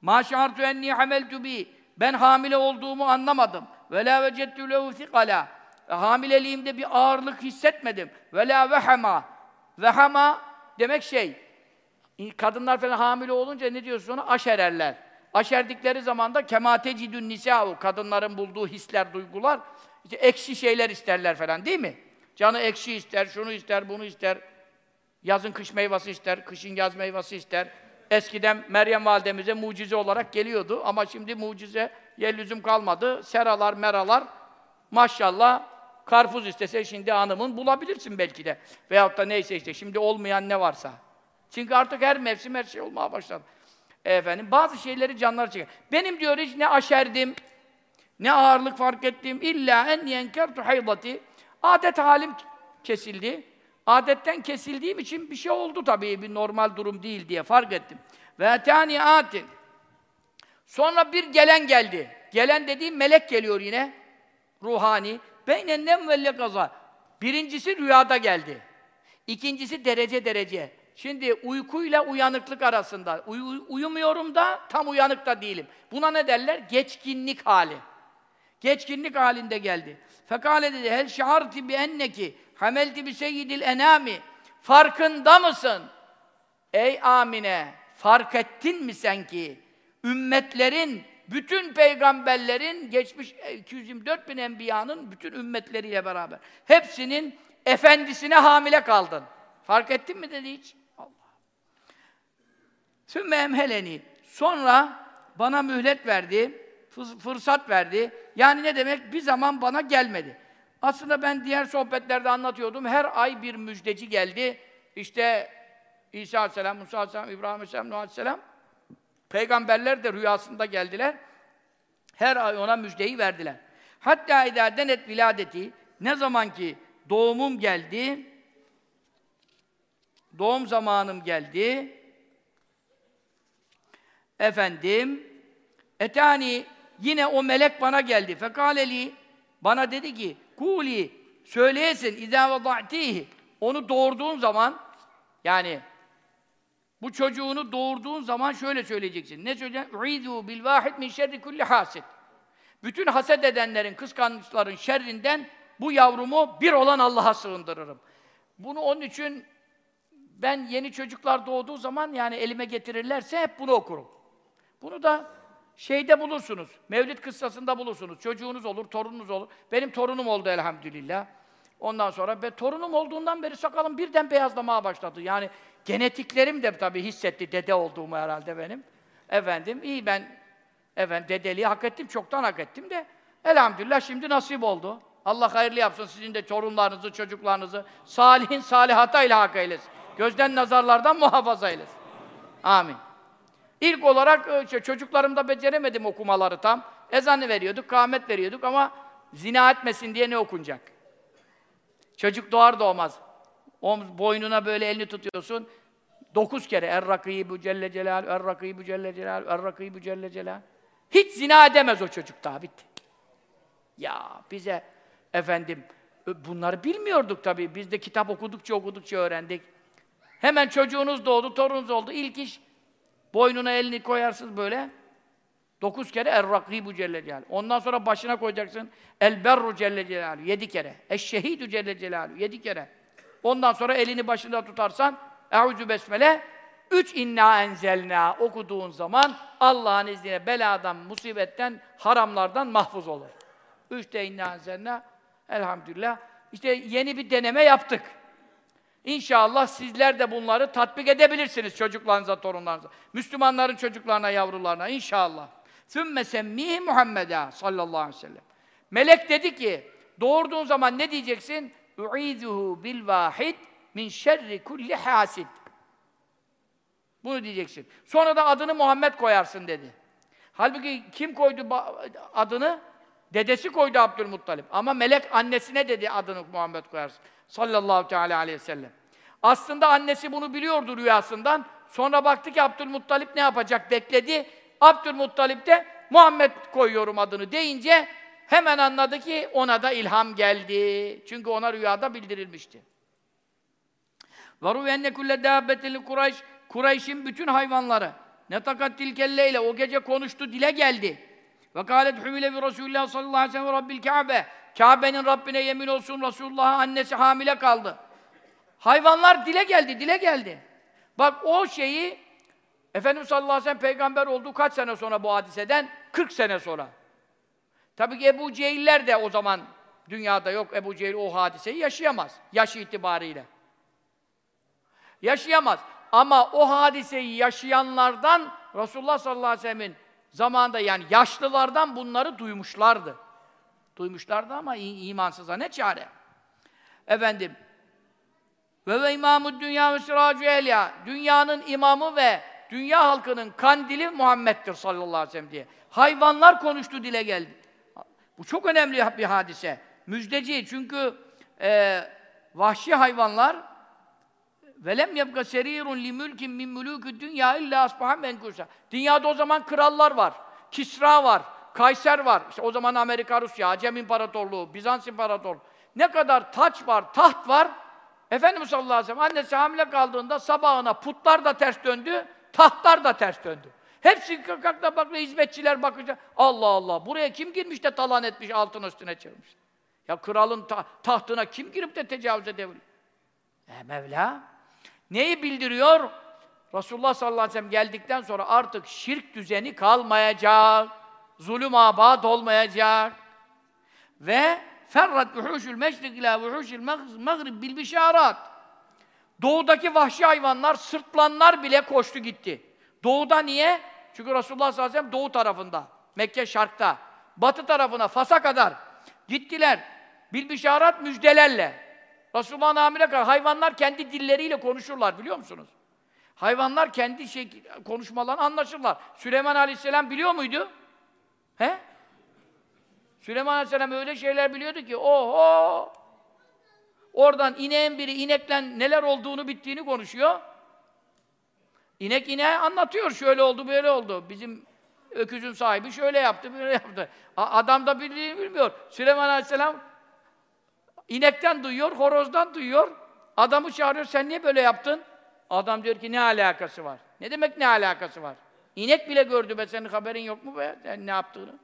Ma şartu enni hameltu bi. Ben hamile olduğumu anlamadım. Ve la vecettu lehu thikala. Hamileliğimde bir ağırlık hissetmedim. Ve la vehema. Vehema demek şey, kadınlar falan hamile olunca ne diyorsun ona? Aşererler. Aşerdikleri zaman da kematecidün nisa'u kadınların bulduğu hisler, duygular işte ekşi şeyler isterler falan değil mi? Canı ekşi ister, şunu ister, bunu ister. Yazın kış meyvesi ister, kışın yaz meyvesi ister. Eskiden Meryem validemize mucize olarak geliyordu ama şimdi mucize lüzum kalmadı. Seralar, meralar maşallah karpuz istese şimdi hanımın bulabilirsin belki de. Veyahut da neyse işte şimdi olmayan ne varsa. Çünkü artık her mevsim her şey olmaya başladı. Efendim bazı şeyleri canlar çeker. Benim diyor hiç ne aşerdim, ne ağırlık fark ettim. İlla en yenkertu haydati. Adet halim kesildi. Adetten kesildiğim için bir şey oldu tabii, bir normal durum değil diye fark ettim. Ve tani atin. Sonra bir gelen geldi. Gelen dediğim melek geliyor yine. Ruhani. Beynen ve kaza. Birincisi rüyada geldi. İkincisi derece derece. Şimdi uykuyla uyanıklık arasında. Uy uyumuyorum da tam uyanık da değilim. Buna ne derler? Geçkinlik hali. Geçkinlik halinde geldi. Fekale dedi, hel şaharti bi enneki hamelti bi seyyidil enami. Farkında mısın? Ey Amine, fark ettin mi sen ki ümmetlerin, bütün peygamberlerin, geçmiş 224 bin enbiyanın bütün ümmetleriyle beraber, hepsinin efendisine hamile kaldın. Fark ettin mi dedi hiç. Allah. Sümme emheleni. Sonra bana mühlet verdi, fırsat verdi. Yani ne demek? Bir zaman bana gelmedi. Aslında ben diğer sohbetlerde anlatıyordum. Her ay bir müjdeci geldi. İşte İsa Aleyhisselam, Musa Aleyhisselam, İbrahim Aleyhisselam, Nuh Aleyhisselam. Peygamberler de rüyasında geldiler. Her ay ona müjdeyi verdiler. Hatta idâ denet viladeti ne zaman ki doğumum geldi, doğum zamanım geldi, efendim, etani yine o melek bana geldi. Fekaleli bana dedi ki, kuli söyleyesin izâ vada'tihi onu doğurduğun zaman yani bu çocuğunu doğurduğun zaman şöyle söyleyeceksin. Ne söyleyeceksin? Uidu bil vahid min şerri kulli hasid. Bütün haset edenlerin, kıskançların şerrinden bu yavrumu bir olan Allah'a sığındırırım. Bunu onun için ben yeni çocuklar doğduğu zaman yani elime getirirlerse hep bunu okurum. Bunu da şeyde bulursunuz. Mevlid kıssasında bulursunuz. Çocuğunuz olur, torununuz olur. Benim torunum oldu elhamdülillah. Ondan sonra be, torunum olduğundan beri sakalım birden beyazlamaya başladı. Yani genetiklerim de tabii hissetti dede olduğumu herhalde benim. Efendim iyi ben efendim dedeliği hak ettim, çoktan hak ettim de elhamdülillah şimdi nasip oldu. Allah hayırlı yapsın sizin de torunlarınızı, çocuklarınızı salihin salihata ile hak eylesin. Gözden nazarlardan muhafaza eylesin. Amin. İlk olarak e, çocuklarımda beceremedim okumaları tam. Ezanı veriyorduk, kâhmet veriyorduk ama zina etmesin diye ne okunacak? Çocuk doğar doğmaz. O boynuna böyle elini tutuyorsun. Dokuz kere Er-Rakîbü Celle Celal, Er-Rakîbü Celle Celal, Er-Rakîbü Celle Celal. Hiç zina edemez o çocuk daha bitti. Ya bize efendim bunları bilmiyorduk tabii. Biz de kitap okudukça okudukça öğrendik. Hemen çocuğunuz doğdu, torununuz oldu. İlk iş boynuna elini koyarsınız böyle. Dokuz kere Er-Rakîbü Celle Celal. Ondan sonra başına koyacaksın El-Berru Celle Celal. Yedi kere. Eş-Şehîdü Celle Celal. Yedi kere. Ondan sonra elini başında tutarsan Eûzü Besmele Üç inna enzelna okuduğun zaman Allah'ın izniyle beladan, musibetten, haramlardan mahfuz olur. Üç de inna enzelna elhamdülillah. İşte yeni bir deneme yaptık. İnşallah sizler de bunları tatbik edebilirsiniz çocuklarınıza, torunlarınıza. Müslümanların çocuklarına, yavrularına inşallah. Sümme semmihi Muhammed'e sallallahu aleyhi ve sellem. Melek dedi ki, doğurduğun zaman ne diyeceksin? U'izuhu bil vahid min şerri kulli hasid. Bunu diyeceksin. Sonra da adını Muhammed koyarsın dedi. Halbuki kim koydu adını? Dedesi koydu Abdülmuttalip. Ama melek annesine dedi adını Muhammed koyarsın. Sallallahu teala aleyhi ve sellem. Aslında annesi bunu biliyordu rüyasından. Sonra baktı ki Abdülmuttalip ne yapacak bekledi. Abdülmuttalip de Muhammed koyuyorum adını deyince hemen anladı ki ona da ilham geldi. Çünkü ona rüyada bildirilmişti. Varu enne kulle dâbbetil Kureyş Kureyş'in bütün hayvanları netakat tilkelleyle o gece konuştu, dile geldi. Ve kâlet hümile bi Resulullah sallallahu aleyhi ve sellem Rabbil. Kâbe'nin Rabbine yemin olsun Resulullah'a annesi hamile kaldı. Hayvanlar dile geldi, dile geldi. Bak o şeyi Efendimiz sallallahu aleyhi ve sellem peygamber olduğu kaç sene sonra bu hadiseden? 40 sene sonra. Tabii ki Ebu Cehiller de o zaman dünyada yok. Ebu Cehil o hadiseyi yaşayamaz. Yaş itibariyle. Yaşayamaz. Ama o hadiseyi yaşayanlardan Resulullah sallallahu aleyhi ve sellem'in zamanında yani yaşlılardan bunları duymuşlardı. Duymuşlardı ama imansıza ne çare? Efendim ve ve imamü dünya ve siracü ehliya dünyanın imamı ve dünya halkının kandili Muhammed'dir sallallahu aleyhi ve sellem diye. Hayvanlar konuştu dile geldi. Bu çok önemli bir hadise. Müjdeci çünkü e, vahşi hayvanlar Velem yebka serirun li mülkin min mülükü dünya illa asbaha menkusa. Dünyada o zaman krallar var. Kisra var. Kayser var. İşte o zaman Amerika, Rusya, Acem İmparatorluğu, Bizans İmparatorluğu. Ne kadar taç var, taht var. Efendimiz sallallahu aleyhi ve sellem annesi hamile kaldığında sabahına putlar da ters döndü, tahtlar da ters döndü. Hepsi kalkta bakla hizmetçiler bakacak. Allah Allah, buraya kim girmiş de talan etmiş, altın üstüne çırmış. Ya kralın ta tahtına kim girip de tecavüz edebilir? E Mevla, Neyi bildiriyor? Resulullah sallallahu aleyhi ve sellem geldikten sonra artık şirk düzeni kalmayacak. Zulüm abad olmayacak. Ve ferrat vuhuşul meşrik ila vuhuşul mağrib bil bişarat. Doğudaki vahşi hayvanlar, sırtlanlar bile koştu gitti. Doğuda niye? Çünkü Resulullah sallallahu aleyhi ve doğu tarafında. Mekke şarkta. Batı tarafına, Fas'a kadar gittiler. Bilbişarat müjdelerle. Resulullah'ın amire kadar hayvanlar kendi dilleriyle konuşurlar biliyor musunuz? Hayvanlar kendi şey, konuşmalarını anlaşırlar. Süleyman Aleyhisselam biliyor muydu? He? Süleyman Aleyhisselam öyle şeyler biliyordu ki oho! Oradan ineğin biri inekle neler olduğunu bittiğini konuşuyor. İnek ineğe anlatıyor. Şöyle oldu, böyle oldu. Bizim öküzün sahibi şöyle yaptı, böyle yaptı. adam da bildiğini bilmiyor. Süleyman Aleyhisselam inekten duyuyor, horozdan duyuyor. Adamı çağırıyor, sen niye böyle yaptın? Adam diyor ki ne alakası var? Ne demek ne alakası var? İnek bile gördü be senin haberin yok mu be? Sen ne yaptığını?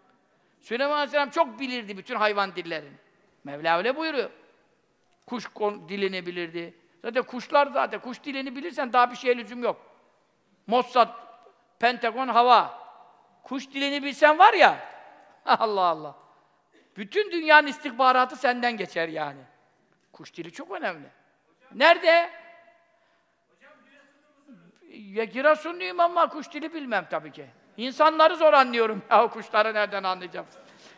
Süleyman Aleyhisselam çok bilirdi bütün hayvan dillerini. Mevla öyle buyuruyor. Kuş dilini bilirdi. Zaten kuşlar zaten, kuş dilini bilirsen daha bir şeye lüzum yok. Mossad, Pentagon, hava. Kuş dilini bilsen var ya, (laughs) Allah Allah. Bütün dünyanın istihbaratı senden geçer yani. Kuş dili çok önemli. Nerede? Ya Giresunluyum ama kuş dili bilmem tabii ki. İnsanları zor anlıyorum (laughs) ya kuşları nereden anlayacağım.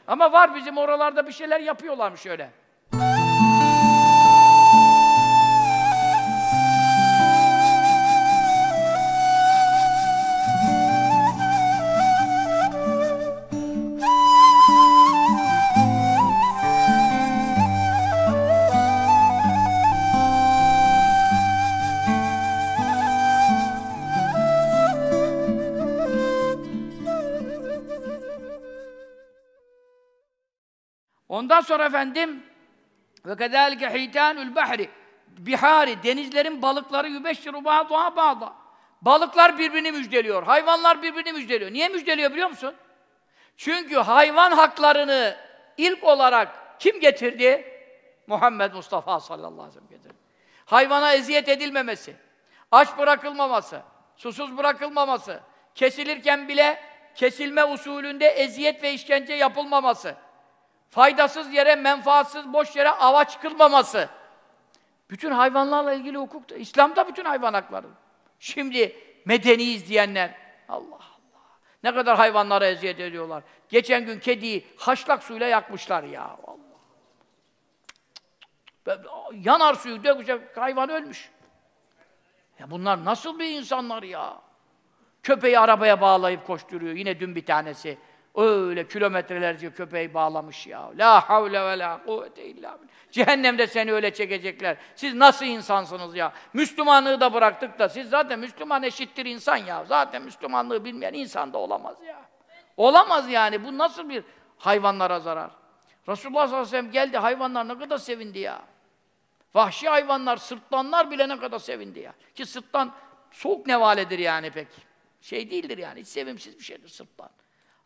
Ama var bizim oralarda bir şeyler yapıyorlarmış öyle. Ondan sonra efendim ve kedalike hitanul bahri bihari denizlerin balıkları yübeşşiru ba'duha ba'da. Balıklar birbirini müjdeliyor. Hayvanlar birbirini müjdeliyor. Niye müjdeliyor biliyor musun? Çünkü hayvan haklarını ilk olarak kim getirdi? Muhammed Mustafa sallallahu aleyhi ve sellem getirdi. Hayvana eziyet edilmemesi, aç bırakılmaması, susuz bırakılmaması, kesilirken bile kesilme usulünde eziyet ve işkence yapılmaması, faydasız yere, menfaatsız, boş yere ava çıkılmaması. Bütün hayvanlarla ilgili hukukta, İslam'da bütün hayvan hakları. Şimdi medeniyiz diyenler, Allah Allah. Ne kadar hayvanlara eziyet ediyorlar. Geçen gün kediyi haşlak suyla yakmışlar ya. Allah. Yanar suyu dökecek, hayvan ölmüş. Ya bunlar nasıl bir insanlar ya? Köpeği arabaya bağlayıp koşturuyor. Yine dün bir tanesi. Öyle kilometrelerce köpeği bağlamış ya. La havle ve la kuvvete illa billah. Cehennemde seni öyle çekecekler. Siz nasıl insansınız ya? Müslümanlığı da bıraktık da siz zaten Müslüman eşittir insan ya. Zaten Müslümanlığı bilmeyen insan da olamaz ya. Olamaz yani. Bu nasıl bir hayvanlara zarar? Resulullah sallallahu aleyhi ve sellem geldi. Hayvanlar ne kadar sevindi ya. Vahşi hayvanlar, sırtlanlar bile ne kadar sevindi ya. Ki sırtlan soğuk nevaledir yani pek. Şey değildir yani. Hiç sevimsiz bir şeydir sırtlan.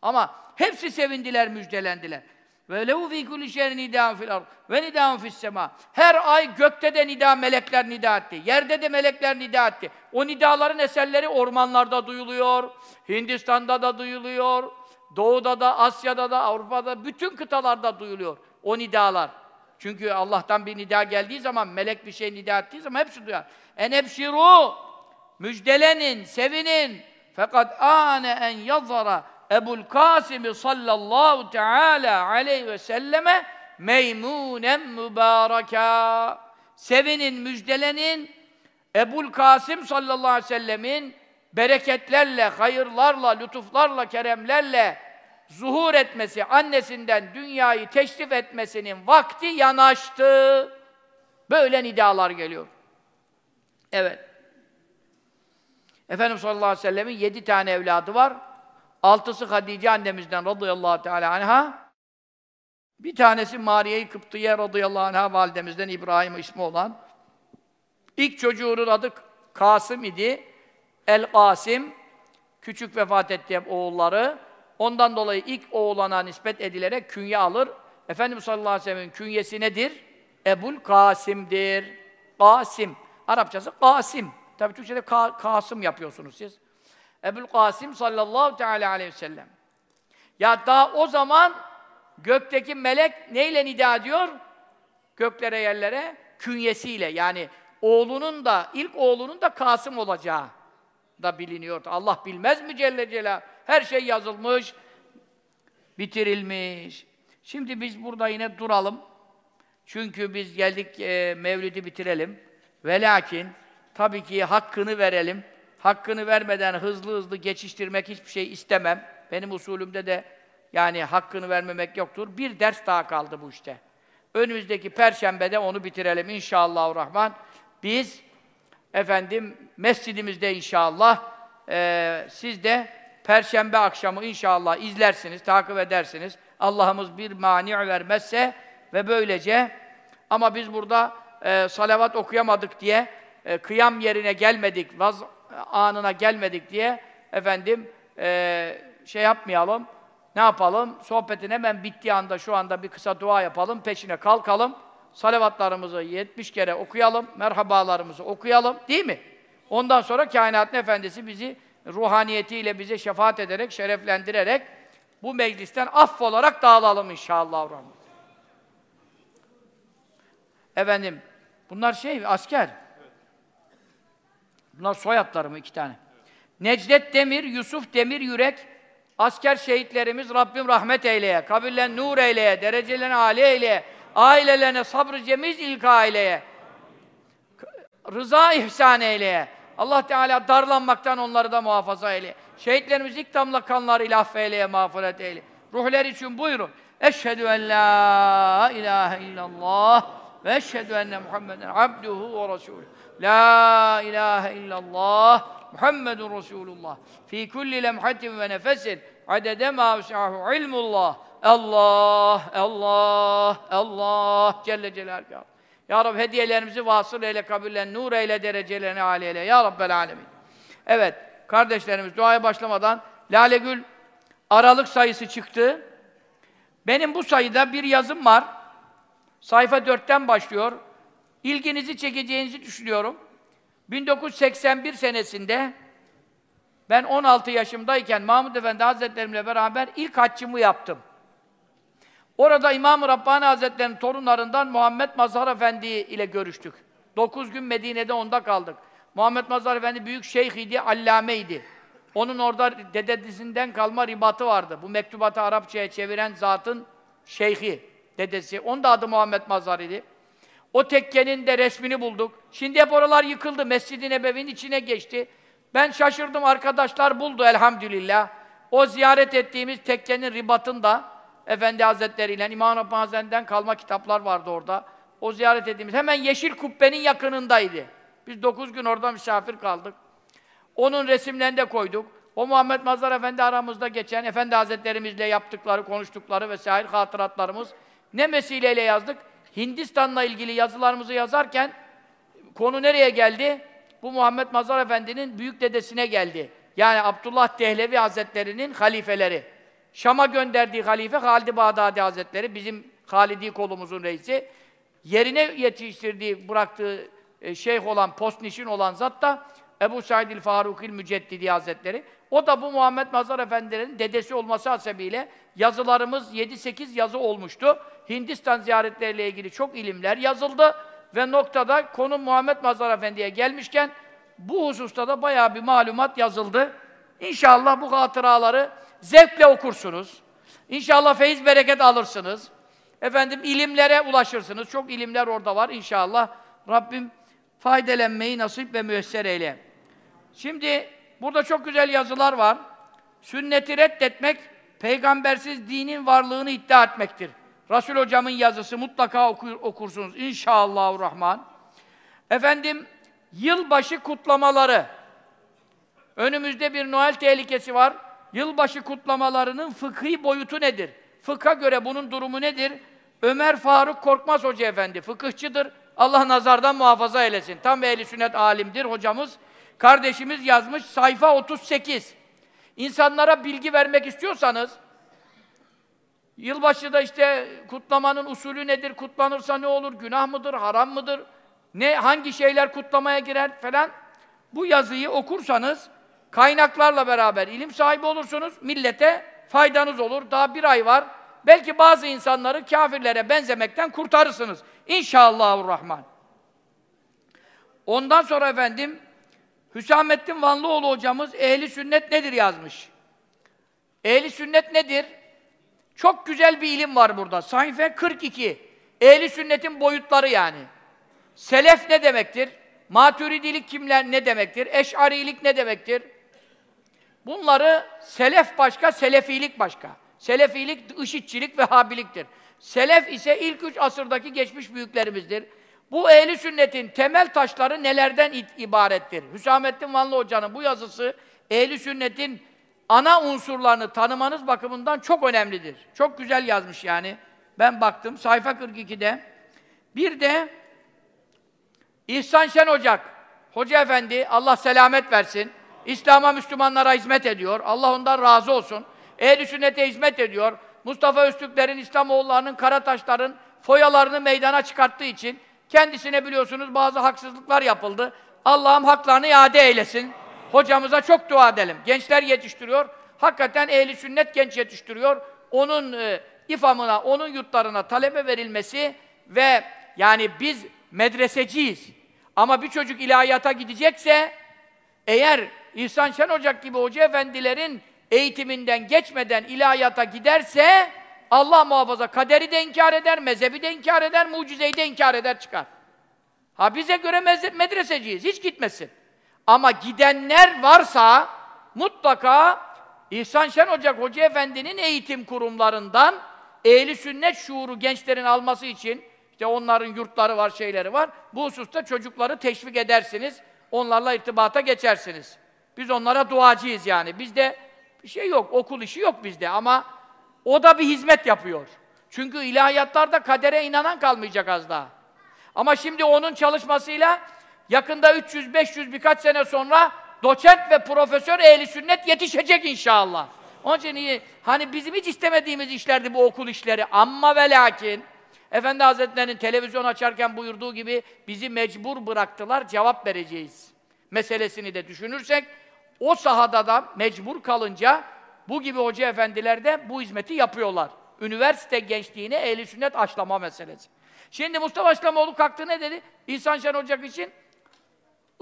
Ama hepsi sevindiler, müjdelendiler. Ve lehu fi kulli şehrin nidâun fil ard ve nidâun fis sema. Her ay gökte de nida melekler nida etti. Yerde de melekler nida etti. O nidaların eserleri ormanlarda duyuluyor. Hindistan'da da duyuluyor. Doğu'da da, Asya'da da, Avrupa'da, bütün kıtalarda duyuluyor o nidalar. Çünkü Allah'tan bir nida geldiği zaman, melek bir şey nida ettiği zaman hepsi duyar. En müjdelenin, sevinin. Fakat ane en yazara Ebul Kasim sallallahu teala aleyhi ve selleme meymunen mübareka. Sevinin, müjdelenin Ebul Kasım sallallahu aleyhi ve sellemin bereketlerle, hayırlarla, lütuflarla, keremlerle zuhur etmesi, annesinden dünyayı teşrif etmesinin vakti yanaştı. Böyle nidalar geliyor. Evet. Efendimiz sallallahu aleyhi ve sellemin yedi tane evladı var. Altısı Hadice annemizden radıyallahu teala anha. Bir tanesi Mariye-i Kıptıye radıyallahu anha validemizden İbrahim ismi olan. İlk çocuğunun adı Kasım idi. El Kasım. Küçük vefat etti hep oğulları. Ondan dolayı ilk oğlana nispet edilerek künye alır. Efendimiz sallallahu aleyhi ve sellem'in künyesi nedir? Ebul Kasım'dir. Kasım. Arapçası Kasım. Tabi Türkçe'de Ka Kasım yapıyorsunuz siz. Ebul Kasım sallallahu teala aleyhi ve sellem. Ya daha o zaman gökteki melek neyle nida ediyor? Göklere yerlere künyesiyle yani oğlunun da, ilk oğlunun da Kasım olacağı da biliniyor. Allah bilmez mi Celle Celal? Her şey yazılmış, bitirilmiş. Şimdi biz burada yine duralım. Çünkü biz geldik e, Mevlid'i bitirelim. Ve lakin tabii ki hakkını verelim. Hakkını vermeden hızlı hızlı geçiştirmek hiçbir şey istemem. Benim usulümde de yani hakkını vermemek yoktur. Bir ders daha kaldı bu işte. Önümüzdeki perşembede onu bitirelim inşallah rahman. Biz efendim mescidimizde inşallah e, siz de perşembe akşamı inşallah izlersiniz, takip edersiniz. Allah'ımız bir mani vermezse ve böylece ama biz burada e, salavat okuyamadık diye e, kıyam yerine gelmedik, vaz anına gelmedik diye efendim e, şey yapmayalım. Ne yapalım? Sohbetin hemen bittiği anda şu anda bir kısa dua yapalım, peşine kalkalım. Salavatlarımızı 70 kere okuyalım, merhabalarımızı okuyalım, değil mi? Ondan sonra kainatın efendisi bizi ruhaniyetiyle bize şefaat ederek, şereflendirerek bu meclisten affolarak dağılalım inşallah. Efendim, bunlar şey, asker. Bunlar soyadları iki tane? Necdet Demir, Yusuf Demir Yürek, asker şehitlerimiz Rabbim rahmet eyleye, kabirlen nur eyleye, derecelerini âli eyleye, ailelerine sabrı cemiz ilk aileye, rıza ihsan eyleye, Allah Teala darlanmaktan onları da muhafaza eyle. Şehitlerimiz ilk damla kanlarıyla affeyleye, mağfiret eyle. Ruhlar için buyurun. Eşhedü en la ilahe illallah ve eşhedü enne Muhammeden abduhu ve resulü. La ilahe illallah Muhammedun Resulullah. Fi kulli lemhatin ve nefesin adede ma vesi'ahu ilmullah. Allah, Allah, Allah Celle Celaluhu. Ya Rabbi hediyelerimizi vasıl eyle, kabullen, nur eyle, derecelerini âli eyle. Ya Rabbel alemin. Evet, kardeşlerimiz duaya başlamadan Lale Gül Aralık sayısı çıktı. Benim bu sayıda bir yazım var. Sayfa 4'ten başlıyor. İlginizi çekeceğinizi düşünüyorum. 1981 senesinde ben 16 yaşımdayken Mahmud Efendi Hazretlerimle beraber ilk haccımı yaptım. Orada İmam-ı Rabbani Hazretleri'nin torunlarından Muhammed Mazhar Efendi ile görüştük. Dokuz gün Medine'de onda kaldık. Muhammed Mazhar Efendi büyük şeyhiydi, allameydi. Onun orada dedesinden kalma ribatı vardı. Bu mektubatı Arapçaya çeviren zatın şeyhi, dedesi. Onun da adı Muhammed Mazhar idi. O tekkenin de resmini bulduk. Şimdi hep oralar yıkıldı. Mescid-i Nebevi'nin içine geçti. Ben şaşırdım, arkadaşlar buldu elhamdülillah. O ziyaret ettiğimiz tekkenin ribatında Efendi Hazretleri ile İmam Rabbani Hazretleri'nden kalma kitaplar vardı orada. O ziyaret ettiğimiz hemen Yeşil Kubbe'nin yakınındaydı. Biz dokuz gün orada misafir kaldık. Onun resimlerini de koyduk. O Muhammed Mazhar Efendi aramızda geçen Efendi Hazretlerimizle yaptıkları, konuştukları vesaire hatıratlarımız ne mesileyle yazdık? Hindistan'la ilgili yazılarımızı yazarken konu nereye geldi? Bu Muhammed Mazhar Efendi'nin büyük dedesine geldi. Yani Abdullah Dehlevi Hazretleri'nin halifeleri. Şam'a gönderdiği halife Halid-i Bağdadi Hazretleri, bizim Halidi kolumuzun reisi. Yerine yetiştirdiği, bıraktığı e, şeyh olan, postnişin olan zat da Ebu Said-il Farukil Müceddidi Hazretleri. O da bu Muhammed Mazhar Efendilerin dedesi olması hasebiyle yazılarımız 7-8 yazı olmuştu. Hindistan ziyaretleriyle ilgili çok ilimler yazıldı ve noktada konu Muhammed Mazhar Efendi'ye gelmişken bu hususta da bayağı bir malumat yazıldı. İnşallah bu hatıraları zevkle okursunuz. İnşallah feyiz bereket alırsınız. Efendim ilimlere ulaşırsınız. Çok ilimler orada var inşallah. Rabbim faydelenmeyi nasip ve müyesser eyle. Şimdi burada çok güzel yazılar var. Sünneti reddetmek, peygambersiz dinin varlığını iddia etmektir. Resul hocamın yazısı mutlaka okur, okursunuz inşallahurrahman. Efendim yılbaşı kutlamaları. Önümüzde bir Noel tehlikesi var. Yılbaşı kutlamalarının fıkhi boyutu nedir? Fıkha göre bunun durumu nedir? Ömer Faruk Korkmaz Hoca Efendi, fıkıhçıdır. Allah nazardan muhafaza eylesin. Tam ehli sünnet alimdir hocamız. Kardeşimiz yazmış sayfa 38. İnsanlara bilgi vermek istiyorsanız yılbaşı da işte kutlamanın usulü nedir? Kutlanırsa ne olur? Günah mıdır? Haram mıdır? Ne hangi şeyler kutlamaya girer falan? Bu yazıyı okursanız kaynaklarla beraber ilim sahibi olursunuz. Millete faydanız olur. Daha bir ay var. Belki bazı insanları kafirlere benzemekten kurtarırsınız. İnşallahurrahman. Ondan sonra efendim Hüsamettin Vanlıoğlu hocamız ehli sünnet nedir yazmış. Ehli sünnet nedir? Çok güzel bir ilim var burada. Sayfa 42. Ehli sünnetin boyutları yani. Selef ne demektir? Maturidilik kimler ne demektir? Eş'arilik ne demektir? Bunları selef başka, selefilik başka. Selefilik, IŞİD'çilik, Vehhabiliktir. Selef ise ilk üç asırdaki geçmiş büyüklerimizdir. Bu ehli sünnetin temel taşları nelerden ibarettir? Hüsamettin Vanlı Hoca'nın bu yazısı ehli sünnetin ana unsurlarını tanımanız bakımından çok önemlidir. Çok güzel yazmış yani. Ben baktım sayfa 42'de. Bir de İhsan Şen Ocak, Hoca Efendi, Allah selamet versin. İslam'a, Müslümanlara hizmet ediyor. Allah ondan razı olsun. Ehl-i sünnete hizmet ediyor. Mustafa Öztürklerin, İslamoğullarının, Karataşların foyalarını meydana çıkarttığı için kendisine biliyorsunuz bazı haksızlıklar yapıldı. Allah'ım haklarını iade eylesin. Hocamıza çok dua edelim. Gençler yetiştiriyor. Hakikaten ehli sünnet genç yetiştiriyor. Onun e, ifamına, onun yurtlarına talebe verilmesi ve yani biz medreseciyiz. Ama bir çocuk ilahiyata gidecekse eğer İhsan Şen Ocak gibi hoca efendilerin eğitiminden geçmeden ilahiyata giderse Allah muhafaza kaderi de inkar eder, mezhebi de inkar eder, mucizeyi de inkar eder çıkar. Ha bize göre medreseciyiz, hiç gitmesin. Ama gidenler varsa mutlaka İhsan Şen Ocak Hoca Efendi'nin eğitim kurumlarından ehli sünnet şuuru gençlerin alması için işte onların yurtları var, şeyleri var. Bu hususta çocukları teşvik edersiniz. Onlarla irtibata geçersiniz. Biz onlara duacıyız yani. Bizde bir şey yok, okul işi yok bizde ama o da bir hizmet yapıyor. Çünkü ilahiyatlarda kadere inanan kalmayacak az daha. Ama şimdi onun çalışmasıyla yakında 300-500 birkaç sene sonra doçent ve profesör ehli sünnet yetişecek inşallah. Onun için iyi, hani bizim hiç istemediğimiz işlerdi bu okul işleri. Amma ve lakin Efendi Hazretleri'nin televizyon açarken buyurduğu gibi bizi mecbur bıraktılar, cevap vereceğiz. Meselesini de düşünürsek, o sahada da mecbur kalınca bu gibi hoca efendiler de bu hizmeti yapıyorlar. Üniversite gençliğine ehli sünnet aşlama meselesi. Şimdi Mustafa İslamoğlu kalktı ne dedi? İhsan Şen Ocak için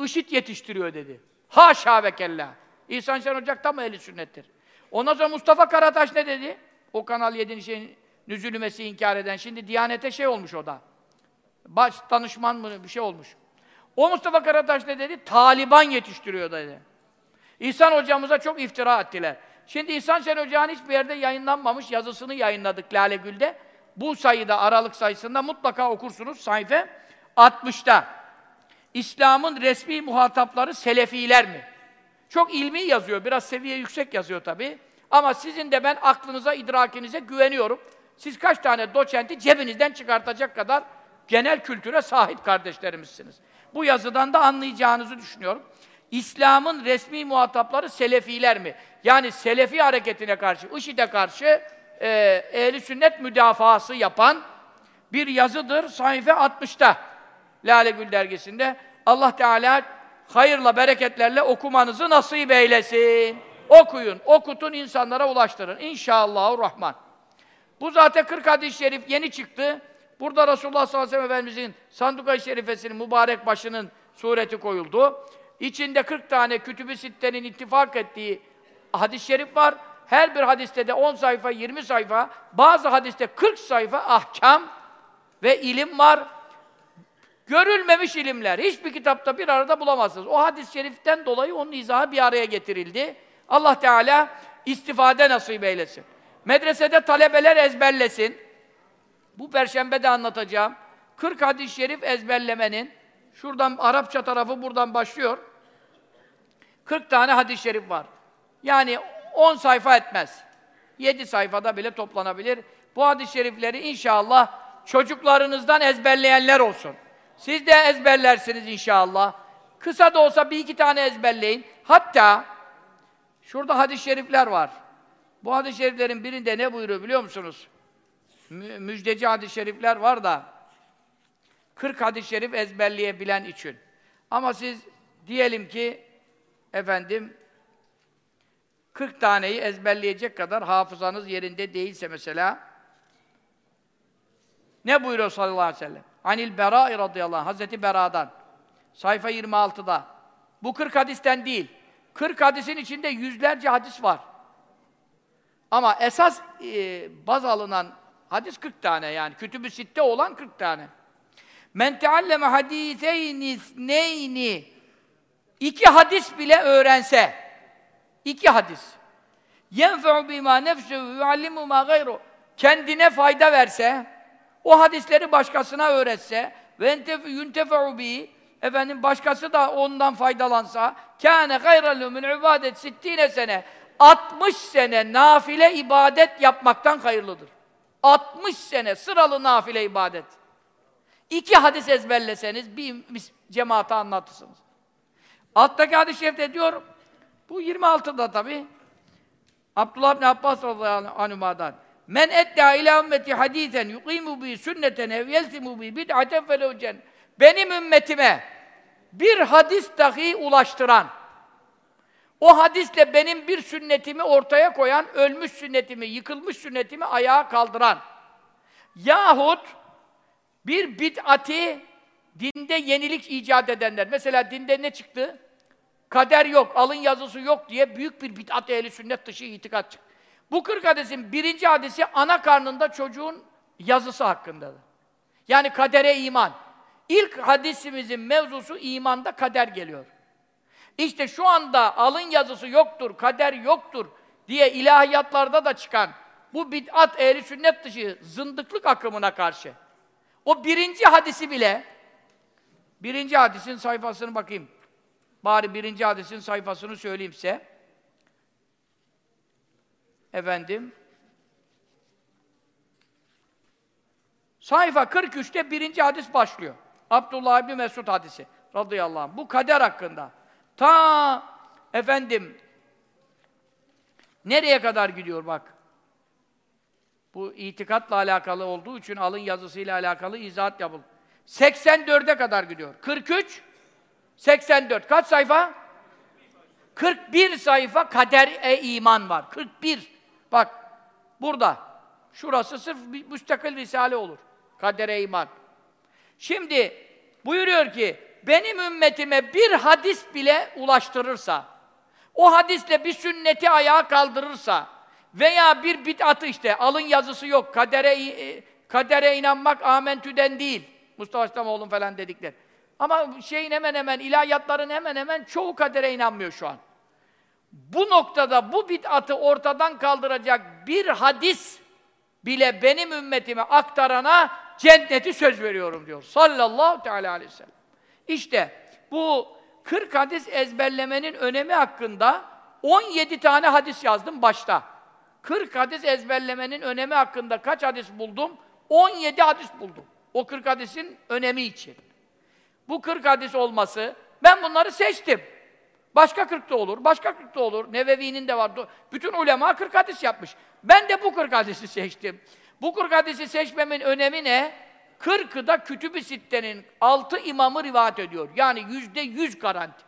IŞİD yetiştiriyor dedi. Haşa ve kella. İhsan Şen Ocak tam ehli sünnettir. Ondan sonra Mustafa Karataş ne dedi? O Kanal 7'nin şeyin nüzülümesi inkar eden. Şimdi Diyanet'e şey olmuş o da. Baş danışman mı bir şey olmuş. O Mustafa Karataş ne dedi? Taliban yetiştiriyor dedi. İhsan hocamıza çok iftira ettiler. Şimdi İhsan Şen Hoca'nın hiçbir yerde yayınlanmamış yazısını yayınladık Lale Gül'de. Bu sayıda, Aralık sayısında mutlaka okursunuz sayfa 60'ta. İslam'ın resmi muhatapları Selefiler mi? Çok ilmi yazıyor, biraz seviye yüksek yazıyor tabii. Ama sizin de ben aklınıza, idrakinize güveniyorum. Siz kaç tane doçenti cebinizden çıkartacak kadar genel kültüre sahip kardeşlerimizsiniz. Bu yazıdan da anlayacağınızı düşünüyorum. İslam'ın resmi muhatapları Selefiler mi? Yani Selefi hareketine karşı, IŞİD'e karşı e, ehli sünnet müdafası yapan bir yazıdır sayfa 60'ta Lale Gül dergisinde. Allah Teala hayırla, bereketlerle okumanızı nasip eylesin. Okuyun, okutun, insanlara ulaştırın. İnşallahü Rahman. Bu zaten 40 hadis-i şerif yeni çıktı. Burada Resulullah sallallahu aleyhi ve sellem Efendimizin sanduka-i şerifesinin mübarek başının sureti koyuldu. İçinde 40 tane kütüb-i sittenin ittifak ettiği hadis-i şerif var. Her bir hadiste de 10 sayfa, 20 sayfa, bazı hadiste 40 sayfa ahkam ve ilim var. Görülmemiş ilimler. Hiçbir kitapta bir arada bulamazsınız. O hadis-i şeriften dolayı onun izahı bir araya getirildi. Allah Teala istifade nasip eylesin. Medresede talebeler ezberlesin. Bu perşembe de anlatacağım. 40 hadis-i şerif ezberlemenin şuradan Arapça tarafı buradan başlıyor. 40 tane hadis-i şerif var. Yani 10 sayfa etmez. 7 sayfada bile toplanabilir. Bu hadis-i şerifleri inşallah çocuklarınızdan ezberleyenler olsun. Siz de ezberlersiniz inşallah. Kısa da olsa bir iki tane ezberleyin. Hatta şurada hadis-i şerifler var. Bu hadis-i şeriflerin birinde ne buyuruyor biliyor musunuz? Mü müjdeci hadis-i şerifler var da 40 hadis-i şerif ezberleyebilen için. Ama siz diyelim ki efendim 40 taneyi ezberleyecek kadar hafızanız yerinde değilse mesela ne buyuruyor sallallahu aleyhi ve sellem? Anil Bera'i radıyallahu anh, Hazreti Bera'dan. Sayfa 26'da. Bu 40 hadisten değil. 40 hadisin içinde yüzlerce hadis var. Ama esas e, baz alınan hadis 40 tane yani. Kütüb-ü Sitte olan 40 tane. Men tealleme hadiseyni neyni iki hadis bile öğrense iki hadis yenfe'u bima nefsuhu ve yuallimu ma gayru kendine fayda verse o hadisleri başkasına öğretse ve yuntefe'u bi efendim başkası da ondan faydalansa kâne gayralû min ibadet sittîne sene 60 sene nafile ibadet yapmaktan hayırlıdır. 60 sene sıralı nafile ibadet. İki hadis ezberleseniz bir cemaate anlatırsınız. Alttaki hadis-i şerifte diyor, bu 26'da tabi. Abdullah bin Abbas radıyallahu anhuma'dan. Men edda ila ümmeti hadisen yuqimu bi sünneten ev yelsimu bi bid'aten felevcen. Benim ümmetime bir hadis dahi ulaştıran, o hadisle benim bir sünnetimi ortaya koyan, ölmüş sünnetimi, yıkılmış sünnetimi ayağa kaldıran yahut bir bid'ati dinde yenilik icat edenler. Mesela dinde ne çıktı? Kader yok, alın yazısı yok diye büyük bir bid'at ehli sünnet dışı itikat çıktı. Bu 40 hadisin birinci hadisi ana karnında çocuğun yazısı hakkındadır. Yani kadere iman. İlk hadisimizin mevzusu imanda kader geliyor. İşte şu anda alın yazısı yoktur, kader yoktur diye ilahiyatlarda da çıkan bu bid'at ehli sünnet dışı zındıklık akımına karşı o birinci hadisi bile birinci hadisin sayfasını bakayım. Bari birinci hadisin sayfasını söyleyeyim size. Efendim Sayfa 43'te birinci hadis başlıyor. Abdullah İbni Mesud hadisi radıyallahu anh. Bu kader hakkında. Ta efendim nereye kadar gidiyor bak. Bu itikatla alakalı olduğu için alın yazısıyla alakalı izahat yapıldı. 84'e kadar gidiyor. 43 84. Kaç sayfa? 41 sayfa kader-e iman var. 41. Bak burada. Şurası sırf bir müstakil risale olur. Kadere iman. Şimdi buyuruyor ki benim ümmetime bir hadis bile ulaştırırsa, o hadisle bir sünneti ayağa kaldırırsa veya bir bid'atı işte, alın yazısı yok, kadere, e, kadere inanmak amentüden değil. Mustafa İslamoğlu'nun falan dedikler. Ama şeyin hemen hemen, ilahiyatların hemen hemen çoğu kadere inanmıyor şu an. Bu noktada bu bid'atı ortadan kaldıracak bir hadis bile benim ümmetime aktarana cenneti söz veriyorum diyor. Sallallahu teala aleyhi ve sellem. İşte bu 40 hadis ezberlemenin önemi hakkında 17 tane hadis yazdım başta. 40 hadis ezberlemenin önemi hakkında kaç hadis buldum? 17 hadis buldum. O 40 hadisin önemi için. Bu 40 hadis olması, ben bunları seçtim. Başka 40 da olur, başka 40 da olur. Nevevi'nin de var. Bütün ulema 40 hadis yapmış. Ben de bu 40 hadisi seçtim. Bu 40 hadisi seçmemin önemi ne? 40'ı da Kütüb-i Sitte'nin 6 imamı rivayet ediyor. Yani yüzde yüz garanti.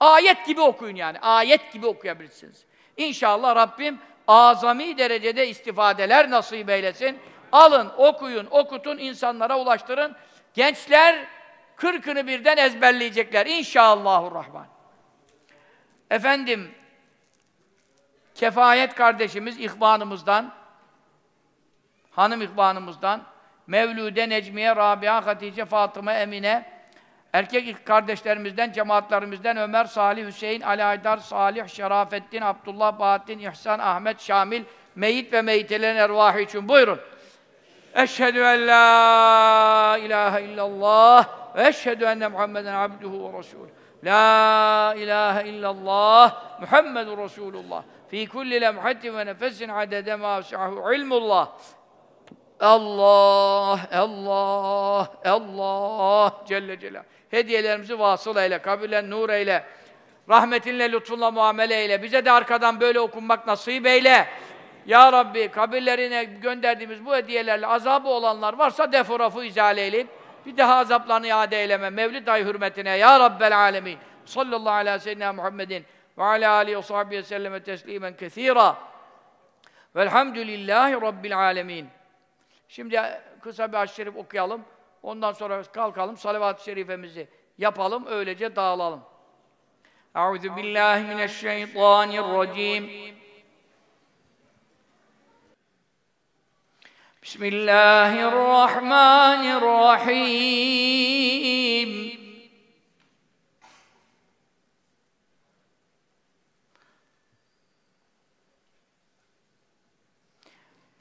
Ayet gibi okuyun yani. Ayet gibi okuyabilirsiniz. İnşallah Rabbim azami derecede istifadeler nasip eylesin. Alın, okuyun, okutun, insanlara ulaştırın. Gençler kırkını birden ezberleyecekler. İnşallahurrahman. Efendim, Kefayet kardeşimiz, ihvanımızdan, hanım ihvanımızdan, Mevlüde, Necmiye, Rabia, Hatice, Fatıma, Emine, erkek kardeşlerimizden, cemaatlerimizden Ömer, Salih, Hüseyin, Ali Aydar, Salih, Şerafettin, Abdullah, Bahattin, İhsan, Ahmet, Şamil, meyit ve meyitelerin ervahı için buyurun. Eşhedü en la ilahe illallah ve eşhedü enne Muhammeden abduhu ve resulü. La ilahe illallah Muhammedun Resulullah. Fi kulli lemhatin ve nefesin adede ma ilmullah. Allah, Allah, Allah Celle Celal. Hediyelerimizi vasıl eyle, kabülen nur eyle. Rahmetinle, lütfunla muamele eyle. Bize de arkadan böyle okunmak nasip eyle. Ya Rabbi, kabirlerine gönderdiğimiz bu hediyelerle azabı olanlar varsa deforafu izale eyleyip bir daha azaplarını iade eyleme. Mevlid ay hürmetine ya Rabbel alemin. Sallallahu ve seyyidina Muhammedin ve ala alihi ve sahbihi selleme teslimen kesira. Velhamdülillahi Rabbil alemin. Şimdi kısa bir haş şerif okuyalım. Ondan sonra kalkalım, salavat-ı şerifemizi yapalım, öylece dağılalım. Euzu billahi mineşşeytanirracim. Bismillahirrahmanirrahim.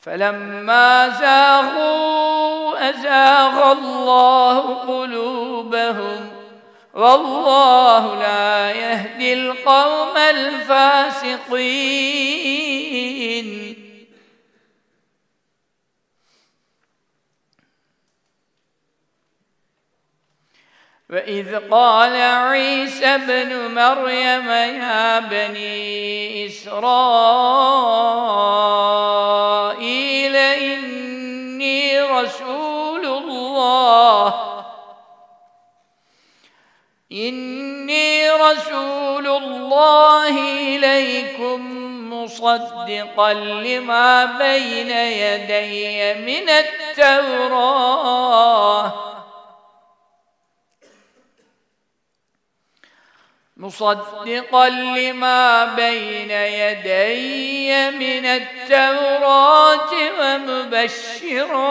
فلما زاغوا أزاغ الله قلوبهم والله لا يهدي القوم الفاسقين. وإذ قال عيسى ابن مريم يا بني إسرائيل إني رسول الله إليكم مصدقا لما بين يدي من التوراة. مصدقا لما بين يدي من التوراة ومبشرا.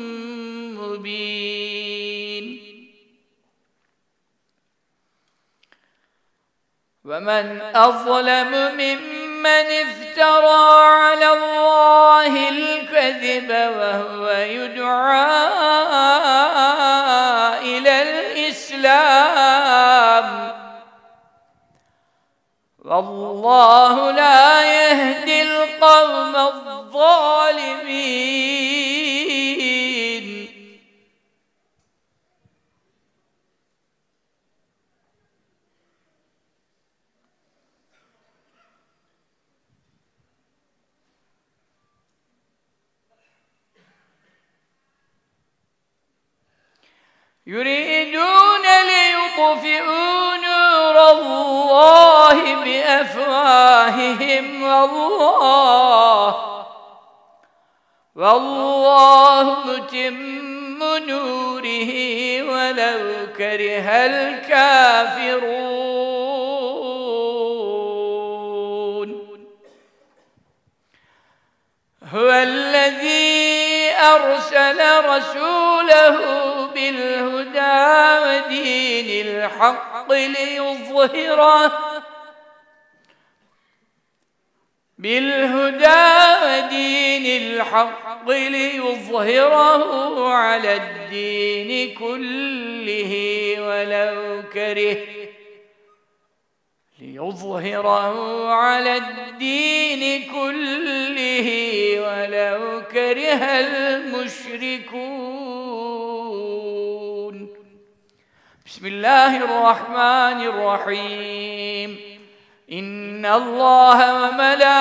ومن أظلم ممن افترى على الله الكذب وهو يدعى إلى الإسلام. والله لا يهدي القوم الظالمين. يريدون ليطفئوا نور الله بأفواههم. والله والله متم نوره ولو كره الكافرون. هو الذي أرسل رسوله بالهدى ودين الحق ليظهره. بالهدى ودين الحق ليظهره على الدين كله ولو كره. ليظهره على الدين كله ولو كره المشركون. بسم الله الرحمن الرحيم. إن الله وملائكته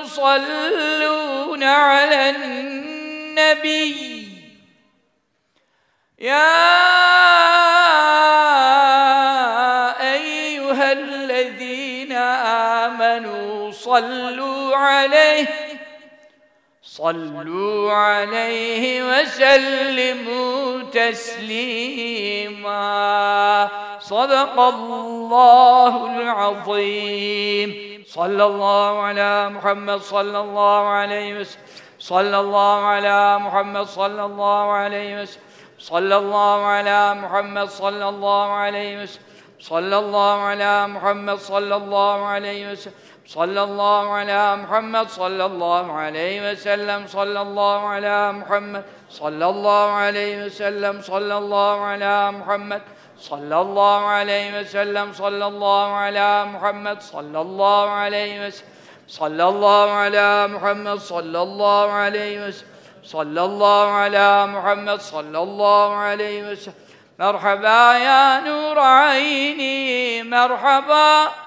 يصلون على النبي. يا صلوا عليه صلوا عليه وسلموا تسليما. صدق الله العظيم. صلى الله على محمد صلى الله عليه وسلم صلى الله على محمد صلى الله عليه وسلم صلى الله على محمد صلى الله عليه وسلم صلى الله على محمد صلى الله عليه وسلم sallallahu ala Muhammed sallallahu aleyhi ve sellem sallallahu ala Muhammed sallallahu aleyhi ve sellem sallallahu ala Muhammed sallallahu aleyhi ve sellem sallallahu ala Muhammed sallallahu aleyhi ve sallallahu ala Muhammed sallallahu aleyhi ve sallallahu ala Muhammed sallallahu aleyhi ve merhaba ya nur ayni merhaba.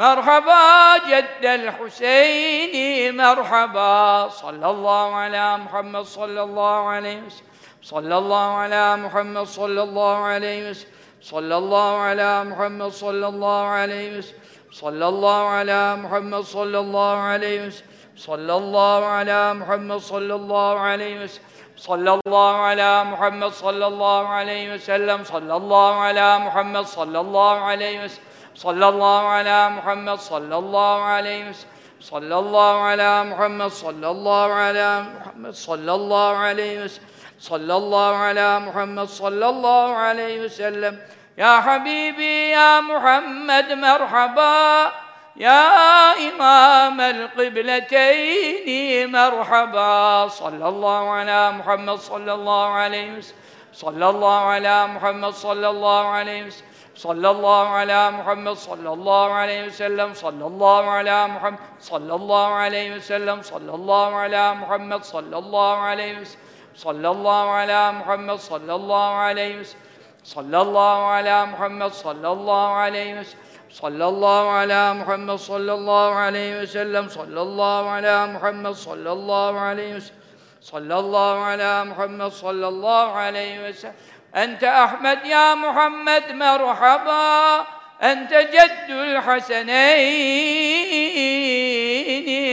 Merhaba ceddel Hüseyin'i merhaba. Sallallahu ala Muhammed sallallahu aleyhi ve sellem. Sallallahu ala Muhammed sallallahu aleyhi ve sellem. Sallallahu ala Muhammed sallallahu aleyhi ve sellem. Sallallahu ala Muhammed sallallahu aleyhi ve sellem. Sallallahu ala Muhammed sallallahu aleyhi ve sellem. Sallallahu ala Muhammed sallallahu aleyhi ve sellem. Sallallahu ala Muhammed sallallahu aleyhi ve sellem sallallahu ala Muhammed sallallahu aleyhi ve sellem. Sallallahu ala Muhammed sallallahu ala Muhammed sallallahu aleyhi ve sellem. Sallallahu ala Muhammed sallallahu aleyhi ve sellem. Ya Habibi ya Muhammed merhaba. Ya imamel kıbleteyni merhaba. Sallallahu ala Muhammed sallallahu aleyhi ve sellem sallallahu ala Muhammed sallallahu aleyhi ve sellem. Sallallahu ala Muhammed sallallahu aleyhi ve sellem. Sallallahu ala Muhammed sallallahu aleyhi ve sellem. Sallallahu ala Muhammed sallallahu aleyhi ve sellem. Sallallahu ala Muhammed sallallahu aleyhi ve sellem. Sallallahu ala Muhammed sallallahu aleyhi ve sellem. Sallallahu ala Muhammed sallallahu aleyhi ve sellem. Sallallahu ala Muhammed sallallahu aleyhi ve sellem sallallahu ala Muhammed sallallahu aleyhi ve sellem. Ente Ahmet ya Muhammed merhaba. Ente ceddül haseneyni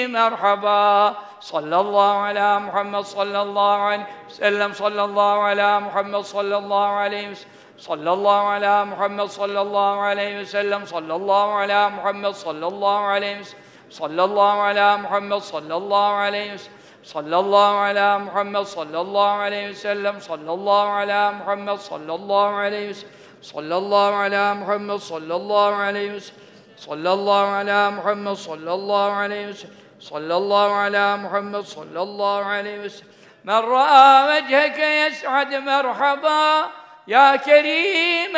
merhaba. Sallallahu ala Muhammed sallallahu aleyhi ve sellem. Sallallahu ala Muhammed sallallahu aleyhi ve sellem. Sallallahu ala Muhammed sallallahu aleyhi ve sellem. Sallallahu ala Muhammed sallallahu aleyhi ve sellem. Sallallahu ala Muhammed sallallahu aleyhi ve sellem sallallahu ala Muhammed sallallahu aleyhi ve sellem sallallahu ala Muhammed sallallahu aleyhi ve sellem sallallahu ala Muhammed sallallahu aleyhi ve sellem sallallahu ala Muhammed sallallahu aleyhi ve sellem sallallahu ala Muhammed sallallahu aleyhi ve sellem. من رأى وجهك يسعد مرحبا يا كريم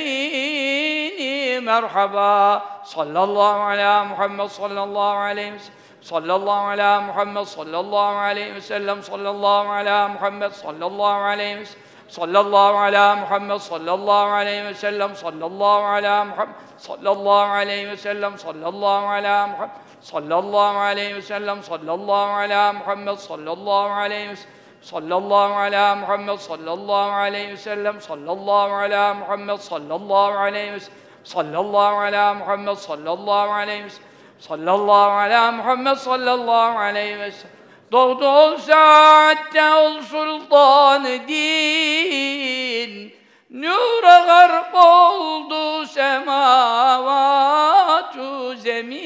الوالدين مرحبا صلى الله على محمد صلى الله عليه وسلم sallallahu ala Muhammed sallallahu aleyhi ve sellem sallallahu ala Muhammed sallallahu aleyhi ve sellem sallallahu ala Muhammed sallallahu aleyhi ve sellem sallallahu ala Muhammed sallallahu aleyhi ve sellem sallallahu ala Muhammed sallallahu aleyhi ve sellem sallallahu ala Muhammed sallallahu aleyhi ve sellem sallallahu ala Muhammed sallallahu aleyhi ve sellem sallallahu ala Muhammed sallallahu aleyhi ve sellem sallallahu ala Muhammed sallallahu aleyhi ve sellem. Sallallahu ala Muhammed sallallahu aleyhi ve sellem. Doğdu ol saatte ol sultan din. Nura gark oldu semavatu zemin.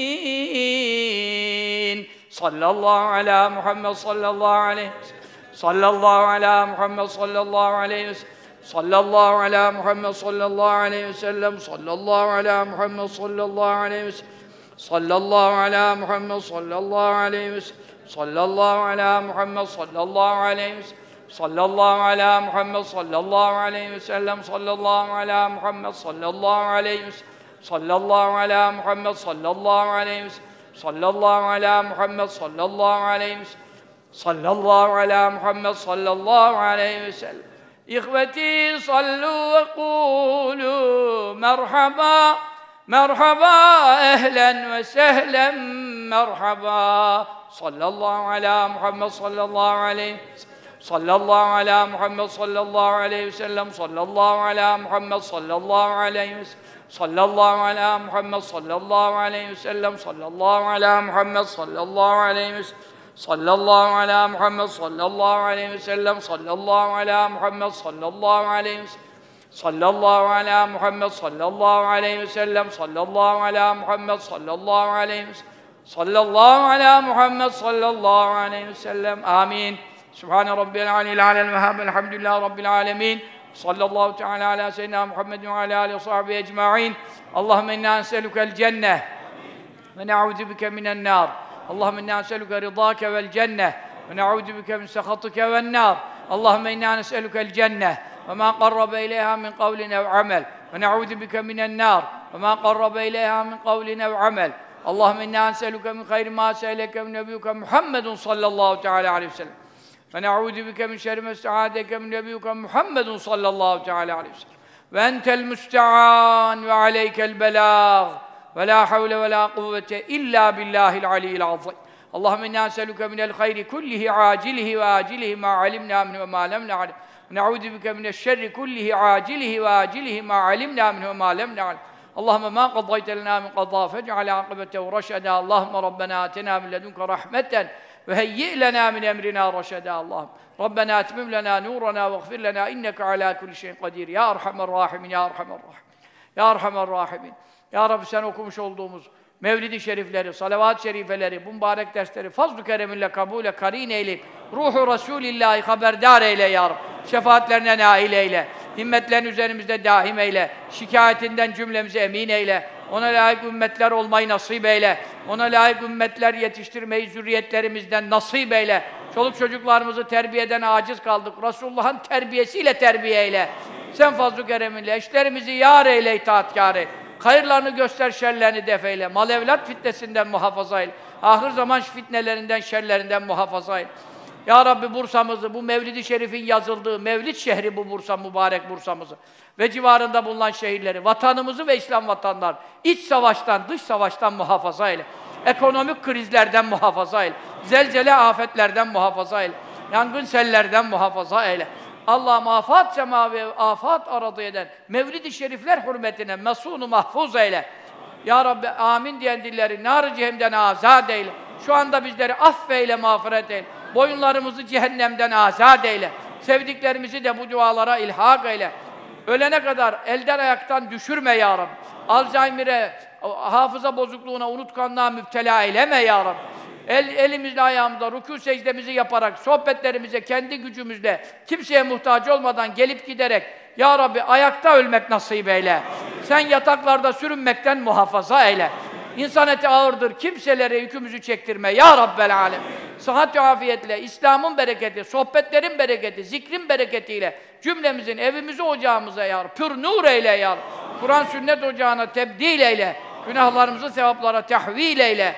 Sallallahu ala Muhammed sallallahu aleyhi ve sellem. Sallallahu ala Muhammed sallallahu aleyhi ve sellem. Sallallahu ala Muhammed sallallahu aleyhi ve sellem. Sallallahu ala Muhammed sallallahu aleyhi ve sellem. Sallallahu ala Muhammed sallallahu aleyhi ve sellem. Sallallahu ala Muhammed sallallahu aleyhi ve sellem. Sallallahu ala Muhammed sallallahu aleyhi ve sellem. Sallallahu ala Muhammed sallallahu aleyhi ve sellem. Sallallahu ala Muhammed sallallahu aleyhi ve sellem. Sallallahu ala Muhammed sallallahu aleyhi ve sellem. Sallallahu ala Muhammed sallallahu aleyhi ve sellem. İhveti sallu ve kulu merhaba Merhaba ehlen ve sehlen merhaba. Sallallahu ala Muhammed sallallahu aleyhi Sallallahu ala Muhammed sallallahu aleyhi ve sellem. Sallallahu ala Muhammed sallallahu aleyhi Sallallahu ala Muhammed sallallahu aleyhi ve sellem. Sallallahu ala Muhammed sallallahu aleyhi Sallallahu ala Muhammed sallallahu aleyhi ve sellem. Sallallahu ala Muhammed sallallahu aleyhi ve sellem صلى الله على محمد صلى الله عليه وسلم صلى الله على محمد صلى الله عليه وسلم صلى الله على محمد صلى الله عليه وسلم. آمين. سبحان ربي العلي العلى الوهاب الحمد لله رب العالمين. صلى الله تعالى على سيدنا محمد وعلى آله وصحبه أجمعين. اللهم إنا نسألك الجنة ونعوذ بك من النار. اللهم إنا نسألك رضاك والجنة ونعوذ بك من سخطك والنار. اللهم إنا نسألك الجنة cenneh ve ma qarrabe ileyha min kavlin ev amel. Ve na'udhu bike minen nar ve ma qarrabe ileyha min kavlin ev amel. Allahumme inna nes'eluke min hayri ma se'eleke min nebiyyuke Muhammedun sallallahu teala aleyhi ve sellem. Ve na'udhu bike min şerri ma sta'adeke min nebiyyuke Muhammedun sallallahu teala aleyhi ve sellem. Ve entel müste'an ve aleykel belâg. Ve la havle ve la kuvvete illa billahil aliyyil azim. Allahümme inna neseluke minel hayri نعوذ بك من الشر كله عاجله وآجله ما علمنا منه وما لم نعلم. اللهم ما قضيت لنا من قضاء فاجعل عاقبته رشدا. اللهم ربنا آتنا من لدنك رحمة وهيئ لنا من أمرنا رشدا. اللهم ربنا أتمم لنا نورنا واغفر لنا إنك على كل شيء قدير. يا أرحم الراحمين يا أرحم الراحمين يا أرحم الراحمين. Ya Rabbi sen okumuş olduğumuz Mevlid-i Şerifleri, salavat-ı şerifeleri, bu mübarek dersleri fazl-ı kereminle kabule karin eyleyip ruhu Resulillahi haberdar eyle ya Rabbi. Şefaatlerine nail eyle. Himmetlerini üzerimizde daim eyle. Şikayetinden cümlemizi emin eyle. Ona layık ümmetler olmayı nasip eyle. Ona layık ümmetler yetiştirmeyi zürriyetlerimizden nasip eyle. Çoluk çocuklarımızı terbiyeden aciz kaldık. Resulullah'ın terbiyesiyle terbiye eyle. Sen fazl-ı kereminle eşlerimizi yar eyle, itaatkar eyle. Hayırlarını göster, şerlerini def eyle. Mal evlat fitnesinden muhafaza eyle. Ahir zaman fitnelerinden, şerlerinden muhafaza eyle. Ya Rabbi Bursa'mızı, bu Mevlid-i Şerif'in yazıldığı Mevlid şehri bu Bursa, mübarek Bursa'mızı ve civarında bulunan şehirleri, vatanımızı ve İslam vatanlar, iç savaştan, dış savaştan muhafaza eyle. Ekonomik krizlerden muhafaza eyle. Zelzele afetlerden muhafaza eyle. Yangın sellerden muhafaza eyle. Allah'ım afat semavi, afat aradı eden Mevlid-i Şerifler hürmetine mesunu mahfuz eyle. Ya Rabbi amin diyen dilleri nar-ı cehennemden azad eyle. Şu anda bizleri affeyle, mağfiret eyle. Boyunlarımızı cehennemden azad eyle. Sevdiklerimizi de bu dualara ilhak eyle. Ölene kadar elden ayaktan düşürme ya Rabbi. Alzheimer'e, hafıza bozukluğuna, unutkanlığa müptela eyleme ya Rabbi. El, elimizle ayağımızla rükû secdemizi yaparak, sohbetlerimize kendi gücümüzle, kimseye muhtaç olmadan gelip giderek, Ya Rabbi ayakta ölmek nasip eyle. Sen yataklarda sürünmekten muhafaza eyle. İnsan eti ağırdır, kimselere yükümüzü çektirme. Ya Rabbel Alem. Sıhhat ve afiyetle, İslam'ın bereketi, sohbetlerin bereketi, zikrin bereketiyle cümlemizin evimizi ocağımıza yar, pür nur eyle yar. Kur'an sünnet ocağına tebdil eyle. Günahlarımızı sevaplara tehvil eyle.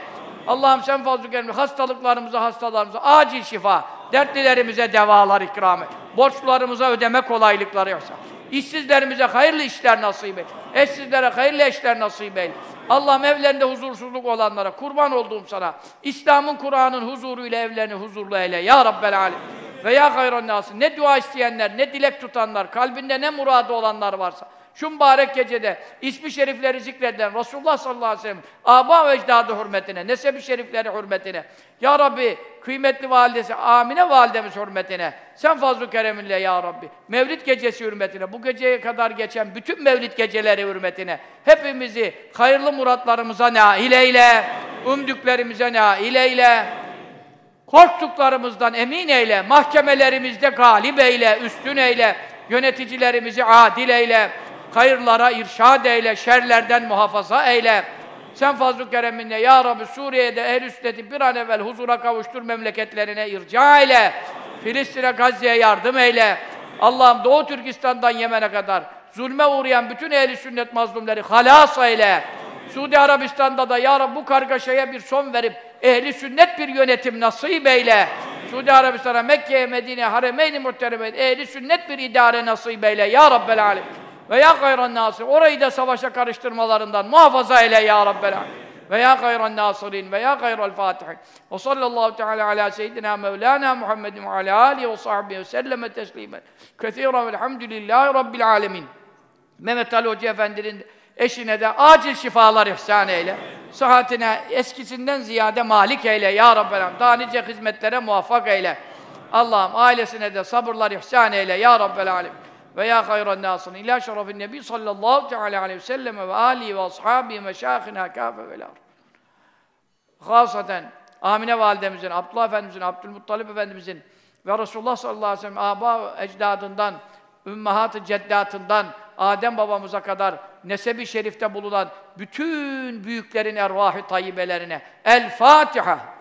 Allah'ım sen fazl-ı kerim hastalıklarımıza, hastalarımıza acil şifa, dertlilerimize devalar ikram et. Borçlarımıza ödeme kolaylıkları yoksa. İşsizlerimize hayırlı işler nasip et. Eşsizlere hayırlı eşler nasip et. Allah'ım evlerinde huzursuzluk olanlara kurban olduğum sana. İslam'ın, Kur'an'ın huzuruyla evlerini huzurlu eyle. Ya Rabbel Alem. Ve ya hayran nasi. Ne dua isteyenler, ne dilek tutanlar, kalbinde ne muradı olanlar varsa şu mübarek gecede ismi şerifleri zikredilen Resulullah sallallahu aleyhi ve sellem aba ve ecdadı hürmetine, nesebi şerifleri hürmetine Ya Rabbi kıymetli validesi Amine validemiz hürmetine sen fazl-ı kereminle Ya Rabbi Mevlid gecesi hürmetine bu geceye kadar geçen bütün Mevlid geceleri hürmetine hepimizi hayırlı muratlarımıza nail eyle umdüklerimize nail eyle korktuklarımızdan emin eyle mahkemelerimizde galip eyle üstün eyle yöneticilerimizi adil eyle hayırlara irşad eyle, şerlerden muhafaza eyle. Sen fazl-ı kereminle ya Rabbi Suriye'de ehl-i sünneti bir an evvel huzura kavuştur memleketlerine irca eyle. Filistin'e, Gazze'ye yardım eyle. Allah'ım Doğu Türkistan'dan Yemen'e kadar zulme uğrayan bütün ehl-i sünnet mazlumları halas eyle. Suudi Arabistan'da da ya Rabbi bu kargaşaya bir son verip ehli sünnet bir yönetim nasip eyle. Suudi Arabistan'a, Mekke'ye, Medine, Haremeyn-i Muhtereme, ehli sünnet bir idare nasip eyle ya Rabbel Alem. Ve ya gayran nasir. Orayı da savaşa karıştırmalarından muhafaza eyle ya Rabbel Alem. Ve ya gayran nasirin ve ya gayral fatihin. Ve sallallahu teala ala seyyidina Mevlana Muhammedin ve ala alihi ve sahbihi ve selleme teslimen. Kethiren velhamdülillahi rabbil alemin. Mehmet Ali Hoca Efendi'nin eşine de acil şifalar ihsan eyle. Sıhhatine eskisinden ziyade malik eyle ya Rabbel Alem. Daha nice hizmetlere muvaffak eyle. Allah'ım ailesine de sabırlar ihsan eyle ya Rabbel Alem ve ya hayran nasın ila şerefin nebi sallallahu teala aleyhi ve sellem ve alihi ve ashabi meşâhina kâfe ve lâr. Hasaten Amine validemizin, Abdullah Efendimizin, Abdülmuttalip Efendimizin ve Resulullah sallallahu aleyhi ve sellem aba ecdadından, ümmahat-ı ceddatından, Adem babamıza kadar nesebi şerifte bulunan bütün büyüklerin ervah-ı tayyibelerine El Fatiha.